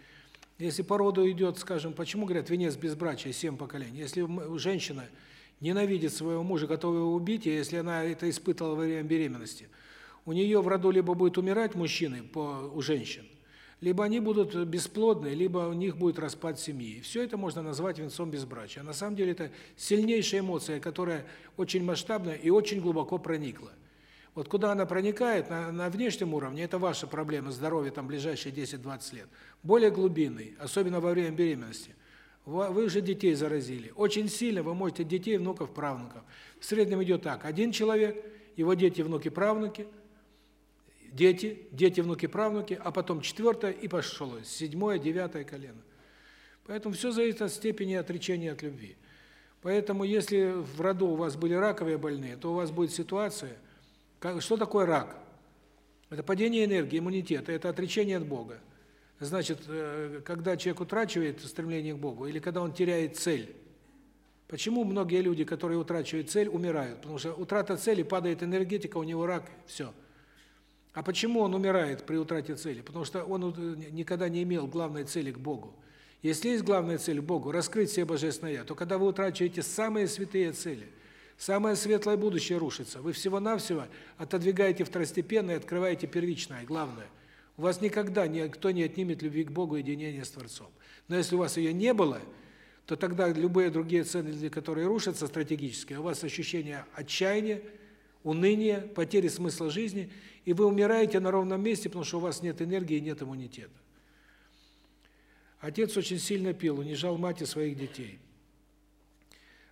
Если по роду идет, скажем, почему говорят венец безбрачия семь поколений? Если женщина ненавидит своего мужа, готова его убить, и если она это испытывала во время беременности, у нее в роду либо будет умирать мужчины по у женщин, либо они будут бесплодны, либо у них будет распад семьи. Все это можно назвать венцом безбрачия. На самом деле это сильнейшая эмоция, которая очень масштабная и очень глубоко проникла. Вот куда она проникает, на, на внешнем уровне, это ваша проблема здоровья там ближайшие 10-20 лет. Более глубинный, особенно во время беременности. Вы уже детей заразили. Очень сильно вы можете детей, внуков, правнуков. В среднем идет так. Один человек, его дети, внуки, правнуки, дети, дети, внуки, правнуки, а потом четвертое и пошло, седьмое, девятое колено. Поэтому все зависит от степени отречения от любви. Поэтому если в роду у вас были раковые больные, то у вас будет ситуация – что такое рак? Это падение энергии, иммунитета, это отречение от Бога. Значит, э, когда человек утрачивает стремление к Богу или когда он теряет цель. Почему многие люди, которые утрачивают цель, умирают? Потому что утрата цели, падает энергетика, у него рак, все. А почему он умирает при утрате цели? Потому что он никогда не имел главной цели к Богу. Если есть главная цель к Богу раскрыть все божественное то когда вы утрачиваете самые святые цели – Самое светлое будущее рушится. Вы всего-навсего отодвигаете второстепенное открываете первичное, главное. У вас никогда никто не отнимет любви к Богу и единения с Творцом. Но если у вас ее не было, то тогда любые другие ценности, которые рушатся стратегически, у вас ощущение отчаяния, уныния, потери смысла жизни, и вы умираете на ровном месте, потому что у вас нет энергии и нет иммунитета. Отец очень сильно пил, унижал мать и своих детей.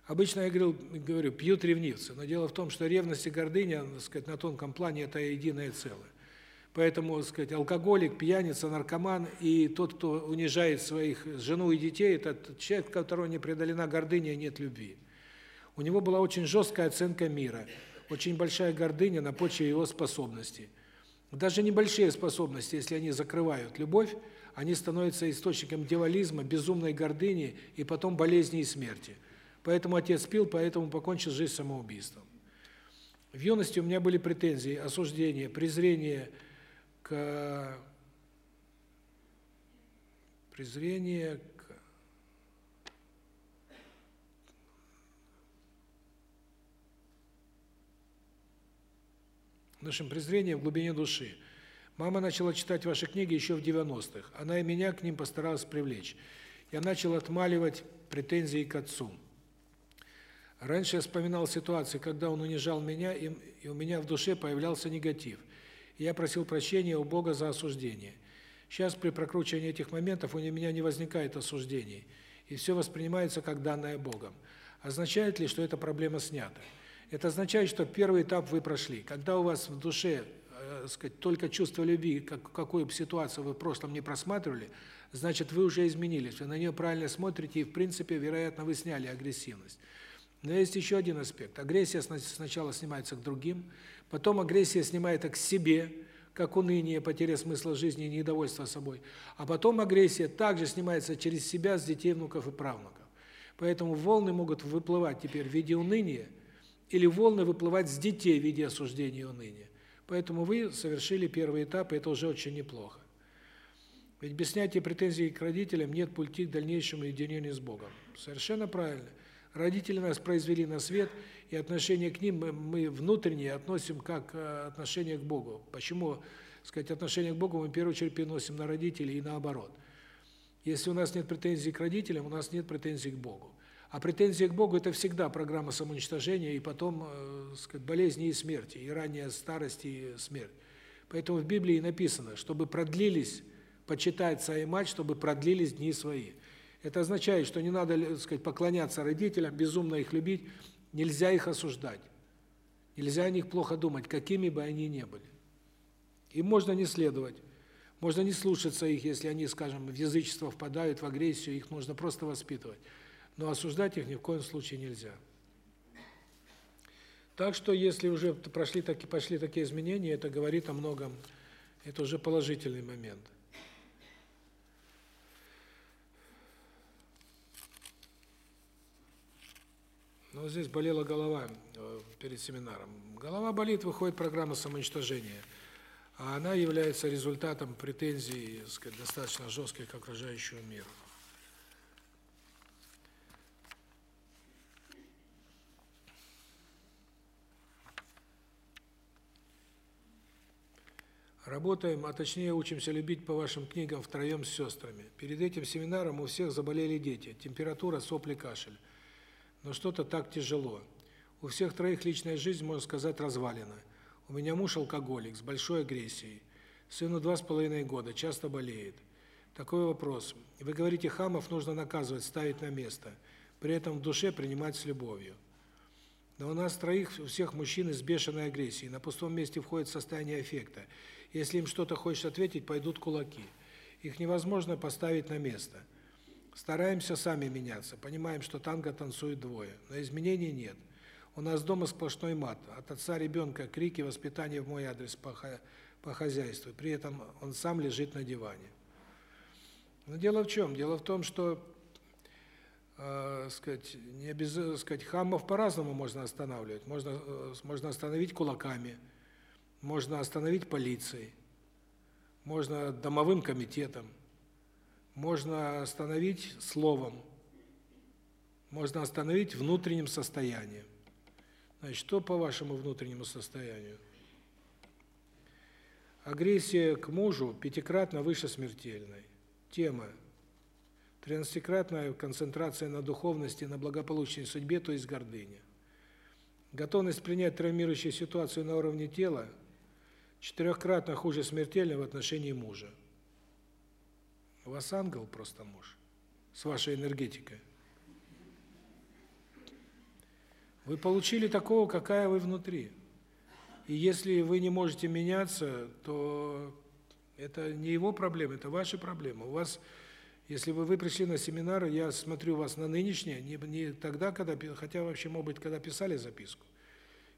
Обычно я говорил, говорю, пьют ревнивцы, но дело в том, что ревность и гордыня, так сказать, на тонком плане это единое целое. Поэтому, так сказать, алкоголик, пьяница, наркоман и тот, кто унижает своих жену и детей, это человек, у которого не преодолена гордыня и нет любви. У него была очень жесткая оценка мира, очень большая гордыня на почве его способностей. Даже небольшие способности, если они закрывают любовь, они становятся источником дьяволизма, безумной гордыни и потом болезни и смерти. Поэтому отец пил, поэтому покончил жизнь самоубийством. В юности у меня были претензии, осуждение, презрение к презрение к нашим презрением в глубине души. Мама начала читать ваши книги еще в 90-х. Она и меня к ним постаралась привлечь. Я начал отмаливать претензии к отцу. Раньше я вспоминал ситуации, когда он унижал меня, и, и у меня в душе появлялся негатив. Я просил прощения у Бога за осуждение. Сейчас при прокручивании этих моментов у меня не возникает осуждений, и все воспринимается как данное Богом. Означает ли, что эта проблема снята? Это означает, что первый этап вы прошли. Когда у вас в душе, э, сказать, только чувство любви, как какую бы ситуацию вы в прошлом не просматривали, значит, вы уже изменились, вы на нее правильно смотрите, и в принципе, вероятно, вы сняли агрессивность. Но есть еще один аспект. Агрессия сначала снимается к другим, потом агрессия снимает к себе, как уныние, потеря смысла жизни недовольство собой. А потом агрессия также снимается через себя с детей, внуков и правнуков. Поэтому волны могут выплывать теперь в виде уныния, или волны выплывать с детей в виде осуждения и уныния. Поэтому вы совершили первый этап, и это уже очень неплохо. Ведь без снятия претензий к родителям нет пути к дальнейшему единению с Богом. Совершенно правильно. Родители нас произвели на свет, и отношение к ним мы, внутренне относим как э, отношение к Богу. Почему, сказать, отношение к Богу мы в первую очередь переносим на родителей и наоборот. Если у нас нет претензий к родителям, у нас нет претензий к Богу. А претензии к Богу это всегда программа самоуничтожения и потом, э, сказать, болезни и смерти, и ранняя старость и смерть. Поэтому в Библии написано, чтобы продлились почитать отца и мать, чтобы продлились дни свои. Это означает, что не надо, так сказать, поклоняться родителям, безумно их любить, нельзя их осуждать. Нельзя о них плохо думать, какими бы они ни были. Им можно не следовать, можно не слушаться их, если они, скажем, в язычество впадают, в агрессию, их нужно просто воспитывать. Но осуждать их ни в коем случае нельзя. Так что, если уже прошли такие, пошли такие изменения, это говорит о многом, это уже положительный момент. Но здесь болела голова э, перед семинаром. Голова болит, выходит программа самоуничтожения. А она является результатом претензий, сказать, достаточно жестких к окружающему миру. Работаем, а точнее учимся любить по вашим книгам втроем с сестрами. Перед этим семинаром у всех заболели дети. Температура, сопли, кашель но что-то так тяжело. У всех троих личная жизнь, можно сказать, развалена. У меня муж алкоголик с большой агрессией. Сыну два с половиной года, часто болеет. Такой вопрос. Вы говорите, хамов нужно наказывать, ставить на место, при этом в душе принимать с любовью. Но у нас троих, у всех мужчин с бешеной агрессией. На пустом месте входит состояние аффекта. Если им что-то хочешь ответить, пойдут кулаки. Их невозможно поставить на место. Стараемся сами меняться. Понимаем, что танго танцуют двое. Но изменений нет. У нас дома сплошной мат. От отца ребенка крики, воспитание в мой адрес по, по хозяйству. При этом он сам лежит на диване. Но дело в чем? Дело в том, что э, сказать, не обязательно, сказать, хамов по-разному можно останавливать. Можно э, можно остановить кулаками, можно остановить полицией, можно домовым комитетом, можно остановить словом, можно остановить внутренним состоянием. Значит, что по вашему внутреннему состоянию? Агрессия к мужу пятикратно выше смертельной. Тема тринадцатикратная концентрация на духовности, на благополучной судьбе, то есть гордыня. Готовность принять травмирующую ситуацию на уровне тела четырехкратно хуже смертельной в отношении мужа. У вас ангел просто муж с вашей энергетикой. Вы получили такого, какая вы внутри. И если вы не можете меняться, то это не его проблема, это ваши проблемы. У вас, если вы, вы пришли на семинар, я смотрю вас на нынешнее, не, не тогда, когда, хотя вообще, может быть, когда писали записку.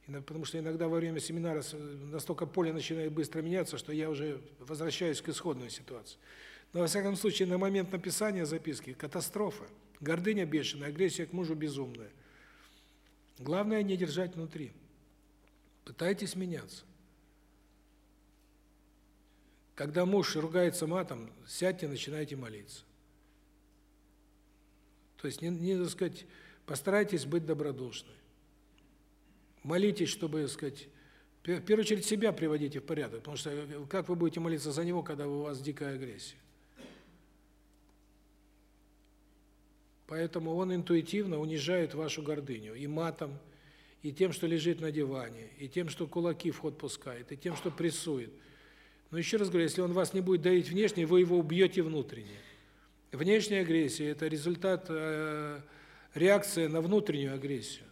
Потому что иногда во время семинара настолько поле начинает быстро меняться, что я уже возвращаюсь к исходной ситуации. Но, во всяком случае, на момент написания записки катастрофа. Гордыня бешеная, агрессия к мужу безумная. Главное не держать внутри. Пытайтесь меняться. Когда муж ругается матом, сядьте, начинайте молиться. То есть не не, так сказать, постарайтесь быть добродушны. Молитесь, чтобы, так сказать, в первую очередь себя приводите в порядок, потому что э, как вы будете молиться за него, когда у вас дикая агрессия? Поэтому он интуитивно унижает вашу гордыню и матом, и тем, что лежит на диване, и тем, что кулаки в ход пускает, и тем, что прессует. Но еще раз говорю, если он вас не будет давить внешне, вы его убьете внутренне. Внешняя агрессия это результат э реакция на внутреннюю агрессию.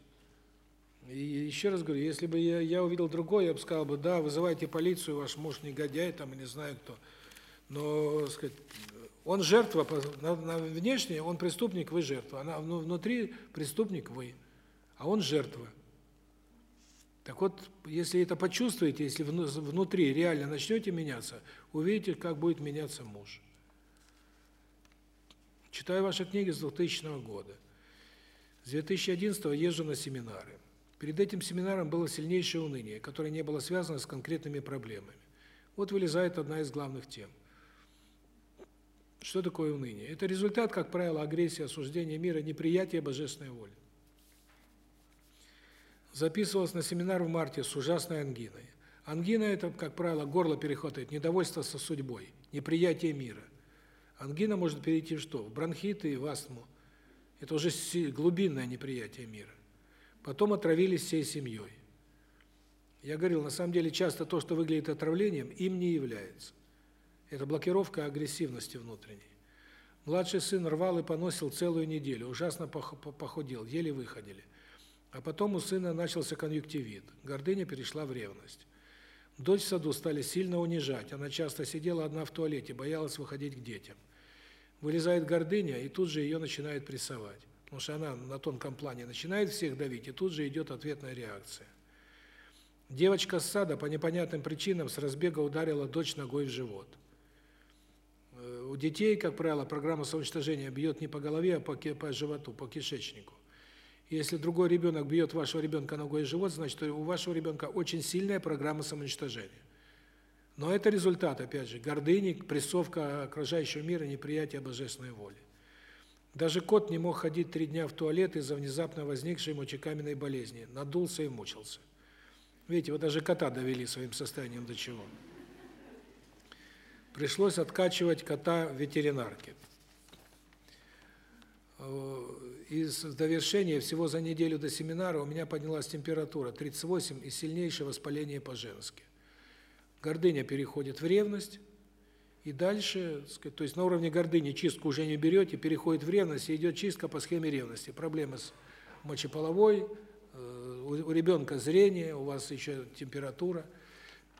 И еще раз говорю, если бы я я увидел другое, я бы сказал бы: "Да, вызывайте полицию, ваш муж негодяй, там, не знаю кто". Но, сказать, он жертва, на, на внешне он преступник, вы жертва. Она ну, внутри преступник вы, а он жертва. Так вот, если это почувствуете, если внутри реально начнете меняться, увидите, как будет меняться муж. Читаю ваши книги с 2000 года. С 2011 езжу на семинары. Перед этим семинаром было сильнейшее уныние, которое не было связано с конкретными проблемами. Вот вылезает одна из главных тем. Что такое уныние? Это результат, как правило, агрессии, осуждения мира, неприятия божественной воли. Записывалась на семинар в марте с ужасной ангиной. Ангина это, как правило, горло перехватывает, недовольство со судьбой, неприятие мира. Ангина может перейти в что? В бронхиты и в астму. Это уже глубинное неприятие мира. Потом отравились всей семьей. Я говорил, на самом деле часто то, что выглядит отравлением, им не является. Это блокировка агрессивности внутренней. Младший сын рвал и поносил целую неделю, ужасно похудел, еле выходили. А потом у сына начался конъюнктивит. Гордыня перешла в ревность. Дочь в саду стали сильно унижать. Она часто сидела одна в туалете, боялась выходить к детям. Вылезает гордыня, и тут же ее начинает прессовать. Потому что она на тонком плане начинает всех давить, и тут же идет ответная реакция. Девочка с сада по непонятным причинам с разбега ударила дочь ногой в живот. Э, у детей, как правило, программа самоуничтожения бьет не по голове, а по, по животу, по кишечнику. Если другой ребенок бьет вашего ребенка ногой в живот, значит, у вашего ребенка очень сильная программа самоуничтожения. Но это результат, опять же, гордыни, прессовка окружающего мира, неприятие божественной воли. Даже кот не мог ходить три дня в туалет из-за внезапно возникшей мочекаменной болезни. Надулся и мучился. Видите, вот даже кота довели своим состоянием до чего. Пришлось откачивать кота в ветеринарке. Э, И в довершение всего за неделю до семинара у меня поднялась температура 38 и сильнейшее воспаление по-женски. Гордыня переходит в ревность, и дальше, то есть на уровне гордыни чистку уже не берете, переходит в ревность, и идет чистка по схеме ревности. Проблемы с мочеполовой, э, у ребенка зрение, у вас еще температура.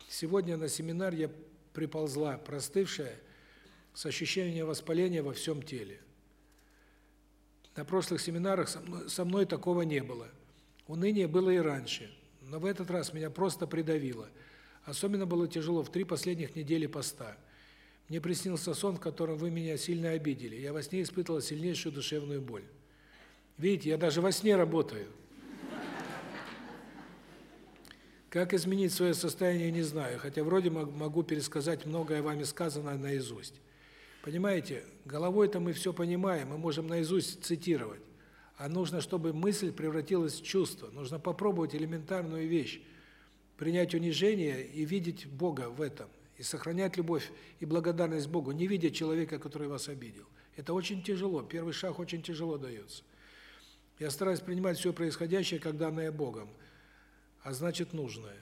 Сегодня на семинар я приползла простывшая, с ощущением воспаления во всем теле. На прошлых семинарах со мной, со мной такого не было. Уныние было и раньше, но в этот раз меня просто придавило. Особенно было тяжело в три последних недели поста. Мне приснился сон, в котором вы меня сильно обидели. Я во сне испытывала сильнейшую душевную боль. Видите, я даже во сне работаю. Как изменить свое состояние, не знаю, хотя вроде могу пересказать многое вами сказанное наизусть. Понимаете, головой-то мы все понимаем, мы можем наизусть цитировать. А нужно, чтобы мысль превратилась в чувство. Нужно попробовать элементарную вещь принять унижение и видеть Бога в этом, и сохранять любовь и благодарность Богу, не видя человека, который вас обидел. Это очень тяжело, первый шаг очень тяжело дается. Я стараюсь принимать все происходящее как данное Богом, а значит нужное.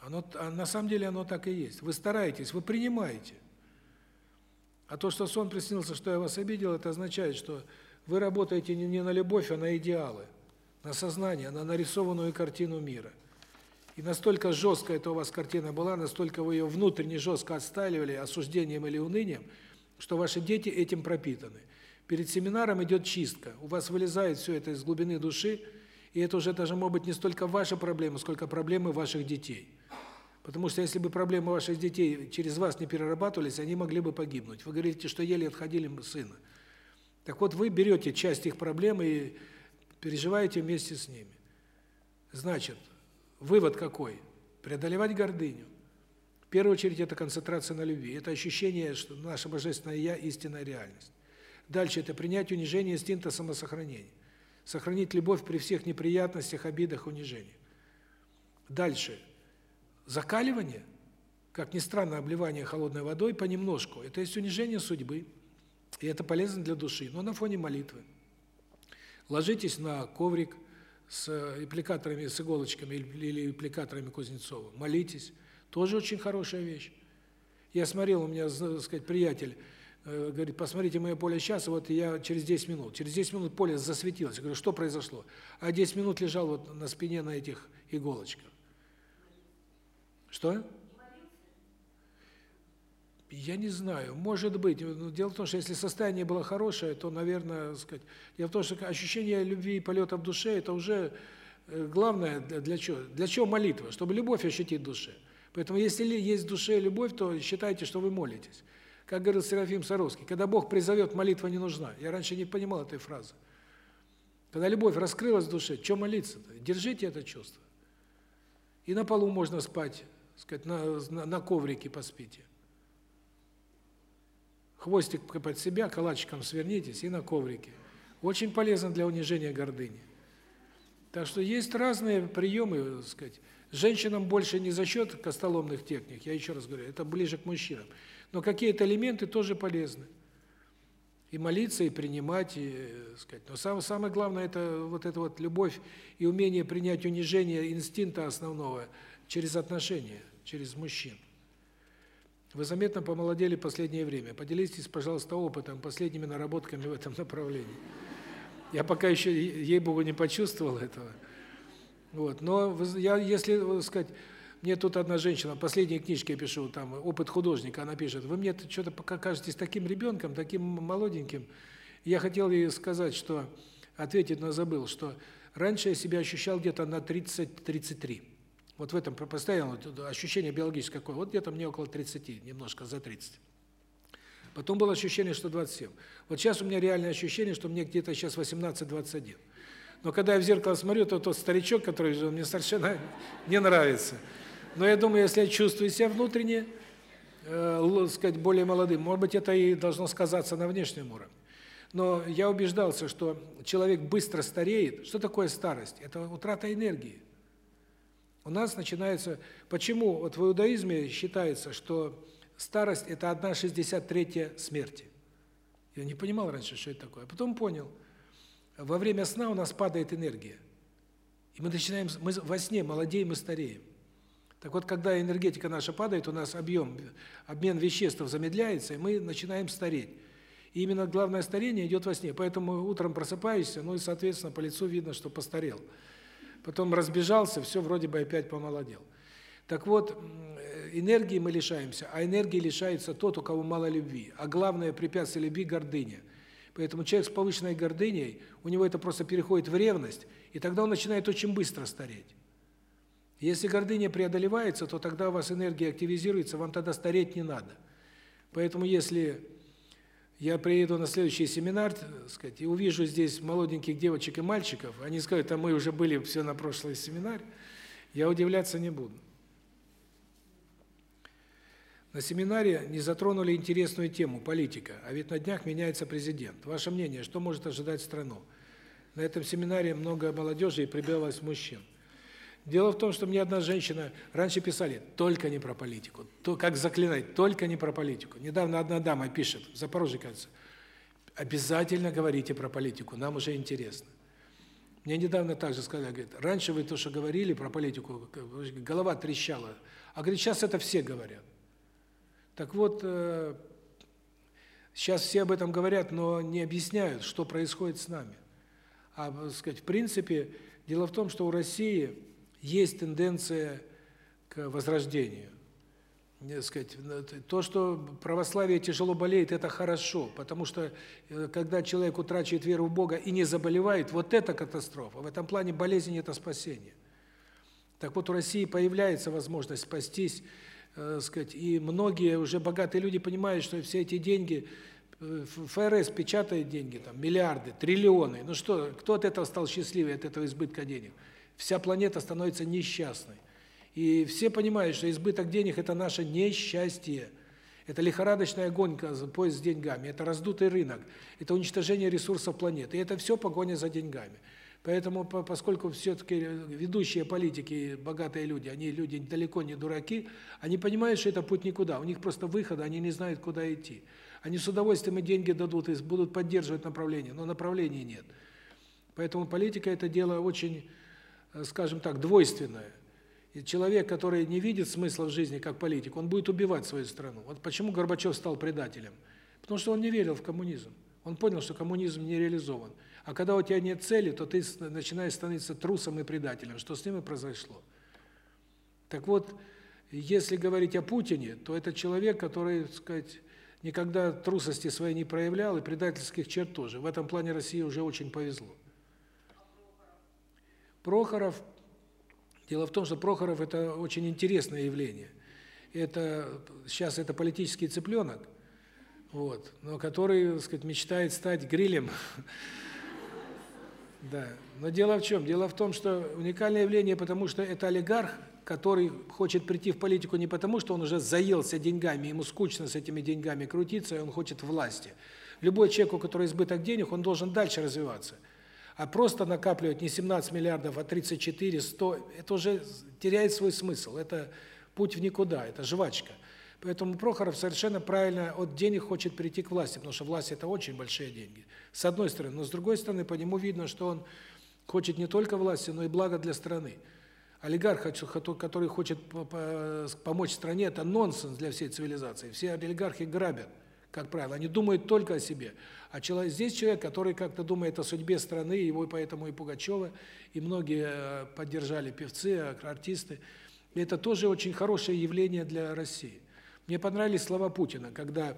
Оно а на самом деле оно так и есть. Вы стараетесь, вы принимаете. А то, что сон приснился, что я вас обидел, это означает, что вы работаете не на любовь, а на идеалы, на сознание, на нарисованную картину мира. И настолько жесткая эта у вас картина была, настолько вы ее внутренне жестко отстаивали осуждением или унынием, что ваши дети этим пропитаны. Перед семинаром идет чистка. У вас вылезает все это из глубины души, и это уже даже может быть не столько ваша проблема, сколько проблемы ваших детей. Потому что если бы проблемы ваших детей через вас не перерабатывались, они могли бы погибнуть. Вы говорите, что еле отходили сына. Так вот, вы берете часть их проблем и переживаете вместе с ними. Значит, вывод какой? Преодолевать гордыню. В первую очередь, это концентрация на любви. Это ощущение, что наше Божественное Я – истинная реальность. Дальше – это принять унижение инстинкта самосохранения. Сохранить любовь при всех неприятностях, обидах, унижениях. Дальше – Закаливание, как ни странно, обливание холодной водой понемножку, это есть унижение судьбы. И это полезно для души, но на фоне молитвы. Ложитесь на коврик с аппликаторами, с иголочками или аппликаторами Кузнецова. Молитесь. Тоже очень хорошая вещь. Я смотрел, у меня, так сказать, приятель э, говорит, посмотрите мое поле сейчас, вот я через 10 минут. Через 10 минут поле засветилось. Я говорю, что произошло? А 10 минут лежал вот на спине на этих иголочках. Что? Я не знаю, может быть. Дело в том, что если состояние было хорошее, то, наверное, сказать, дело в том, что ощущение любви и полета в душе это уже э, главное для чего? Для чего молитва? Чтобы любовь ощутить в душе. Поэтому если есть в душе любовь, то считайте, что вы молитесь. Как говорил Серафим Саровский, когда Бог призовет, молитва не нужна. Я раньше не понимал этой фразы. Когда любовь раскрылась в душе, что молиться-то? Держите это чувство. И на полу можно спать сказать, на, на, на коврике поспите. Хвостик под себя, калачиком свернитесь и на коврике. Очень полезно для унижения гордыни. Так что есть разные приемы, так сказать. Женщинам больше не за счет костоломных техник, я еще раз говорю, это ближе к мужчинам. Но какие-то элементы тоже полезны. И молиться, и принимать, и, сказать. Но самое самое главное это вот эта вот любовь и умение принять унижение инстинкта основного через отношения, через мужчин. Вы заметно помолодели в последнее время. Поделитесь, пожалуйста, опытом, последними наработками в этом направлении. Я пока еще, ей-богу, не почувствовал этого. Вот. Но я, если, сказать, мне тут одна женщина, в последней книжке я пишу, там, опыт художника, она пишет, вы мне что-то пока кажетесь таким ребенком, таким молоденьким. Я хотел ей сказать, что, ответить, но забыл, что раньше я себя ощущал где-то на 30-33. Вот в этом постоянно ощущение биологическое какое. Вот где-то мне около 30, немножко за 30. Потом было ощущение, что 27. Вот сейчас у меня реальное ощущение, что мне где-то сейчас 18-21. Но когда я в зеркало смотрю, то тот старичок, который же мне совершенно [LAUGHS] не нравится. Но я думаю, если я чувствую себя внутренне, э, сказать, более молодым, может быть, это и должно сказаться на внешнем уровне. Но я убеждался, что человек быстро стареет. Что такое старость? Это утрата энергии. У нас начинается... Почему? Вот в иудаизме считается, что старость – это 1,63 смерти. Я не понимал раньше, что это такое. А потом понял. во время сна у нас падает энергия. И мы начинаем мы во сне молодеем и стареем. Так вот, когда энергетика наша падает, у нас объем, обмен веществ замедляется, и мы начинаем стареть. И именно главное старение идет во сне. Поэтому утром просыпаешься, ну и, соответственно, по лицу видно, что постарел. Потом разбежался, все вроде бы опять помолодел. Так вот, энергии мы лишаемся, а энергии лишается тот, у кого мало любви. А главное препятствие любви – гордыня. Поэтому человек с повышенной гордыней, у него это просто переходит в ревность, и тогда он начинает очень быстро стареть. Если гордыня преодолевается, то тогда у вас энергия активизируется, вам тогда стареть не надо. Поэтому если я приеду на следующий семинар, так сказать, и увижу здесь молоденьких девочек и мальчиков, они скажут: "А мы уже были все на прошлый семинар", я удивляться не буду. На семинаре не затронули интересную тему политика, а ведь на днях меняется президент. Ваше мнение, что может ожидать страну? На этом семинаре много молодежи и прибавилось мужчин. Дело в том, что мне одна женщина раньше писали: "Только не про политику". То как заклинать: "Только не про политику". Недавно одна дама пишет, в Запорожье, кажется: "Обязательно говорите про политику, нам уже интересно". Мне недавно также сказали, говорит: "Раньше вы то, что говорили про политику, голова трещала, а говорит, сейчас это все говорят". Так вот, сейчас все об этом говорят, но не объясняют, что происходит с нами. А, так сказать, в принципе, дело в том, что у России есть тенденция к возрождению. Не сказать, то, что православие тяжело болеет это хорошо, потому что когда человек утрачивает веру в Бога и не заболевает, вот это катастрофа. В этом плане болезнь это спасение. Так вот у России появляется возможность спастись, э, сказать, и многие уже богатые люди понимают, что все эти деньги ФРС печатает деньги там миллиарды, триллионы. Ну что, кто от этого стал счастливее от этого избытка денег? Вся планета становится несчастной. И все понимают, что избыток денег – это наше несчастье. Это лихорадочная гонка за поиск с деньгами, это раздутый рынок, это уничтожение ресурсов планеты. И это все погоня за деньгами. Поэтому, поскольку все-таки ведущие политики, богатые люди, они люди далеко не дураки, они понимают, что это путь никуда. У них просто выхода, они не знают, куда идти. Они с удовольствием и деньги дадут, и будут поддерживать направление, но направления нет. Поэтому политика – это дело очень скажем так, двойственное. И человек, который не видит смысла в жизни как политик, он будет убивать свою страну. Вот почему Горбачев стал предателем? Потому что он не верил в коммунизм. Он понял, что коммунизм не реализован. А когда у тебя нет цели, то ты начинаешь становиться трусом и предателем, что с ним и произошло. Так вот, если говорить о Путине, то это человек, который, так сказать, никогда трусости своей не проявлял и предательских черт тоже. В этом плане России уже очень повезло. Прохоров Дело в том, что Прохоров это очень интересное явление. Это сейчас это политический цыпленок, вот, но который, так сказать, мечтает стать грилем. [LAUGHS] Да. Но дело в чем? Дело в том, что уникальное явление, потому что это олигарх, который хочет прийти в политику не потому, что он уже заелся деньгами, ему скучно с этими деньгами крутиться, и он хочет власти. Любой человек, у которого избыток денег, он должен дальше развиваться. А просто накапливать не 17 миллиардов, а 34, 100, это уже теряет свой смысл. Это путь в никуда, это жвачка. Поэтому Прохоров совершенно правильно от денег хочет прийти к власти, потому что власть это очень большие деньги. С одной стороны, но с другой стороны, по нему видно, что он хочет не только власти, но и блага для страны. Олигарх, который хочет помочь стране, это нонсенс для всей цивилизации. Все олигархи грабят, как правило, они думают только о себе. А человек, здесь человек, который как-то думает о судьбе страны, его поэтому и Пугачева, и многие э, поддержали певцы, артисты. И это тоже очень хорошее явление для России. Мне понравились слова Путина, когда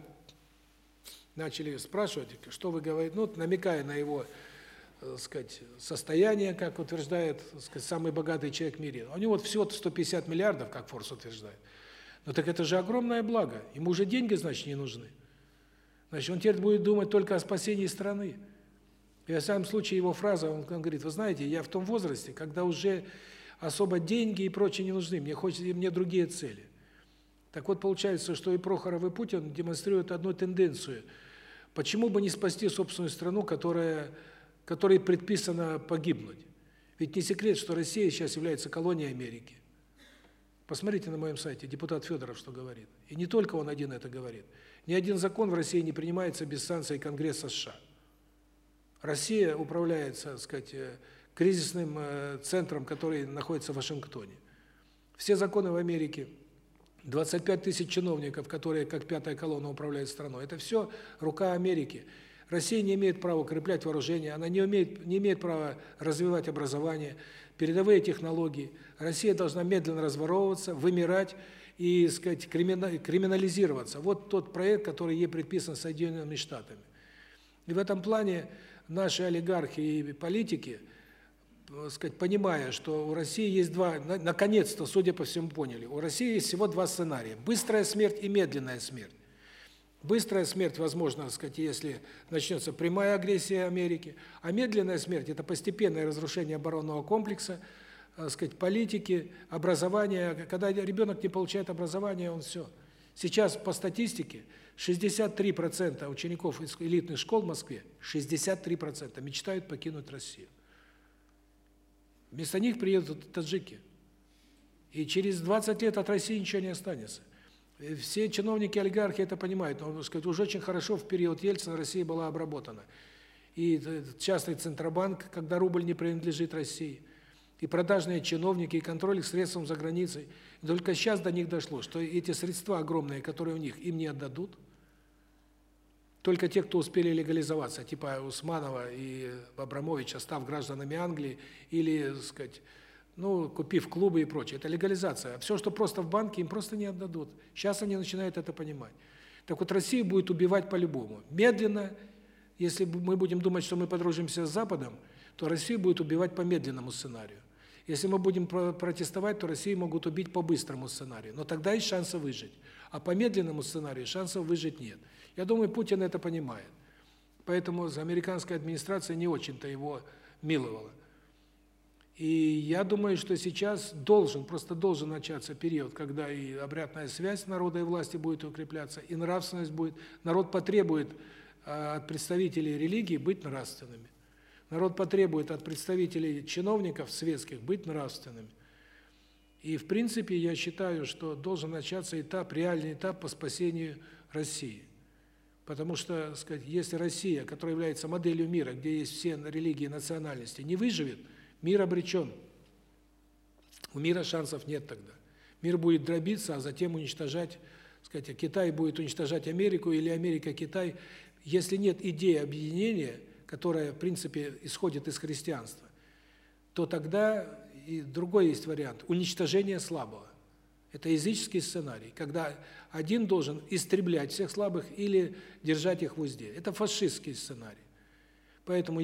начали спрашивать, что вы говорите, ну, намекая на его, так э, сказать, состояние, как утверждает, так сказать, самый богатый человек в мире. У него вот всего 150 миллиардов, как Форс утверждает. Но так это же огромное благо. Ему уже деньги, значит, не нужны. Значит, он теперь будет думать только о спасении страны. И в самом случае его фраза, он, говорит, вы знаете, я в том возрасте, когда уже особо деньги и прочее не нужны, мне хочется, мне другие цели. Так вот, получается, что и Прохоров, и Путин демонстрируют одну тенденцию. Почему бы не спасти собственную страну, которая, которой предписано погибнуть? Ведь не секрет, что Россия сейчас является колонией Америки. Посмотрите на моем сайте, депутат Федоров что говорит. И не только он один это говорит. Ни один закон в России не принимается без санкций Конгресса США. Россия управляется, так сказать, э, кризисным э, центром, который находится в Вашингтоне. Все законы в Америке, 25 тысяч чиновников, которые как пятая колонна управляют страной. Это все рука Америки. Россия не имеет права укреплять вооружение, она не имеет не имеет права развивать образование, передовые технологии. Россия должна медленно разворовываться, вымирать и, сказать, криминализироваться. Вот тот проект, который ей предписан Соединенными Штатами. И в этом плане наши олигархи и политики, сказать, понимая, что у России есть два, наконец-то, судя по всему, поняли, у России есть всего два сценария: быстрая смерть и медленная смерть. Быстрая смерть возможна, так сказать, если начнется прямая агрессия Америки, а медленная смерть это постепенное разрушение оборонного комплекса, сказать, политики, образования. Когда ребенок не получает образование, он все. Сейчас по статистике 63% учеников из элитных школ в Москве, 63% мечтают покинуть Россию. Вместо них приедут таджики. И через 20 лет от России ничего не останется. Все чиновники, олигархи это понимают, но, сказать, уже очень хорошо в период Ельцина Россия была обработана. И частный Центробанк, когда рубль не принадлежит России, и продажные чиновники, и контроль их средством за границей. И только сейчас до них дошло, что эти средства огромные, которые у них, им не отдадут. Только те, кто успели легализоваться, типа Усманова и Абрамовича, став гражданами Англии, или, так сказать, ну, купив клубы и прочее. Это легализация. Все, что просто в банке, им просто не отдадут. Сейчас они начинают это понимать. Так вот, Россия будет убивать по-любому. Медленно, если мы будем думать, что мы подружимся с Западом, то Россия будет убивать по медленному сценарию. Если мы будем протестовать, то Россию могут убить по быстрому сценарию. Но тогда есть шансы выжить. А по медленному сценарию шансов выжить нет. Я думаю, Путин это понимает. Поэтому американская администрация не очень-то его миловала. И я думаю, что сейчас должен, просто должен начаться период, когда и обратная связь народа и власти будет укрепляться, и нравственность будет. Народ потребует а, от представителей религии быть нравственными. Народ потребует от представителей чиновников светских быть нравственными. И в принципе, я считаю, что должен начаться этап, реальный этап по спасению России. Потому что, сказать, если Россия, которая является моделью мира, где есть все религии и национальности, не выживет, мир обречен. У мира шансов нет тогда. Мир будет дробиться, а затем уничтожать, сказать, Китай будет уничтожать Америку или Америка Китай. Если нет идеи объединения, которая, в принципе, исходит из христианства, то тогда и другой есть вариант уничтожение слабого. Это языческий сценарий, когда один должен истреблять всех слабых или держать их в узде. Это фашистский сценарий. Поэтому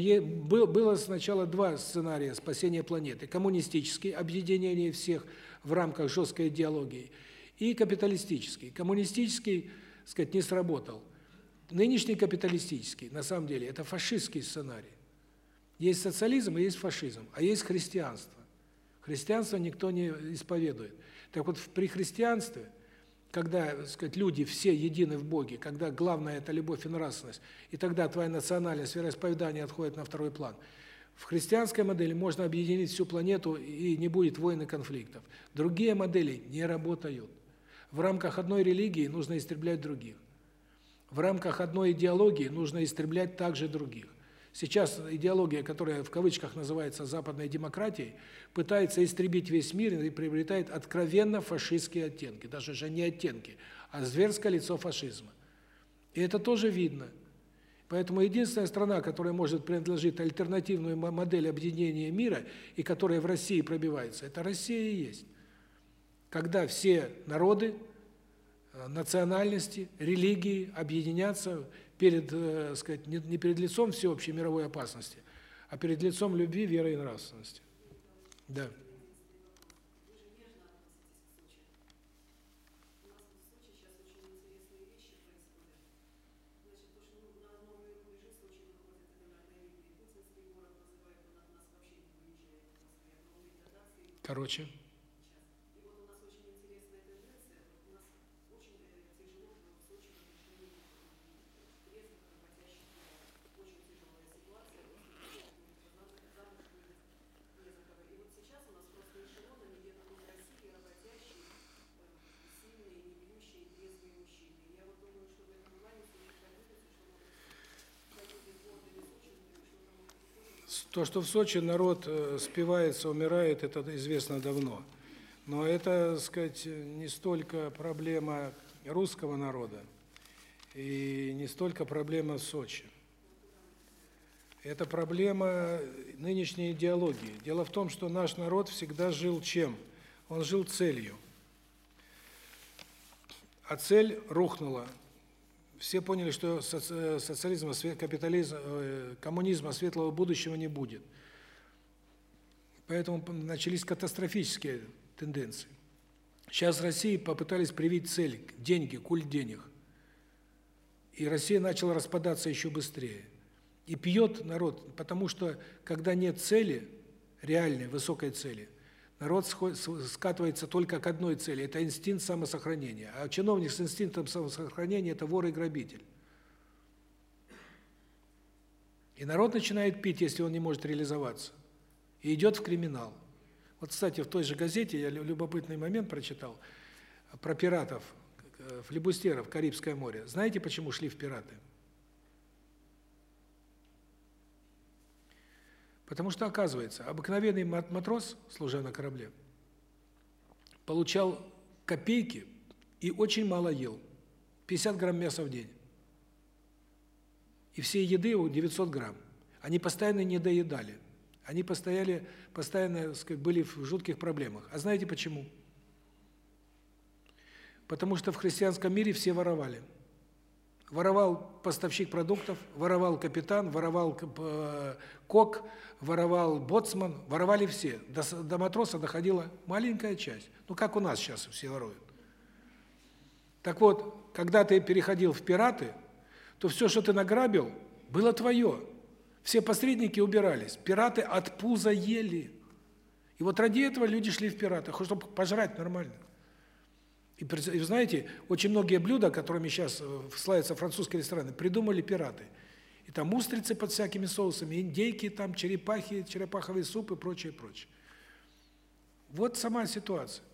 было сначала два сценария спасения планеты: коммунистический объединение всех в рамках жесткой идеологии и капиталистический. Коммунистический, сказать, не сработал. Нынешний капиталистический, на самом деле, это фашистский сценарий. Есть социализм и есть фашизм, а есть христианство. Христианство никто не исповедует. Так вот, при христианстве, когда, так сказать, люди все едины в Боге, когда главное это любовь и нравственность, и тогда твоя национальность, вероисповедание отходит на второй план. В христианской модели можно объединить всю планету и не будет войн и конфликтов. Другие модели не работают. В рамках одной религии нужно истреблять других. В рамках одной идеологии нужно истреблять также других. Сейчас идеология, которая в кавычках называется западной демократией, пытается истребить весь мир и приобретает откровенно фашистские оттенки, даже же не оттенки, а зверское лицо фашизма. И это тоже видно. Поэтому единственная страна, которая может предложить альтернативную модель объединения мира и которая в России пробивается, это Россия и есть. Когда все народы национальности, религии объединяться перед, э, сказать, не, не перед лицом всеобщей мировой опасности, а перед лицом любви, веры и нравственности. Да. Короче. То, что в Сочи народ э, спивается, умирает, это известно давно. Но это, так сказать, не столько проблема русского народа и не столько проблема Сочи. Это проблема нынешней идеологии. Дело в том, что наш народ всегда жил чем? Он жил целью. А цель рухнула. Все поняли, что э, социализма, капитализма, э, коммунизма, светлого будущего не будет. Поэтому начались катастрофические тенденции. Сейчас России попытались привить цель – деньги, культ денег. И Россия начала распадаться еще быстрее. И пьет народ, потому что, когда нет цели, реальной, высокой цели, народ скатывается только к одной цели – это инстинкт самосохранения. А чиновник с инстинктом самосохранения – это вор и грабитель. И народ начинает пить, если он не может реализоваться. И идет в криминал. Вот, кстати, в той же газете я любопытный момент прочитал про пиратов, э, флебустеров, Карибское море. Знаете, почему шли в пираты? Потому что, оказывается, обыкновенный матрос, служа на корабле, получал копейки и очень мало ел. 50 грамм мяса в день. И все еды его 900 грамм. Они постоянно не доедали. Они постояли, постоянно, сказать, были в жутких проблемах. А знаете почему? Потому что в христианском мире все воровали. Воровал поставщик продуктов, воровал капитан, воровал э, кок, воровал боцман, воровали все. До, до матроса доходила маленькая часть. Ну, как у нас сейчас все воруют. Так вот, когда ты переходил в пираты, то все, что ты награбил, было твое. Все посредники убирались, пираты от пуза ели. И вот ради этого люди шли в пираты, чтобы пожрать нормально. И, и знаете, очень многие блюда, которыми сейчас э, славятся французские рестораны, придумали пираты. И там устрицы под всякими соусами, индейки, там черепахи, черепаховый суп и прочее, прочее. Вот сама ситуация.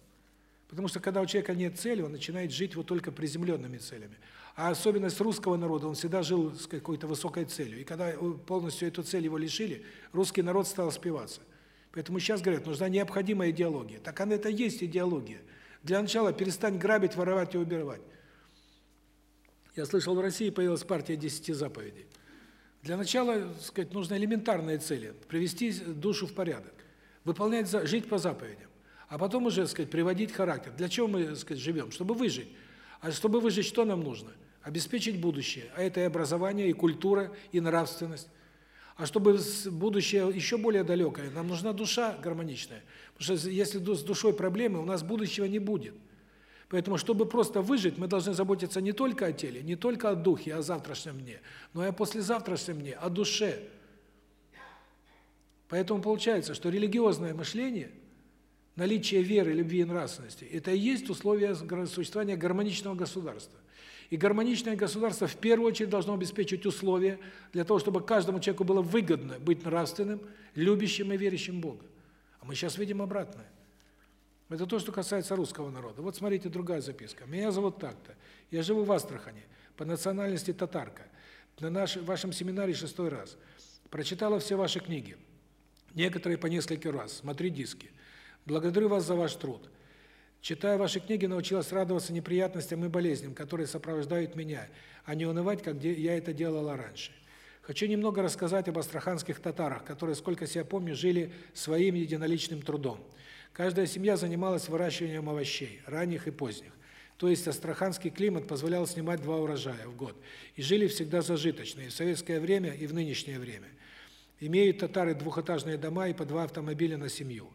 Потому что когда у человека нет цели, он начинает жить вот только приземленными целями. А особенность русского народа, он всегда жил с какой-то высокой целью. И когда полностью эту цель его лишили, русский народ стал спиваться. Поэтому сейчас говорят, нужна необходимая идеология. Так она это есть идеология. Для начала перестань грабить, воровать и убивать. Я слышал, в России появилась партия десяти заповедей. Для начала, сказать, нужны элементарные цели: привести душу в порядок, выполнять жить по заповедям, а потом уже, сказать, приводить характер. Для чего мы, сказать, живем? Чтобы выжить. А чтобы выжить, что нам нужно? Обеспечить будущее. А это и образование, и культура, и нравственность. А чтобы будущее еще более далекое, нам нужна душа гармоничная. Что если с душой проблемы, у нас будущего не будет. Поэтому, чтобы просто выжить, мы должны заботиться не только о теле, не только о духе, о завтрашнем дне, но и о послезавтрашнем дне, о душе. Поэтому получается, что религиозное мышление – наличие веры, любви и нравственности это и есть условия существования гармоничного государства. И гармоничное государство в первую очередь должно обеспечить условия для того, чтобы каждому человеку было выгодно быть нравственным, любящим и верящим Бога. А мы сейчас видим обратное. Это то, что касается русского народа. Вот смотрите, другая записка. Меня зовут так-то. Я живу в Астрахани, по национальности татарка. На нашем вашем семинаре шестой раз. Прочитала все ваши книги. Некоторые по несколько раз. Смотри диски. Благодарю вас за ваш труд. Читая ваши книги, научилась радоваться неприятностям и болезням, которые сопровождают меня, а не унывать, как я это делала раньше. Хочу немного рассказать об астраханских татарах, которые, сколько себя помню, жили своим единоличным трудом. Каждая семья занималась выращиванием овощей, ранних и поздних. То есть астраханский климат позволял снимать два урожая в год. И жили всегда зажиточно, и в советское время, и в нынешнее время. Имеют татары двухэтажные дома и по два автомобиля на семью.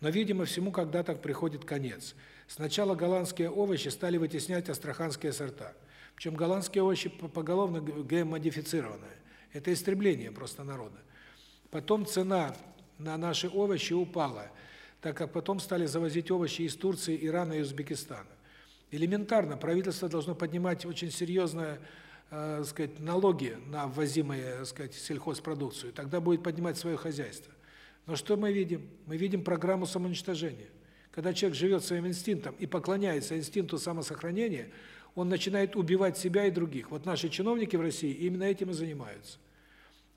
Но, видимо, всему когда-то приходит конец. Сначала голландские овощи стали вытеснять астраханские сорта. Причем голландские овощи поголовно ГМ-модифицированные. Это истребление просто народа. Потом цена на наши овощи упала, так как потом стали завозить овощи из Турции, Ирана и Узбекистана. Элементарно правительство должно поднимать очень серьезно, э, сказать, налоги на ввозимые, сказать, сельхозпродукцию. Тогда будет поднимать свое хозяйство. Но что мы видим? Мы видим программу самоуничтожения. Когда человек живет своим инстинктом и поклоняется инстинкту самосохранения, он начинает убивать себя и других. Вот наши чиновники в России именно этим и занимаются.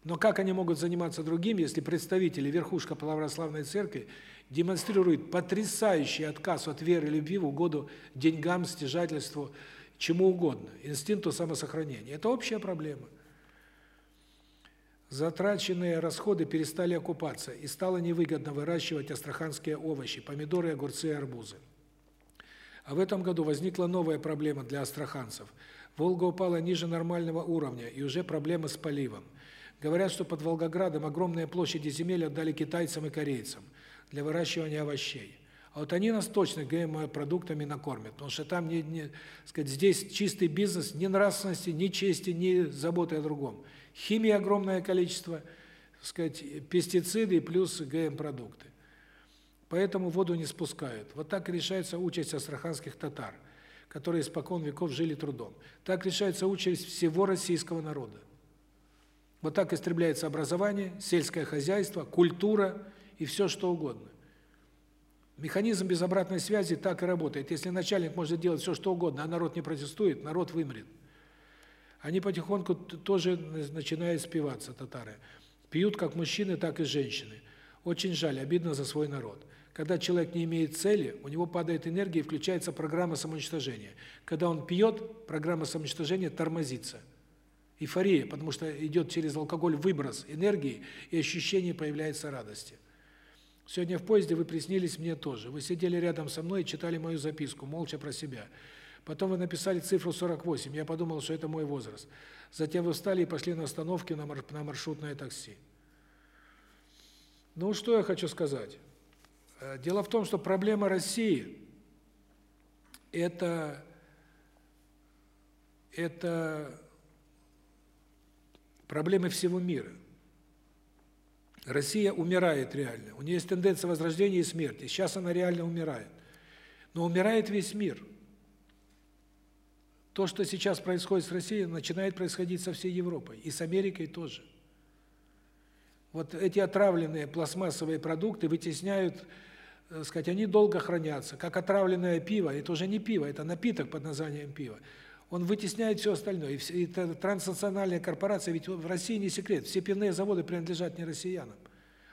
Но как они могут заниматься другим, если представители верхушка православной церкви демонстрируют потрясающий отказ от веры и любви в угоду деньгам, стяжательству, чему угодно, инстинкту самосохранения. Это общая проблема. Затраченные расходы перестали окупаться, и стало невыгодно выращивать астраханские овощи, помидоры, огурцы и арбузы. А в этом году возникла новая проблема для астраханцев. Волга упала ниже нормального уровня, и уже проблемы с поливом. Говорят, что под Волгоградом огромные площади земель отдали китайцам и корейцам для выращивания овощей. А вот они нас точно ГМО-продуктами накормят, потому что там не, не сказать, здесь чистый бизнес, ни нравственности, ни чести, ни заботы о другом. Химии огромное количество, сказать, пестициды плюс ГМ-продукты. Поэтому воду не спускают. Вот так решается участь астраханских татар, которые испокон веков жили трудом. Так решается участь всего российского народа. Вот так истребляется образование, сельское хозяйство, культура и все что угодно. Механизм без обратной связи так и работает. Если начальник может делать все что угодно, а народ не протестует, народ вымрет. Они потихоньку тоже начинают спиваться, татары. Пьют как мужчины, так и женщины. Очень жаль, обидно за свой народ. Когда человек не имеет цели, у него падает энергия и включается программа самоуничтожения. Когда он пьет, программа самоуничтожения тормозится. Эйфория, потому что идет через алкоголь выброс энергии, и ощущение появляется радости. Сегодня в поезде вы приснились мне тоже. Вы сидели рядом со мной и читали мою записку, молча про себя. Потом вы написали цифру 48. Я подумал, что это мой возраст. Затем вы встали и пошли на остановке на, мар на маршрутное такси. Ну, что я хочу сказать? Э, дело в том, что проблема России – это, это проблемы всего мира. Россия умирает реально. У нее есть тенденция возрождения и смерти. Сейчас она реально умирает. Но умирает весь мир. То, что сейчас происходит с Россией, начинает происходить со всей Европой. И с Америкой тоже. Вот эти отравленные пластмассовые продукты вытесняют, так сказать, они долго хранятся. Как отравленное пиво, это уже не пиво, это напиток под названием пиво он вытесняет все остальное. И, все, и транснациональная корпорация, ведь в России не секрет, все пивные заводы принадлежат не россиянам,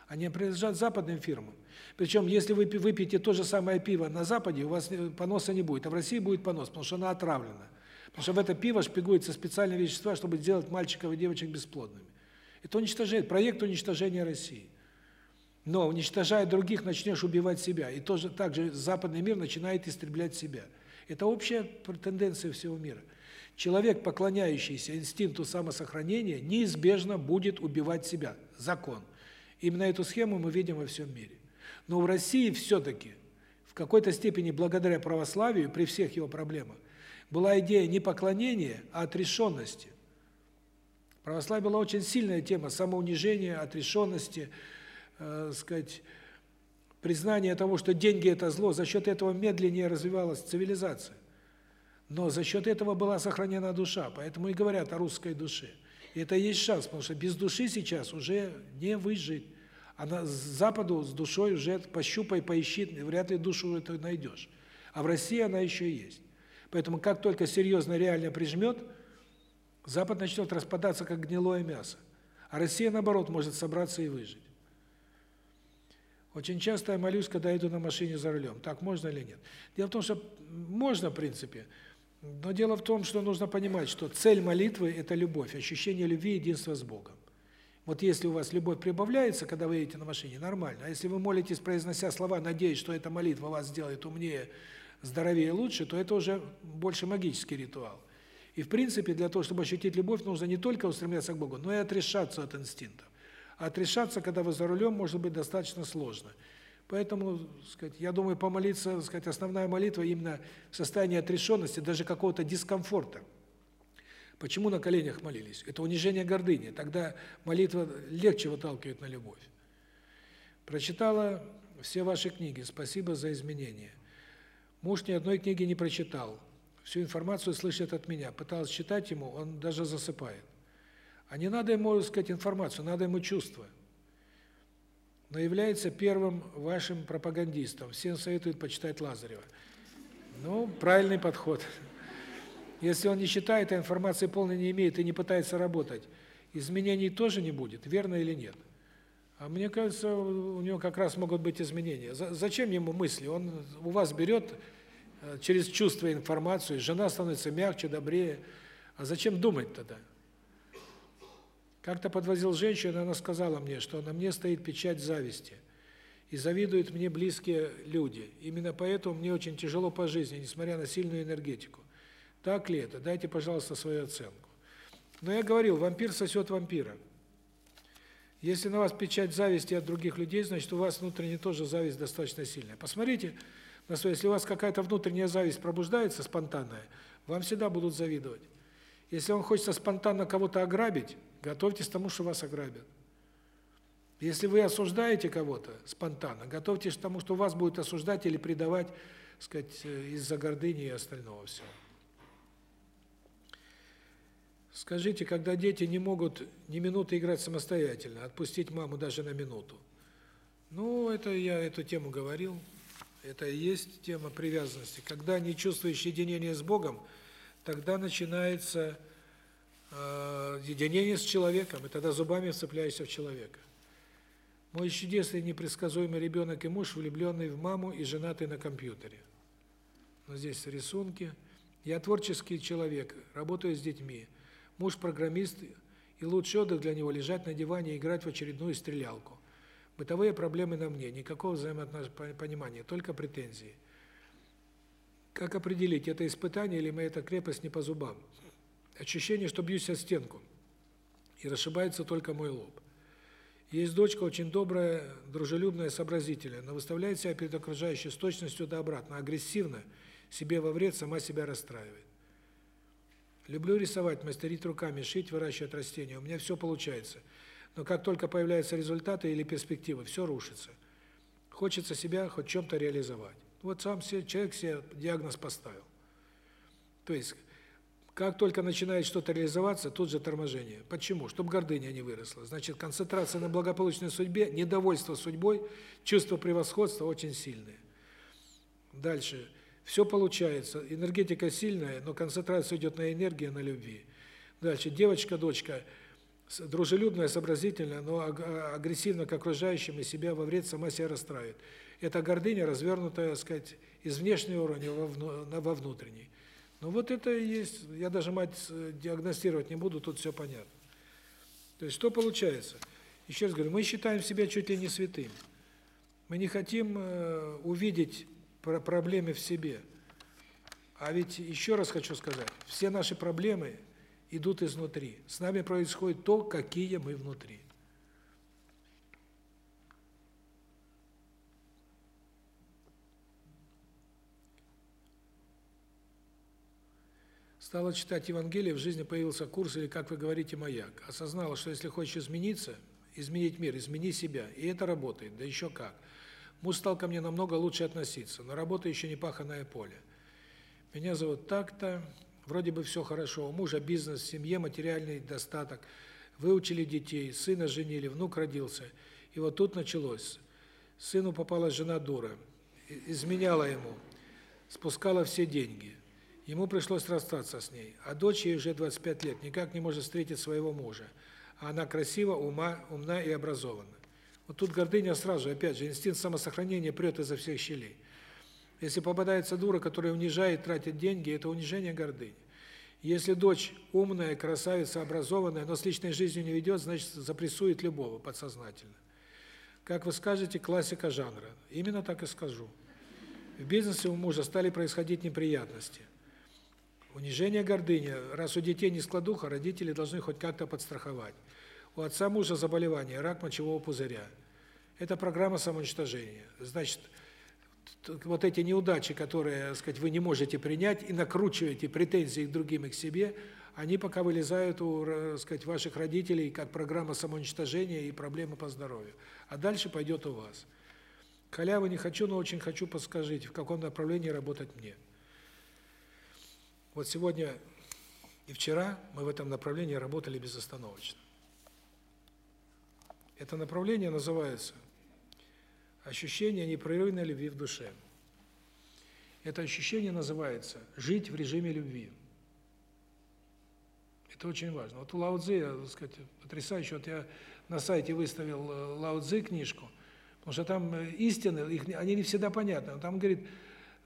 они принадлежат западным фирмам. Причем, если вы выпьете то же самое пиво на Западе, у вас поноса не будет, а в России будет понос, потому что она отравлена. Потому что в это пиво шпигуются специальные вещества, чтобы сделать мальчиков и девочек бесплодными. Это уничтожает, проект уничтожения России. Но уничтожая других, начнешь убивать себя. И тоже так же западный мир начинает истреблять себя. Это общая тенденция всего мира. Человек, поклоняющийся инстинкту самосохранения, неизбежно будет убивать себя. Закон. Именно эту схему мы видим во всем мире. Но в России все-таки, в какой-то степени благодаря православию, при всех его проблемах, была идея не поклонения, а отрешенности. Православие была очень сильная тема самоунижения, отрешенности, э, сказать, признание того, что деньги это зло, за счет этого медленнее развивалась цивилизация. Но за счет этого была сохранена душа, поэтому и говорят о русской душе. И это есть шанс, потому что без души сейчас уже не выжить. А на западу с душой уже пощупай, поищи, вряд ли душу эту найдешь. А в России она еще есть. Поэтому как только серьезно реально прижмет, Запад начнет распадаться как гнилое мясо. А Россия наоборот может собраться и выжить. Очень часто я молюсь, когда иду на машине за рулем. Так можно или нет? Дело в том, что можно, в принципе, но дело в том, что нужно понимать, что цель молитвы – это любовь, ощущение любви единства с Богом. Вот если у вас любовь прибавляется, когда вы едете на машине, нормально. А если вы молитесь, произнося слова, надеясь, что эта молитва вас сделает умнее, здоровее, лучше, то это уже больше магический ритуал. И в принципе, для того, чтобы ощутить любовь, нужно не только устремляться к Богу, но и отрешаться от инстинктов. Отрешаться, когда вы за рулем, может быть достаточно сложно. Поэтому, сказать, я думаю, помолиться, сказать, основная молитва именно в состоянии отрешенности, даже какого-то дискомфорта. Почему на коленях молились? Это унижение гордыни. Тогда молитва легче выталкивает на любовь. Прочитала все ваши книги. Спасибо за изменения. Муж ни одной книги не прочитал. Всю информацию слышит от меня. Пыталась читать ему, он даже засыпает. А не надо ему, сказать, информацию, надо ему чувства. Но является первым вашим пропагандистом. Всем советуют почитать Лазарева. Ну, правильный подход. Если он не читает, а информации полной не имеет и не пытается работать, изменений тоже не будет, верно или нет? А мне кажется, у него как раз могут быть изменения. Зачем ему мысли? Он у вас берет э, через чувство информацию, жена становится мягче, добрее. А зачем думать тогда? Как-то подвозил женщину, она сказала мне, что на мне стоит печать зависти. И завидуют мне близкие люди. Именно поэтому мне очень тяжело по жизни, несмотря на сильную энергетику. Так ли это? Дайте, пожалуйста, свою оценку. Но я говорил, вампир сосет вампира. Если на вас печать зависти от других людей, значит, у вас внутренне тоже зависть достаточно сильная. Посмотрите на свое, если у вас какая-то внутренняя зависть пробуждается спонтанная, вам всегда будут завидовать. Если вам хочется спонтанно кого-то ограбить, готовьтесь к тому, что вас ограбят. Если вы осуждаете кого-то спонтанно, готовьтесь к тому, что вас будут осуждать или предавать, сказать, э, из-за гордыни и остального всего. Скажите, когда дети не могут ни минуты играть самостоятельно, отпустить маму даже на минуту. Ну, это я эту тему говорил. Это и есть тема привязанности. Когда не чувствуешь единения с Богом, тогда начинается э, единение с человеком, и тогда зубами вцепляешься в человека. Мой чудесный непредсказуемый ребенок и муж, влюбленный в маму и женатый на компьютере. Но здесь рисунки. Я творческий человек, работаю с детьми. Муж программист, и лучший отдых для него лежать на диване и играть в очередную стрелялку. Бытовые проблемы на мне, никакого взаимопонимания, только претензии. Как определить, это испытание или моя эта крепость не по зубам? Ощущение, что бьюсь о стенку, и расшибается только мой лоб. Есть дочка очень добрая, дружелюбная, сообразительная, но выставляет себя перед окружающей с точностью до обратно, агрессивно, себе во вред, сама себя расстраивает. Люблю рисовать, мастерить руками, шить, выращивать растения. У меня все получается. Но как только появляются результаты или перспективы, все рушится. Хочется себя хоть чем-то реализовать. Вот сам себе, человек себе диагноз поставил. То есть, как только начинает что-то реализоваться, тут же торможение. Почему? Чтобы гордыня не выросла. Значит, концентрация на благополучной судьбе, недовольство судьбой, чувство превосходства очень сильные. Дальше. Все получается. Энергетика сильная, но концентрация идет на энергии, на любви. Дальше. Девочка, дочка дружелюбная, сообразительная, но агрессивна к окружающим и себя во вред сама себя расстраивает. Это гордыня, развернутая, так сказать, из внешнего уровня во внутренний. Ну вот это и есть, я даже мать диагностировать не буду, тут все понятно. То есть что получается? Еще раз говорю, мы считаем себя чуть ли не святым. Мы не хотим э, увидеть про проблемы в себе. А ведь еще раз хочу сказать, все наши проблемы идут изнутри. С нами происходит то, какие мы внутри. Стала читать Евангелие, в жизни появился курс или, как вы говорите, маяк. Осознала, что если хочешь измениться, изменить мир, измени себя. И это работает, да еще как. Муж стал ко мне намного лучше относиться, но работа еще не паханое поле. Меня зовут так-то, вроде бы все хорошо, у мужа бизнес, в семье материальный достаток, выучили детей, сына женили, внук родился. И вот тут началось. Сыну попала жена дура, изменяла ему, спускала все деньги. Ему пришлось расстаться с ней. А дочь ей уже 25 лет, никак не может встретить своего мужа. А она красива, ума, умна и образована. Вот тут гордыня сразу, опять же, инстинкт самосохранения прет изо всех щелей. Если попадается дура, которая унижает, тратит деньги, это унижение гордыни. Если дочь умная, красавица, образованная, но с личной жизнью не ведет, значит, запрессует любого подсознательно. Как вы скажете, классика жанра. Именно так и скажу. В бизнесе у мужа стали происходить неприятности. Унижение гордыни. Раз у детей не складуха, родители должны хоть как-то подстраховать. У отца мужа заболевание, рак мочевого пузыря. Это программа самоуничтожения. Значит, вот эти неудачи, которые, так сказать, вы не можете принять и накручиваете претензии к другим и к себе, они пока вылезают у, так сказать, ваших родителей как программа самоуничтожения и проблемы по здоровью. А дальше пойдет у вас. Халявы не хочу, но очень хочу, подскажите, в каком направлении работать мне. Вот сегодня и вчера мы в этом направлении работали безостановочно. Это направление называется ощущение непрерывной любви в душе. Это ощущение называется жить в режиме любви. Это очень важно. Вот у Лао Цзи, так сказать, потрясающе. Вот я на сайте выставил э, Лао Цзи книжку, потому что там э, истины, их, они не всегда понятны. Он там говорит,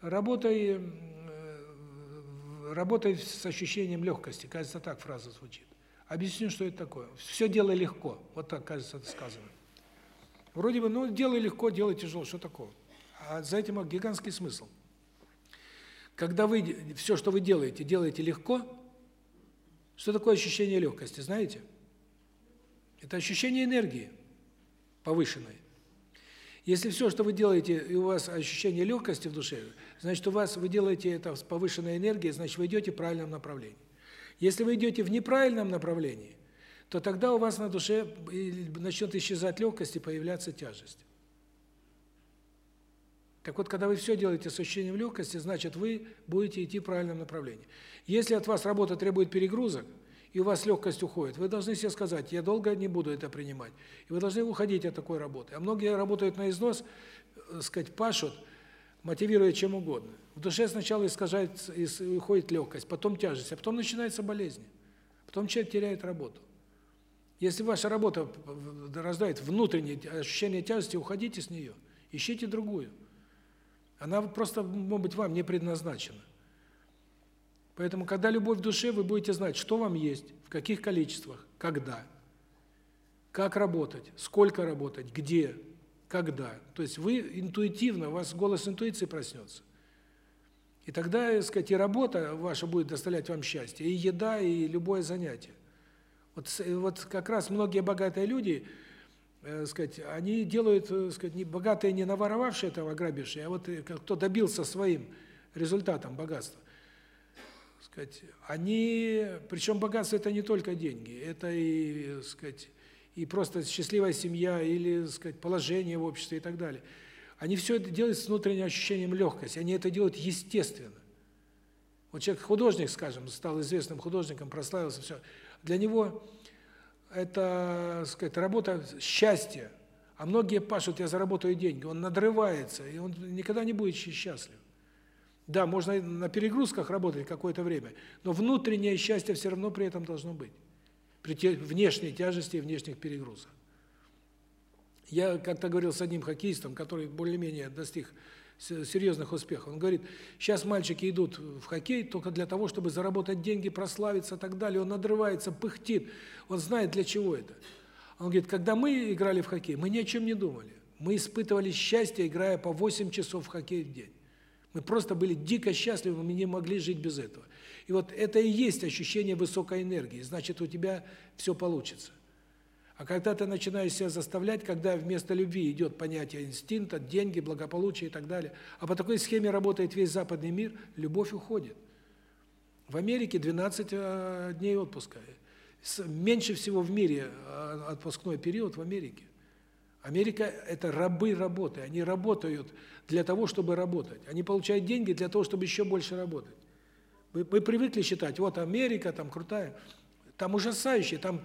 работай, работай с ощущением легкости. Кажется, так фраза звучит. Объясню, что это такое. Все делай легко. Вот так, кажется, это сказано. Вроде бы, ну, делай легко, делай тяжело, что такого? А за этим гигантский смысл. Когда вы все, что вы делаете, делаете легко, что такое ощущение легкости, знаете? Это ощущение энергии повышенной. Если все, что вы делаете, и у вас ощущение легкости в душе, значит, у вас вы делаете это с повышенной энергией, значит, вы идете в правильном направлении. Если вы идете в неправильном направлении, то тогда у вас на душе начнет исчезать легкость и появляться тяжесть. Так вот, когда вы все делаете с ощущением легкости, значит, вы будете идти в правильном направлении. Если от вас работа требует перегрузок, и у вас легкость уходит, вы должны себе сказать, я долго не буду это принимать. И вы должны уходить от такой работы. А многие работают на износ, э, сказать, пашут, мотивируя чем угодно. В душе сначала искажается, уходит легкость, потом тяжесть, а потом начинается болезнь. Потом человек теряет работу. Если ваша работа рождает внутреннее ощущение тяжести, уходите с нее, ищите другую. Она просто, может быть, вам не предназначена. Поэтому, когда любовь в душе, вы будете знать, что вам есть, в каких количествах, когда, как работать, сколько работать, где, когда. То есть вы интуитивно, у вас голос интуиции проснется. И тогда, так сказать, и работа ваша будет доставлять вам счастье, и еда, и любое занятие. Вот вот как раз многие богатые люди, э, сказать, они делают, э, сказать, не богатые не наворовавшие этого грабившие, а вот э, кто добился своим результатом богатства. Сказать, они, причем богатство это не только деньги, это и, сказать, и просто счастливая семья или, сказать, положение в обществе и так далее. Они все это делают с внутренним ощущением легкости, они это делают естественно. Вот человек художник, скажем, стал известным художником, прославился, все. Для него это, сказать, работа счастья. А многие пашут, я заработаю деньги, он надрывается, и он никогда не будет счастлив. Да, можно на перегрузках работать какое-то время, но внутреннее счастье все равно при этом должно быть. При внешней тяжести и внешних перегрузах. Я как-то говорил с одним хоккеистом, который более-менее достиг серьезных успехов. Он говорит, сейчас мальчики идут в хоккей только для того, чтобы заработать деньги, прославиться и так далее. Он надрывается, пыхтит, он знает, для чего это. Он говорит, когда мы играли в хоккей, мы ни о чем не думали. Мы испытывали счастье, играя по 8 часов в хоккей в день. Мы просто были дико счастливы, мы не могли жить без этого. И вот это и есть ощущение высокой энергии, значит, у тебя все получится. А когда ты начинаешь себя заставлять, когда вместо любви идет понятие инстинкта, деньги, благополучие и так далее, а по такой схеме работает весь западный мир, любовь уходит. В Америке 12 э, дней отпуска. Меньше всего в мире э, отпускной период в Америке. Америка это рабы работы, они работают для того, чтобы работать. Они получают деньги для того, чтобы еще больше работать. Мы, мы привыкли считать, вот Америка там крутая, там ужасающе, там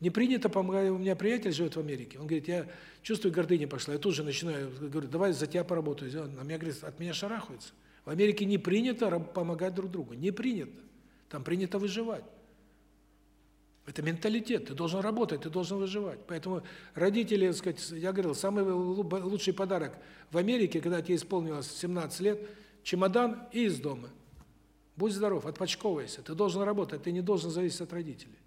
не принято. У меня приятель живет в Америке. Он говорит: "Я чувствую гордыня пошла". Я тут же начинаю говорю: "Давай за тебя поработаю". Он на меня говорит: "От меня шарахаются". В Америке не принято помогать друг другу, не принято. Там принято выживать. Это менталитет, ты должен работать, ты должен выживать. Поэтому родители, так сказать, я говорил, самый лучший подарок в Америке, когда тебе исполнилось 17 лет, чемодан и из дома. Будь здоров, отпочковывайся. Ты должен работать, ты не должен зависеть от родителей.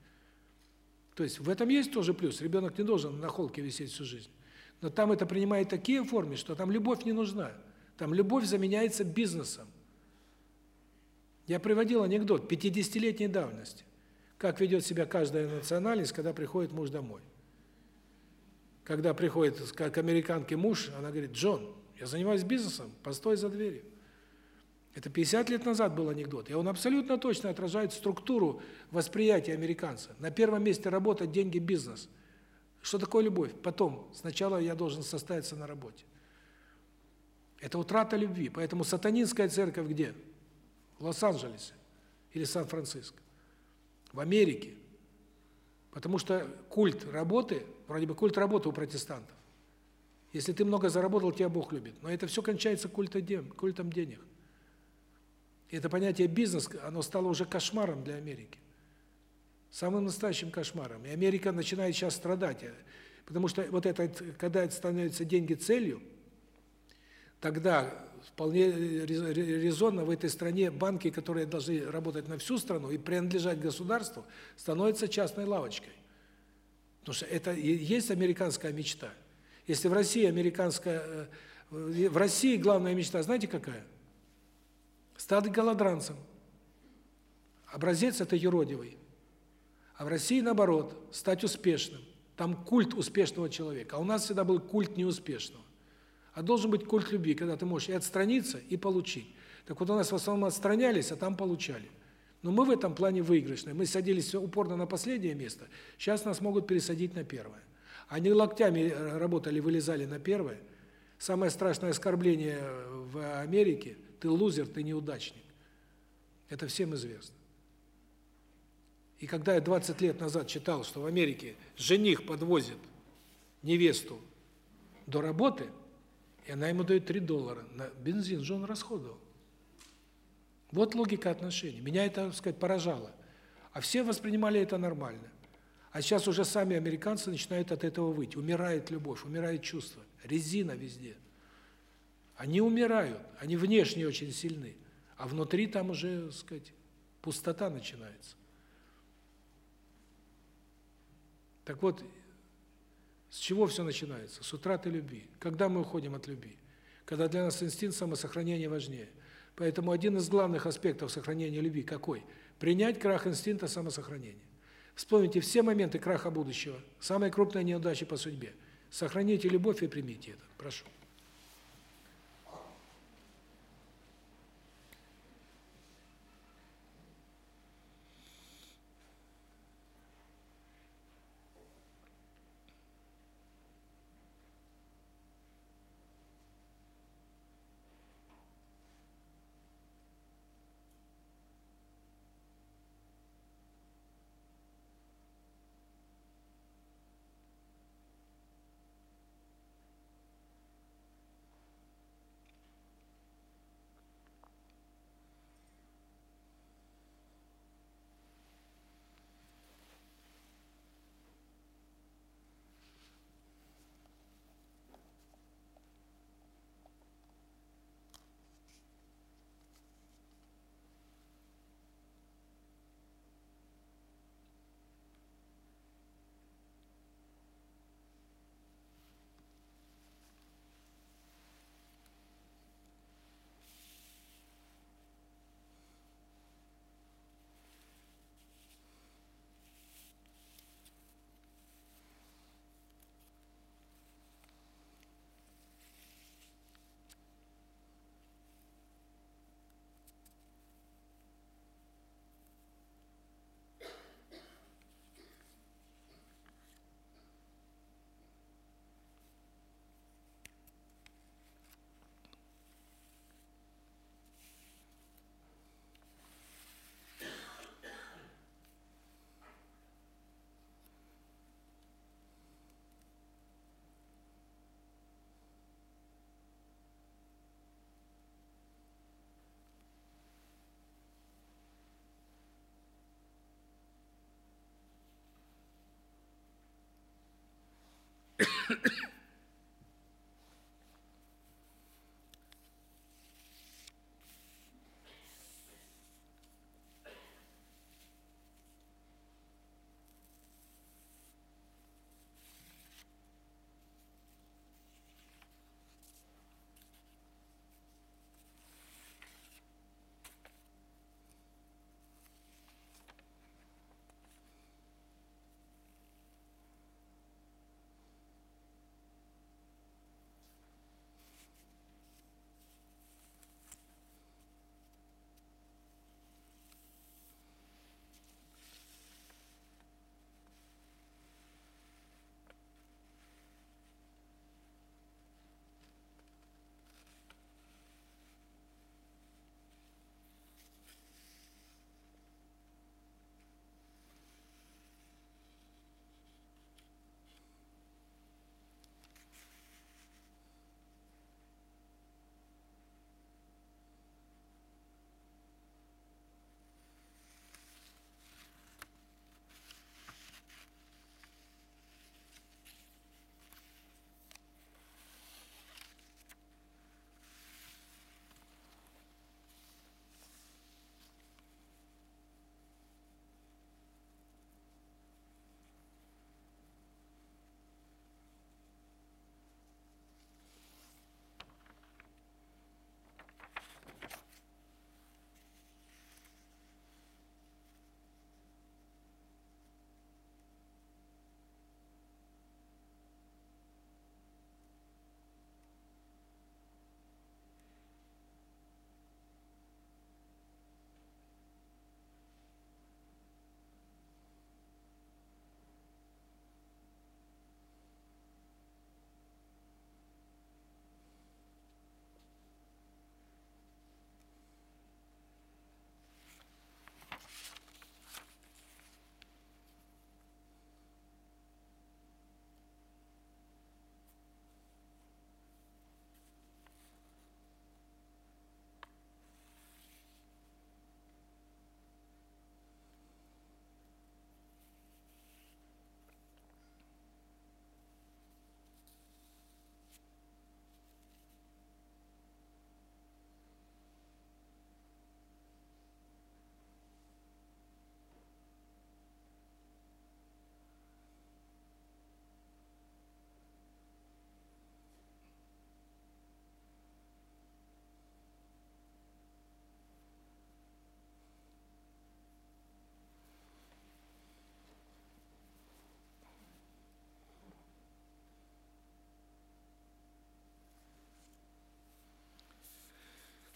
То есть в этом есть тоже плюс. Ребенок не должен на холке висеть всю жизнь. Но там это принимает такие формы, что там любовь не нужна. Там любовь заменяется бизнесом. Я приводил анекдот 50-летней давности. Как ведет себя каждая национальность, когда приходит муж домой. Когда приходит как американке муж, она говорит: "Джон, я занимаюсь бизнесом, постой за дверью". Это 50 лет назад был анекдот, и он абсолютно точно отражает структуру восприятия американца. На первом месте работа, деньги, бизнес. Что такое любовь? Потом. Сначала я должен состояться на работе. Это утрата любви. Поэтому сатанинская церковь где? В Лос-Анджелесе или Сан-Франциско. В Америке. Потому что культ работы, вроде бы культ работы у протестантов. Если ты много заработал, тебя Бог любит. Но это все кончается культом денег. И это понятие бизнес, оно стало уже кошмаром для Америки. самым настоящим кошмаром. И Америка начинает сейчас страдать, потому что вот это, когда это становятся деньги целью, тогда вполне резонно в этой стране банки, которые должны работать на всю страну и принадлежать государству, становятся частной лавочкой. Потому что это есть американская мечта. Если в России американская э, в России главная мечта, знаете какая? Стать голодранцем. Образец это юродивый. А в России наоборот, стать успешным. Там культ успешного человека. А у нас всегда был культ неуспешного. А должен быть культ любви, когда ты можешь и отстраниться, и получить. Так вот у нас в основном отстранялись, а там получали. Но мы в этом плане выигрышные. Мы садились упорно на последнее место. Сейчас нас могут пересадить на первое. Они локтями работали, вылезали на первое. Самое страшное оскорбление в Америке ты лузер, ты неудачник. Это всем известно. И когда я 20 лет назад читал, что в Америке жених подвозит невесту до работы, и она ему дает 3 доллара на бензин, же он расходовал. Вот логика отношений. Меня это, так сказать, поражало. А все воспринимали это нормально. А сейчас уже сами американцы начинают от этого выйти. Умирает любовь, умирает чувство. Резина везде. Они умирают, они внешне очень сильны, а внутри там уже, так сказать, пустота начинается. Так вот, с чего все начинается? С утраты любви. Когда мы уходим от любви? Когда для нас инстинкт самосохранения важнее. Поэтому один из главных аспектов сохранения любви какой? Принять крах инстинкта самосохранения. Вспомните все моменты краха будущего, самые крупные неудачи по судьбе. Сохраните любовь и примите это. Прошу.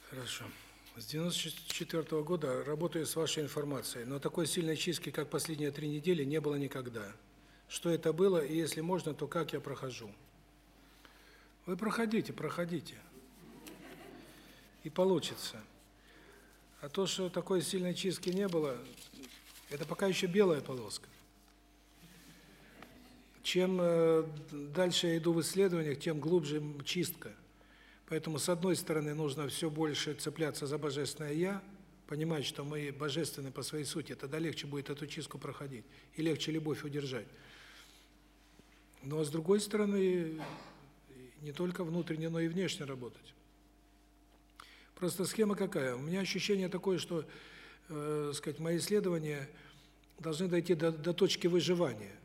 Хорошо. С 94 -го года работаю с вашей информацией, но такой сильной чистки, как последние три недели, не было никогда. Что это было, и если можно, то как я прохожу? Вы проходите, проходите. И получится. А то, что такой сильной чистки не было, это пока еще белая полоска. Чем э, дальше я иду в исследованиях, тем глубже чистка. Поэтому, с одной стороны, нужно все больше цепляться за Божественное Я, понимать, что мы божественны по своей сути, тогда легче будет эту чистку проходить, и легче любовь удержать. Но, с другой стороны, не только внутренне, но и внешне работать. Просто схема какая? У меня ощущение такое, что, э, сказать, мои исследования должны дойти до, до точки выживания.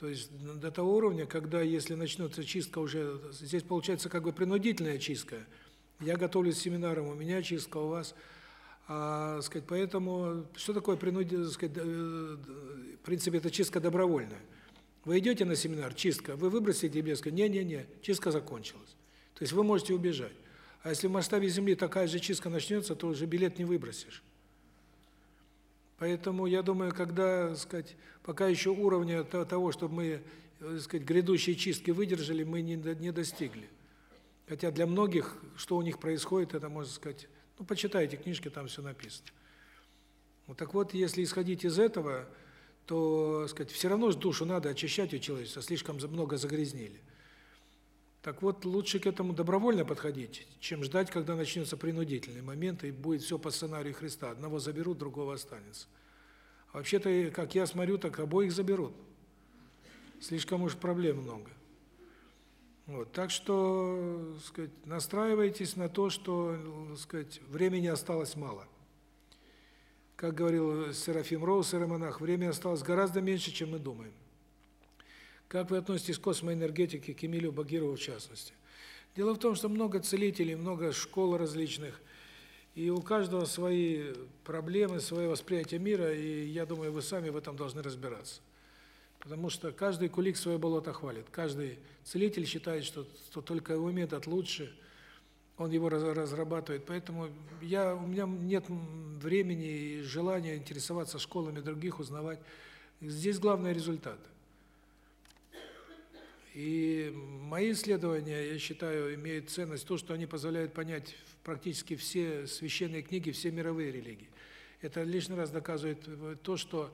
То есть до того уровня, когда если начнется чистка уже, здесь получается как бы принудительная чистка. Я готовлюсь к семинарам, у меня чистка, у вас. А, сказать, поэтому что такое принудительная, сказать, в принципе, это чистка добровольная. Вы идете на семинар, чистка, вы выбросите билет, скажете, не-не-не, чистка закончилась. То есть вы можете убежать. А если в масштабе Земли такая же чистка начнется, то уже билет не выбросишь. Поэтому я думаю, когда, сказать, пока еще уровня того, чтобы мы, э, сказать, грядущие чистки выдержали, мы не не достигли. Хотя для многих, что у них происходит, это можно сказать, ну почитайте книжки, там все написано. Вот так вот, если исходить из этого, то, сказать, все равно душу надо очищать у человечества, слишком много загрязнили. Так вот, лучше к этому добровольно подходить, чем ждать, когда начнется принудительный момент, и будет все по сценарию Христа. Одного заберут, другого останется. А вообще-то, как я смотрю, так обоих заберут. Слишком уж проблем много. Вот, так что, сказать, настраивайтесь на то, что, сказать, времени осталось мало. Как говорил Серафим Роуз, монах, время осталось гораздо меньше, чем мы думаем. Как вы относитесь к космоэнергетике, к Эмилию Багирову в частности? Дело в том, что много целителей, много школ различных, и у каждого свои проблемы, свое восприятие мира, и я думаю, вы сами в этом должны разбираться. Потому что каждый кулик свое болото хвалит. Каждый целитель считает, что, что только его метод лучше, он его разрабатывает. Поэтому я, у меня нет времени и желания интересоваться школами других, узнавать. Здесь главный результат. И мои исследования, я считаю, имеют ценность то, что они позволяют понять практически все священные книги, все мировые религии. Это лишний раз доказывает то, что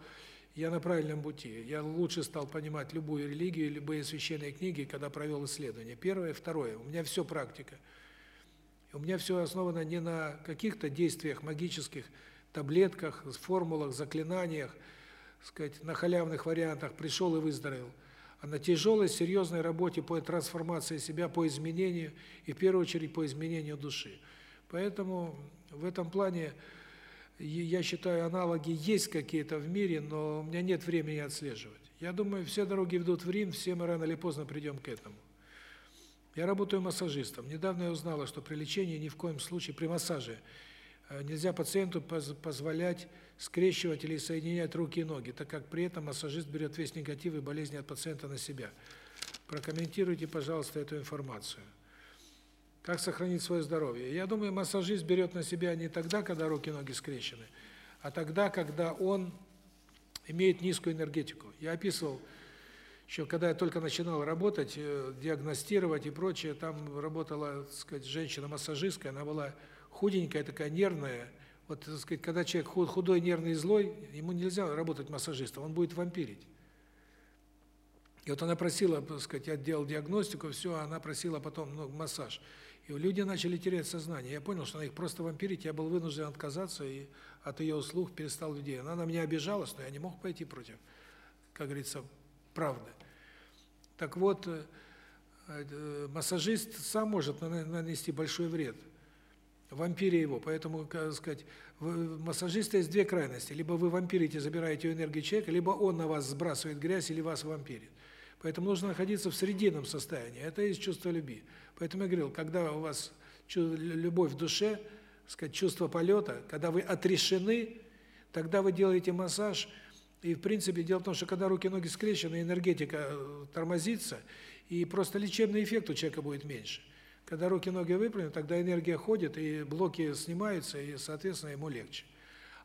я на правильном пути. Я лучше стал понимать любую религию, любые священные книги, когда провел исследования. Первое, второе. У меня все практика. У меня все основано не на каких-то действиях магических, таблетках, формулах, заклинаниях, сказать, на халявных вариантах пришел и выздоровел на тяжелой, серьезной работе по трансформации себя, по изменению и в первую очередь по изменению души. Поэтому в этом плане я считаю, аналоги есть какие-то в мире, но у меня нет времени отслеживать. Я думаю, все дороги ведут в Рим, все мы рано или поздно придем к этому. Я работаю массажистом. Недавно я узнала, что при лечении ни в коем случае при массаже нельзя пациенту позволять скрещивать или соединять руки и ноги, так как при этом массажист берет весь негатив и болезни от пациента на себя. Прокомментируйте, пожалуйста, эту информацию. Как сохранить свое здоровье? Я думаю, массажист берет на себя не тогда, когда руки и ноги скрещены, а тогда, когда он имеет низкую энергетику. Я описывал еще когда я только начинал работать, э, диагностировать и прочее, там работала, так сказать, женщина-массажистка, она была худенькая такая, нервная. Вот, так сказать, когда человек худой, нервный и злой, ему нельзя работать массажистом, он будет вампирить. И вот она просила, так сказать, я делал диагностику, все, а она просила потом ну, массаж. И люди начали терять сознание. Я понял, что она их просто вампирит, я был вынужден отказаться и от ее услуг перестал людей. Она на меня обижалась, но я не мог пойти против, как говорится, правды. Так вот, э, э, массажист сам может нанести большой вред вампире его. Поэтому, как сказать, массажиста есть две крайности: либо вы вампирите, забираете энергию человека, либо он на вас сбрасывает грязь или вас вампирит. Поэтому нужно находиться в срединном состоянии. Это есть чувство любви. Поэтому я говорил, когда у вас любовь в душе, сказать, чувство полета, когда вы отрешены, тогда вы делаете массаж. И в принципе дело в том, что когда руки и ноги скрещены, энергетика э, тормозится, и просто лечебный эффект у человека будет меньше. Когда руки-ноги выпрямлены, тогда энергия ходит, и блоки снимаются, и, соответственно, ему легче.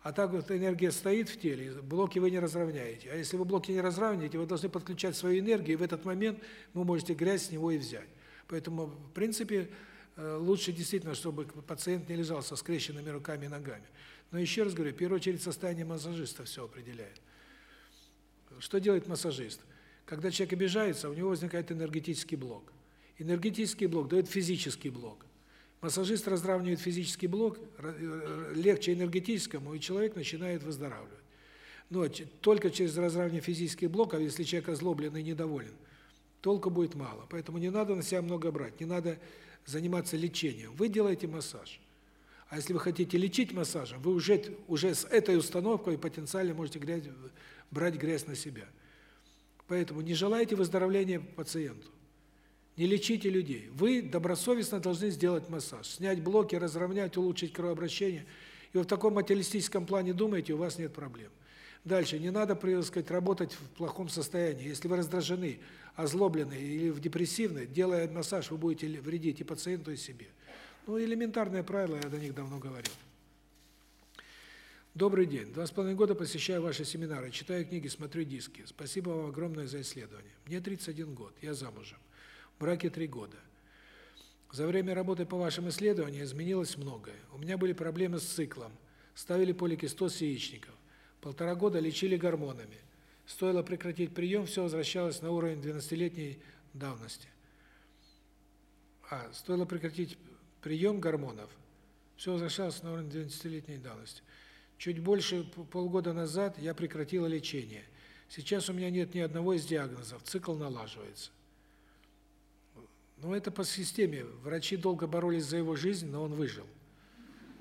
А так вот энергия стоит в теле, блоки вы не разровняете. А если вы блоки не разравняете, вы должны подключать свою энергию, и в этот момент вы можете грязь с него и взять. Поэтому, в принципе, э, лучше действительно, чтобы пациент не лежал со скрещенными руками и ногами. Но еще раз говорю, в первую очередь состояние массажиста все определяет. Что делает массажист? Когда человек обижается, у него возникает энергетический блок. Энергетический блок дает физический блок. Массажист разравнивает физический блок, э, легче энергетическому, и человек начинает выздоравливать. Но только через разравнивание физических блоков, если человек озлоблен и недоволен, толку будет мало. Поэтому не надо на себя много брать, не надо заниматься лечением. Вы делаете массаж. А если вы хотите лечить массажем, вы уже уже с этой установкой потенциально можете грязь, брать грязь на себя. Поэтому не желайте выздоровления пациенту. Не лечите людей. Вы добросовестно должны сделать массаж, снять блоки, разровнять, улучшить кровообращение. И вы в таком материалистическом плане думаете, у вас нет проблем. Дальше, не надо, так сказать, работать в плохом состоянии. Если вы раздражены, озлоблены или в депрессивны, делая массаж, вы будете вредить и пациенту, и себе. Ну, элементарные правила, я до них давно говорил. Добрый день. Два с половиной года посещаю ваши семинары, читаю книги, смотрю диски. Спасибо вам огромное за исследование. Мне 31 год, я замужем браке три года. За время работы по вашим исследованиям изменилось многое. У меня были проблемы с циклом. Ставили поликистоз яичников. Полтора года лечили гормонами. Стоило прекратить прием, все возвращалось на уровень 12-летней давности. А, стоило прекратить прием гормонов, все возвращалось на уровень 12-летней давности. Чуть больше полгода назад я прекратила лечение. Сейчас у меня нет ни одного из диагнозов, цикл налаживается. Ну, это по системе. Врачи долго боролись за его жизнь, но он выжил,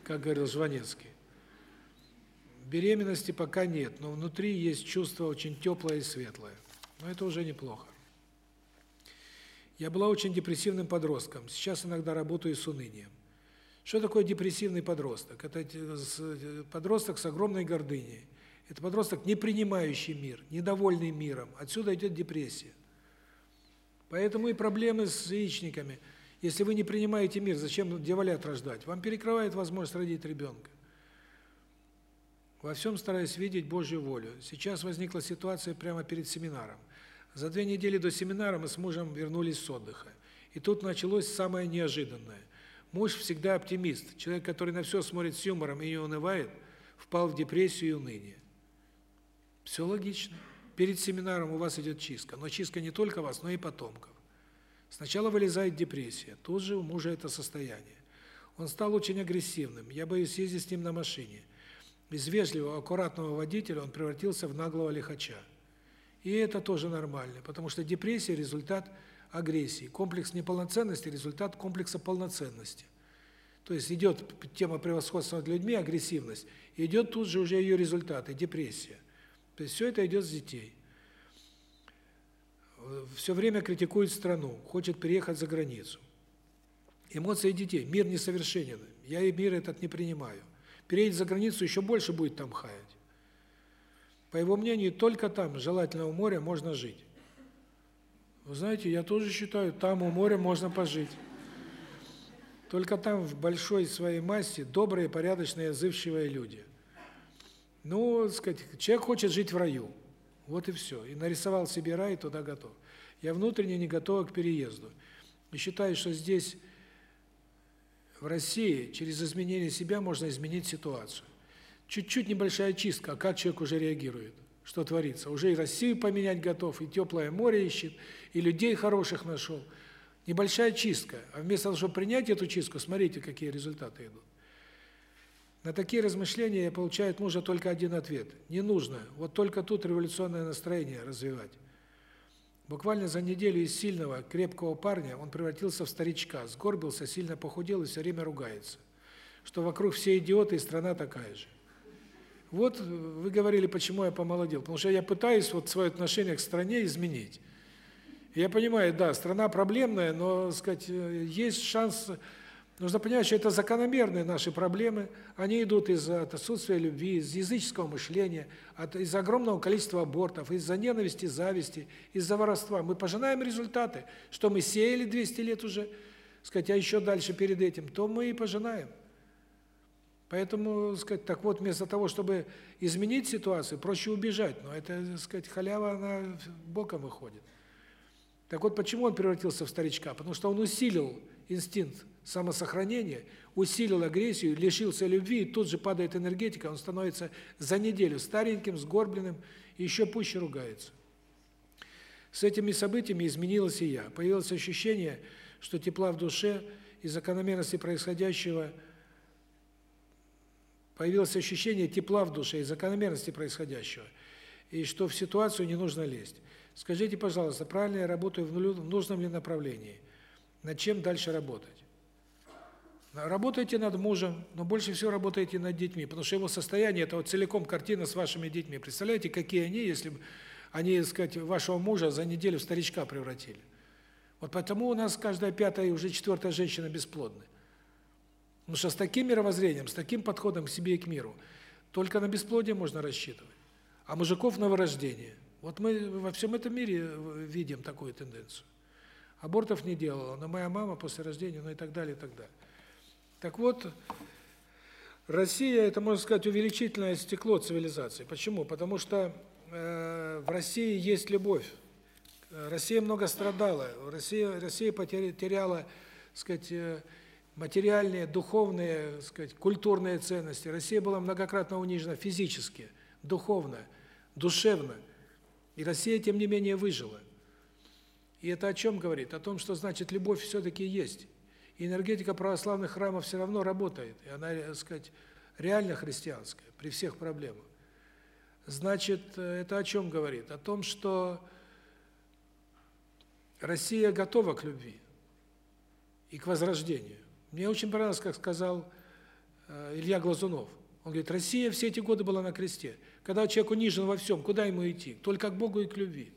как говорил Жванецкий. Беременности пока нет, но внутри есть чувство очень теплое и светлое. Но это уже неплохо. Я была очень депрессивным подростком. Сейчас иногда работаю с унынием. Что такое депрессивный подросток? Это подросток с огромной гордыней. Это подросток, не принимающий мир, недовольный миром. Отсюда идет депрессия. Поэтому и проблемы с яичниками. Если вы не принимаете мир, зачем дьяволят рождать? Вам перекрывает возможность родить ребенка. Во всем стараюсь видеть Божью волю. Сейчас возникла ситуация прямо перед семинаром. За две недели до семинара мы с мужем вернулись с отдыха. И тут началось самое неожиданное. Муж всегда оптимист, человек, который на все смотрит с юмором и не унывает, впал в депрессию и уныние. Все логично. Перед семинаром у вас идет чистка, но чистка не только вас, но и потомков. Сначала вылезает депрессия, тут же у мужа это состояние. Он стал очень агрессивным, я боюсь ездить с ним на машине. Из вежливого, аккуратного водителя он превратился в наглого лихача. И это тоже нормально, потому что депрессия – результат агрессии. Комплекс неполноценности – результат комплекса полноценности. То есть идет тема превосходства над людьми, агрессивность, и идет тут же уже ее результаты – депрессия. То есть все это идет с детей. Все время критикует страну, хочет переехать за границу. Эмоции детей. Мир несовершенен. Я и мир этот не принимаю. Переедет за границу, еще больше будет там хаять. По его мнению, только там, желательно у моря, можно жить. Вы знаете, я тоже считаю, там у моря можно пожить. Только там в большой своей массе добрые, порядочные, отзывчивые люди. Ну, сказать, человек хочет жить в раю. Вот и все. И нарисовал себе рай, туда готов. Я внутренне не готов к переезду. И считаю, что здесь, в России, через изменение себя можно изменить ситуацию. Чуть-чуть небольшая чистка, а как человек уже реагирует? Что творится? Уже и Россию поменять готов, и теплое море ищет, и людей хороших нашел. Небольшая чистка. А вместо того, чтобы принять эту чистку, смотрите, какие результаты идут. На такие размышления получает мужа только один ответ. Не нужно. Вот только тут революционное настроение развивать. Буквально за неделю из сильного, крепкого парня он превратился в старичка, сгорбился, сильно похудел и все время ругается. Что вокруг все идиоты и страна такая же. Вот вы говорили, почему я помолодел. Потому что я пытаюсь вот свое отношение к стране изменить. Я понимаю, да, страна проблемная, но, сказать, э, есть шанс Нужно понять, что это закономерные наши проблемы, они идут из-за отсутствия любви, из языческого мышления, от из огромного количества абортов, из-за ненависти, зависти, из-за воровства. Мы пожинаем результаты, что мы сеяли 200 лет уже, сказать, а еще дальше перед этим, то мы и пожинаем. Поэтому, сказать, так вот, вместо того, чтобы изменить ситуацию, проще убежать. Но это, сказать, халява, она боком выходит. Так вот, почему он превратился в старичка? Потому что он усилил инстинкт самосохранения, усилил агрессию, лишился любви, и тут же падает энергетика, он становится за неделю стареньким, сгорбленным, и еще пуще ругается. С этими событиями изменилось и я. Появилось ощущение, что тепла в душе и закономерности происходящего появилось ощущение тепла в душе и закономерности происходящего, и что в ситуацию не нужно лезть. Скажите, пожалуйста, правильно я работаю в нужном ли направлении? Над чем дальше работать? Работайте над мужем, но больше всего работайте над детьми, потому что его состояние это вот целиком картина с вашими детьми. Представляете, какие они, если они, так сказать, вашего мужа за неделю в старичка превратили. Вот потому у нас каждая пятая и уже четвертая женщина бесплодны. Потому что с таким мировоззрением, с таким подходом к себе и к миру только на бесплодие можно рассчитывать. А мужиков на вырождение. Вот мы во всем этом мире видим такую тенденцию. Абортов не делала, но моя мама после рождения, ну и так далее, и так далее. Так вот, Россия это, можно сказать, увеличительное стекло цивилизации. Почему? Потому что э, в России есть любовь. Россия много страдала. Россия Россия потеряла, сказать, э, материальные, духовные, сказать, культурные ценности. Россия была многократно унижена физически, духовно, душевно. И Россия тем не менее выжила. И это о чем говорит? О том, что значит любовь все таки есть энергетика православных храмов все равно работает, и она, так сказать, реально христианская при всех проблемах. Значит, это о чем говорит? О том, что Россия готова к любви и к возрождению. Мне очень понравилось, как сказал э, Илья Глазунов. Он говорит: "Россия все эти годы была на кресте. Когда человек унижен во всем, куда ему идти? Только к Богу и к любви.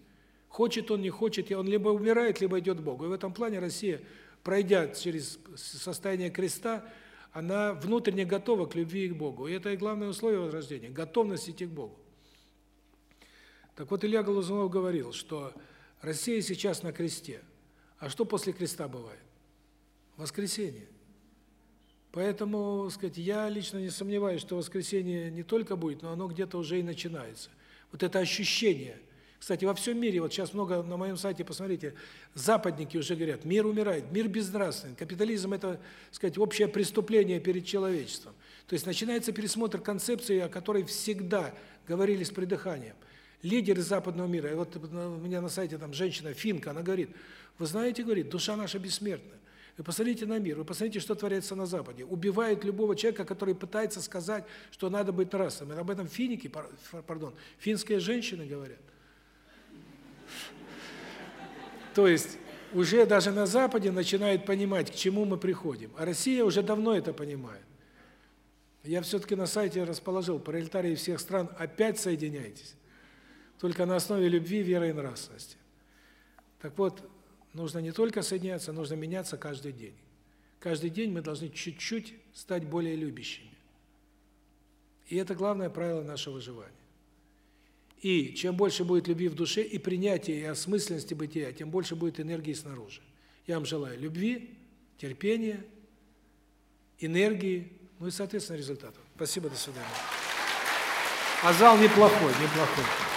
Хочет он, не хочет, он либо умирает, либо идет к Богу. И в этом плане Россия пройдя через состояние креста, она внутренне готова к любви к Богу. И это и главное условие возрождения готовность идти к Богу. Так вот Илья Голузунов говорил, что Россия сейчас на кресте. А что после креста бывает? Воскресение. Поэтому, сказать, я лично не сомневаюсь, что воскресение не только будет, но оно где-то уже и начинается. Вот это ощущение – кстати, во всем мире, вот сейчас много на моем сайте, посмотрите, западники уже говорят, мир умирает, мир безнравственный, капитализм – это, сказать, общее преступление перед человечеством. То есть начинается пересмотр концепции, о которой всегда говорили с придыханием. Лидеры западного мира, и вот у меня на сайте там женщина, финка, она говорит, вы знаете, говорит, душа наша бессмертна. Вы посмотрите на мир, вы посмотрите, что творится на Западе. Убивают любого человека, который пытается сказать, что надо быть нравственным. Об этом финики, пардон, финские женщины говорят. То есть уже даже на Западе начинают понимать, к чему мы приходим. А Россия уже давно это понимает. Я все-таки на сайте расположил пролетарии всех стран, опять соединяйтесь. Только на основе любви, веры и нравственности. Так вот, нужно не только соединяться, нужно меняться каждый день. Каждый день мы должны чуть-чуть стать более любящими. И это главное правило нашего выживания. И чем больше будет любви в душе и принятия и осмысленности бытия, тем больше будет энергии снаружи. Я вам желаю любви, терпения, энергии, ну и, соответственно, результатов. Спасибо, до свидания. А зал неплохой, неплохой.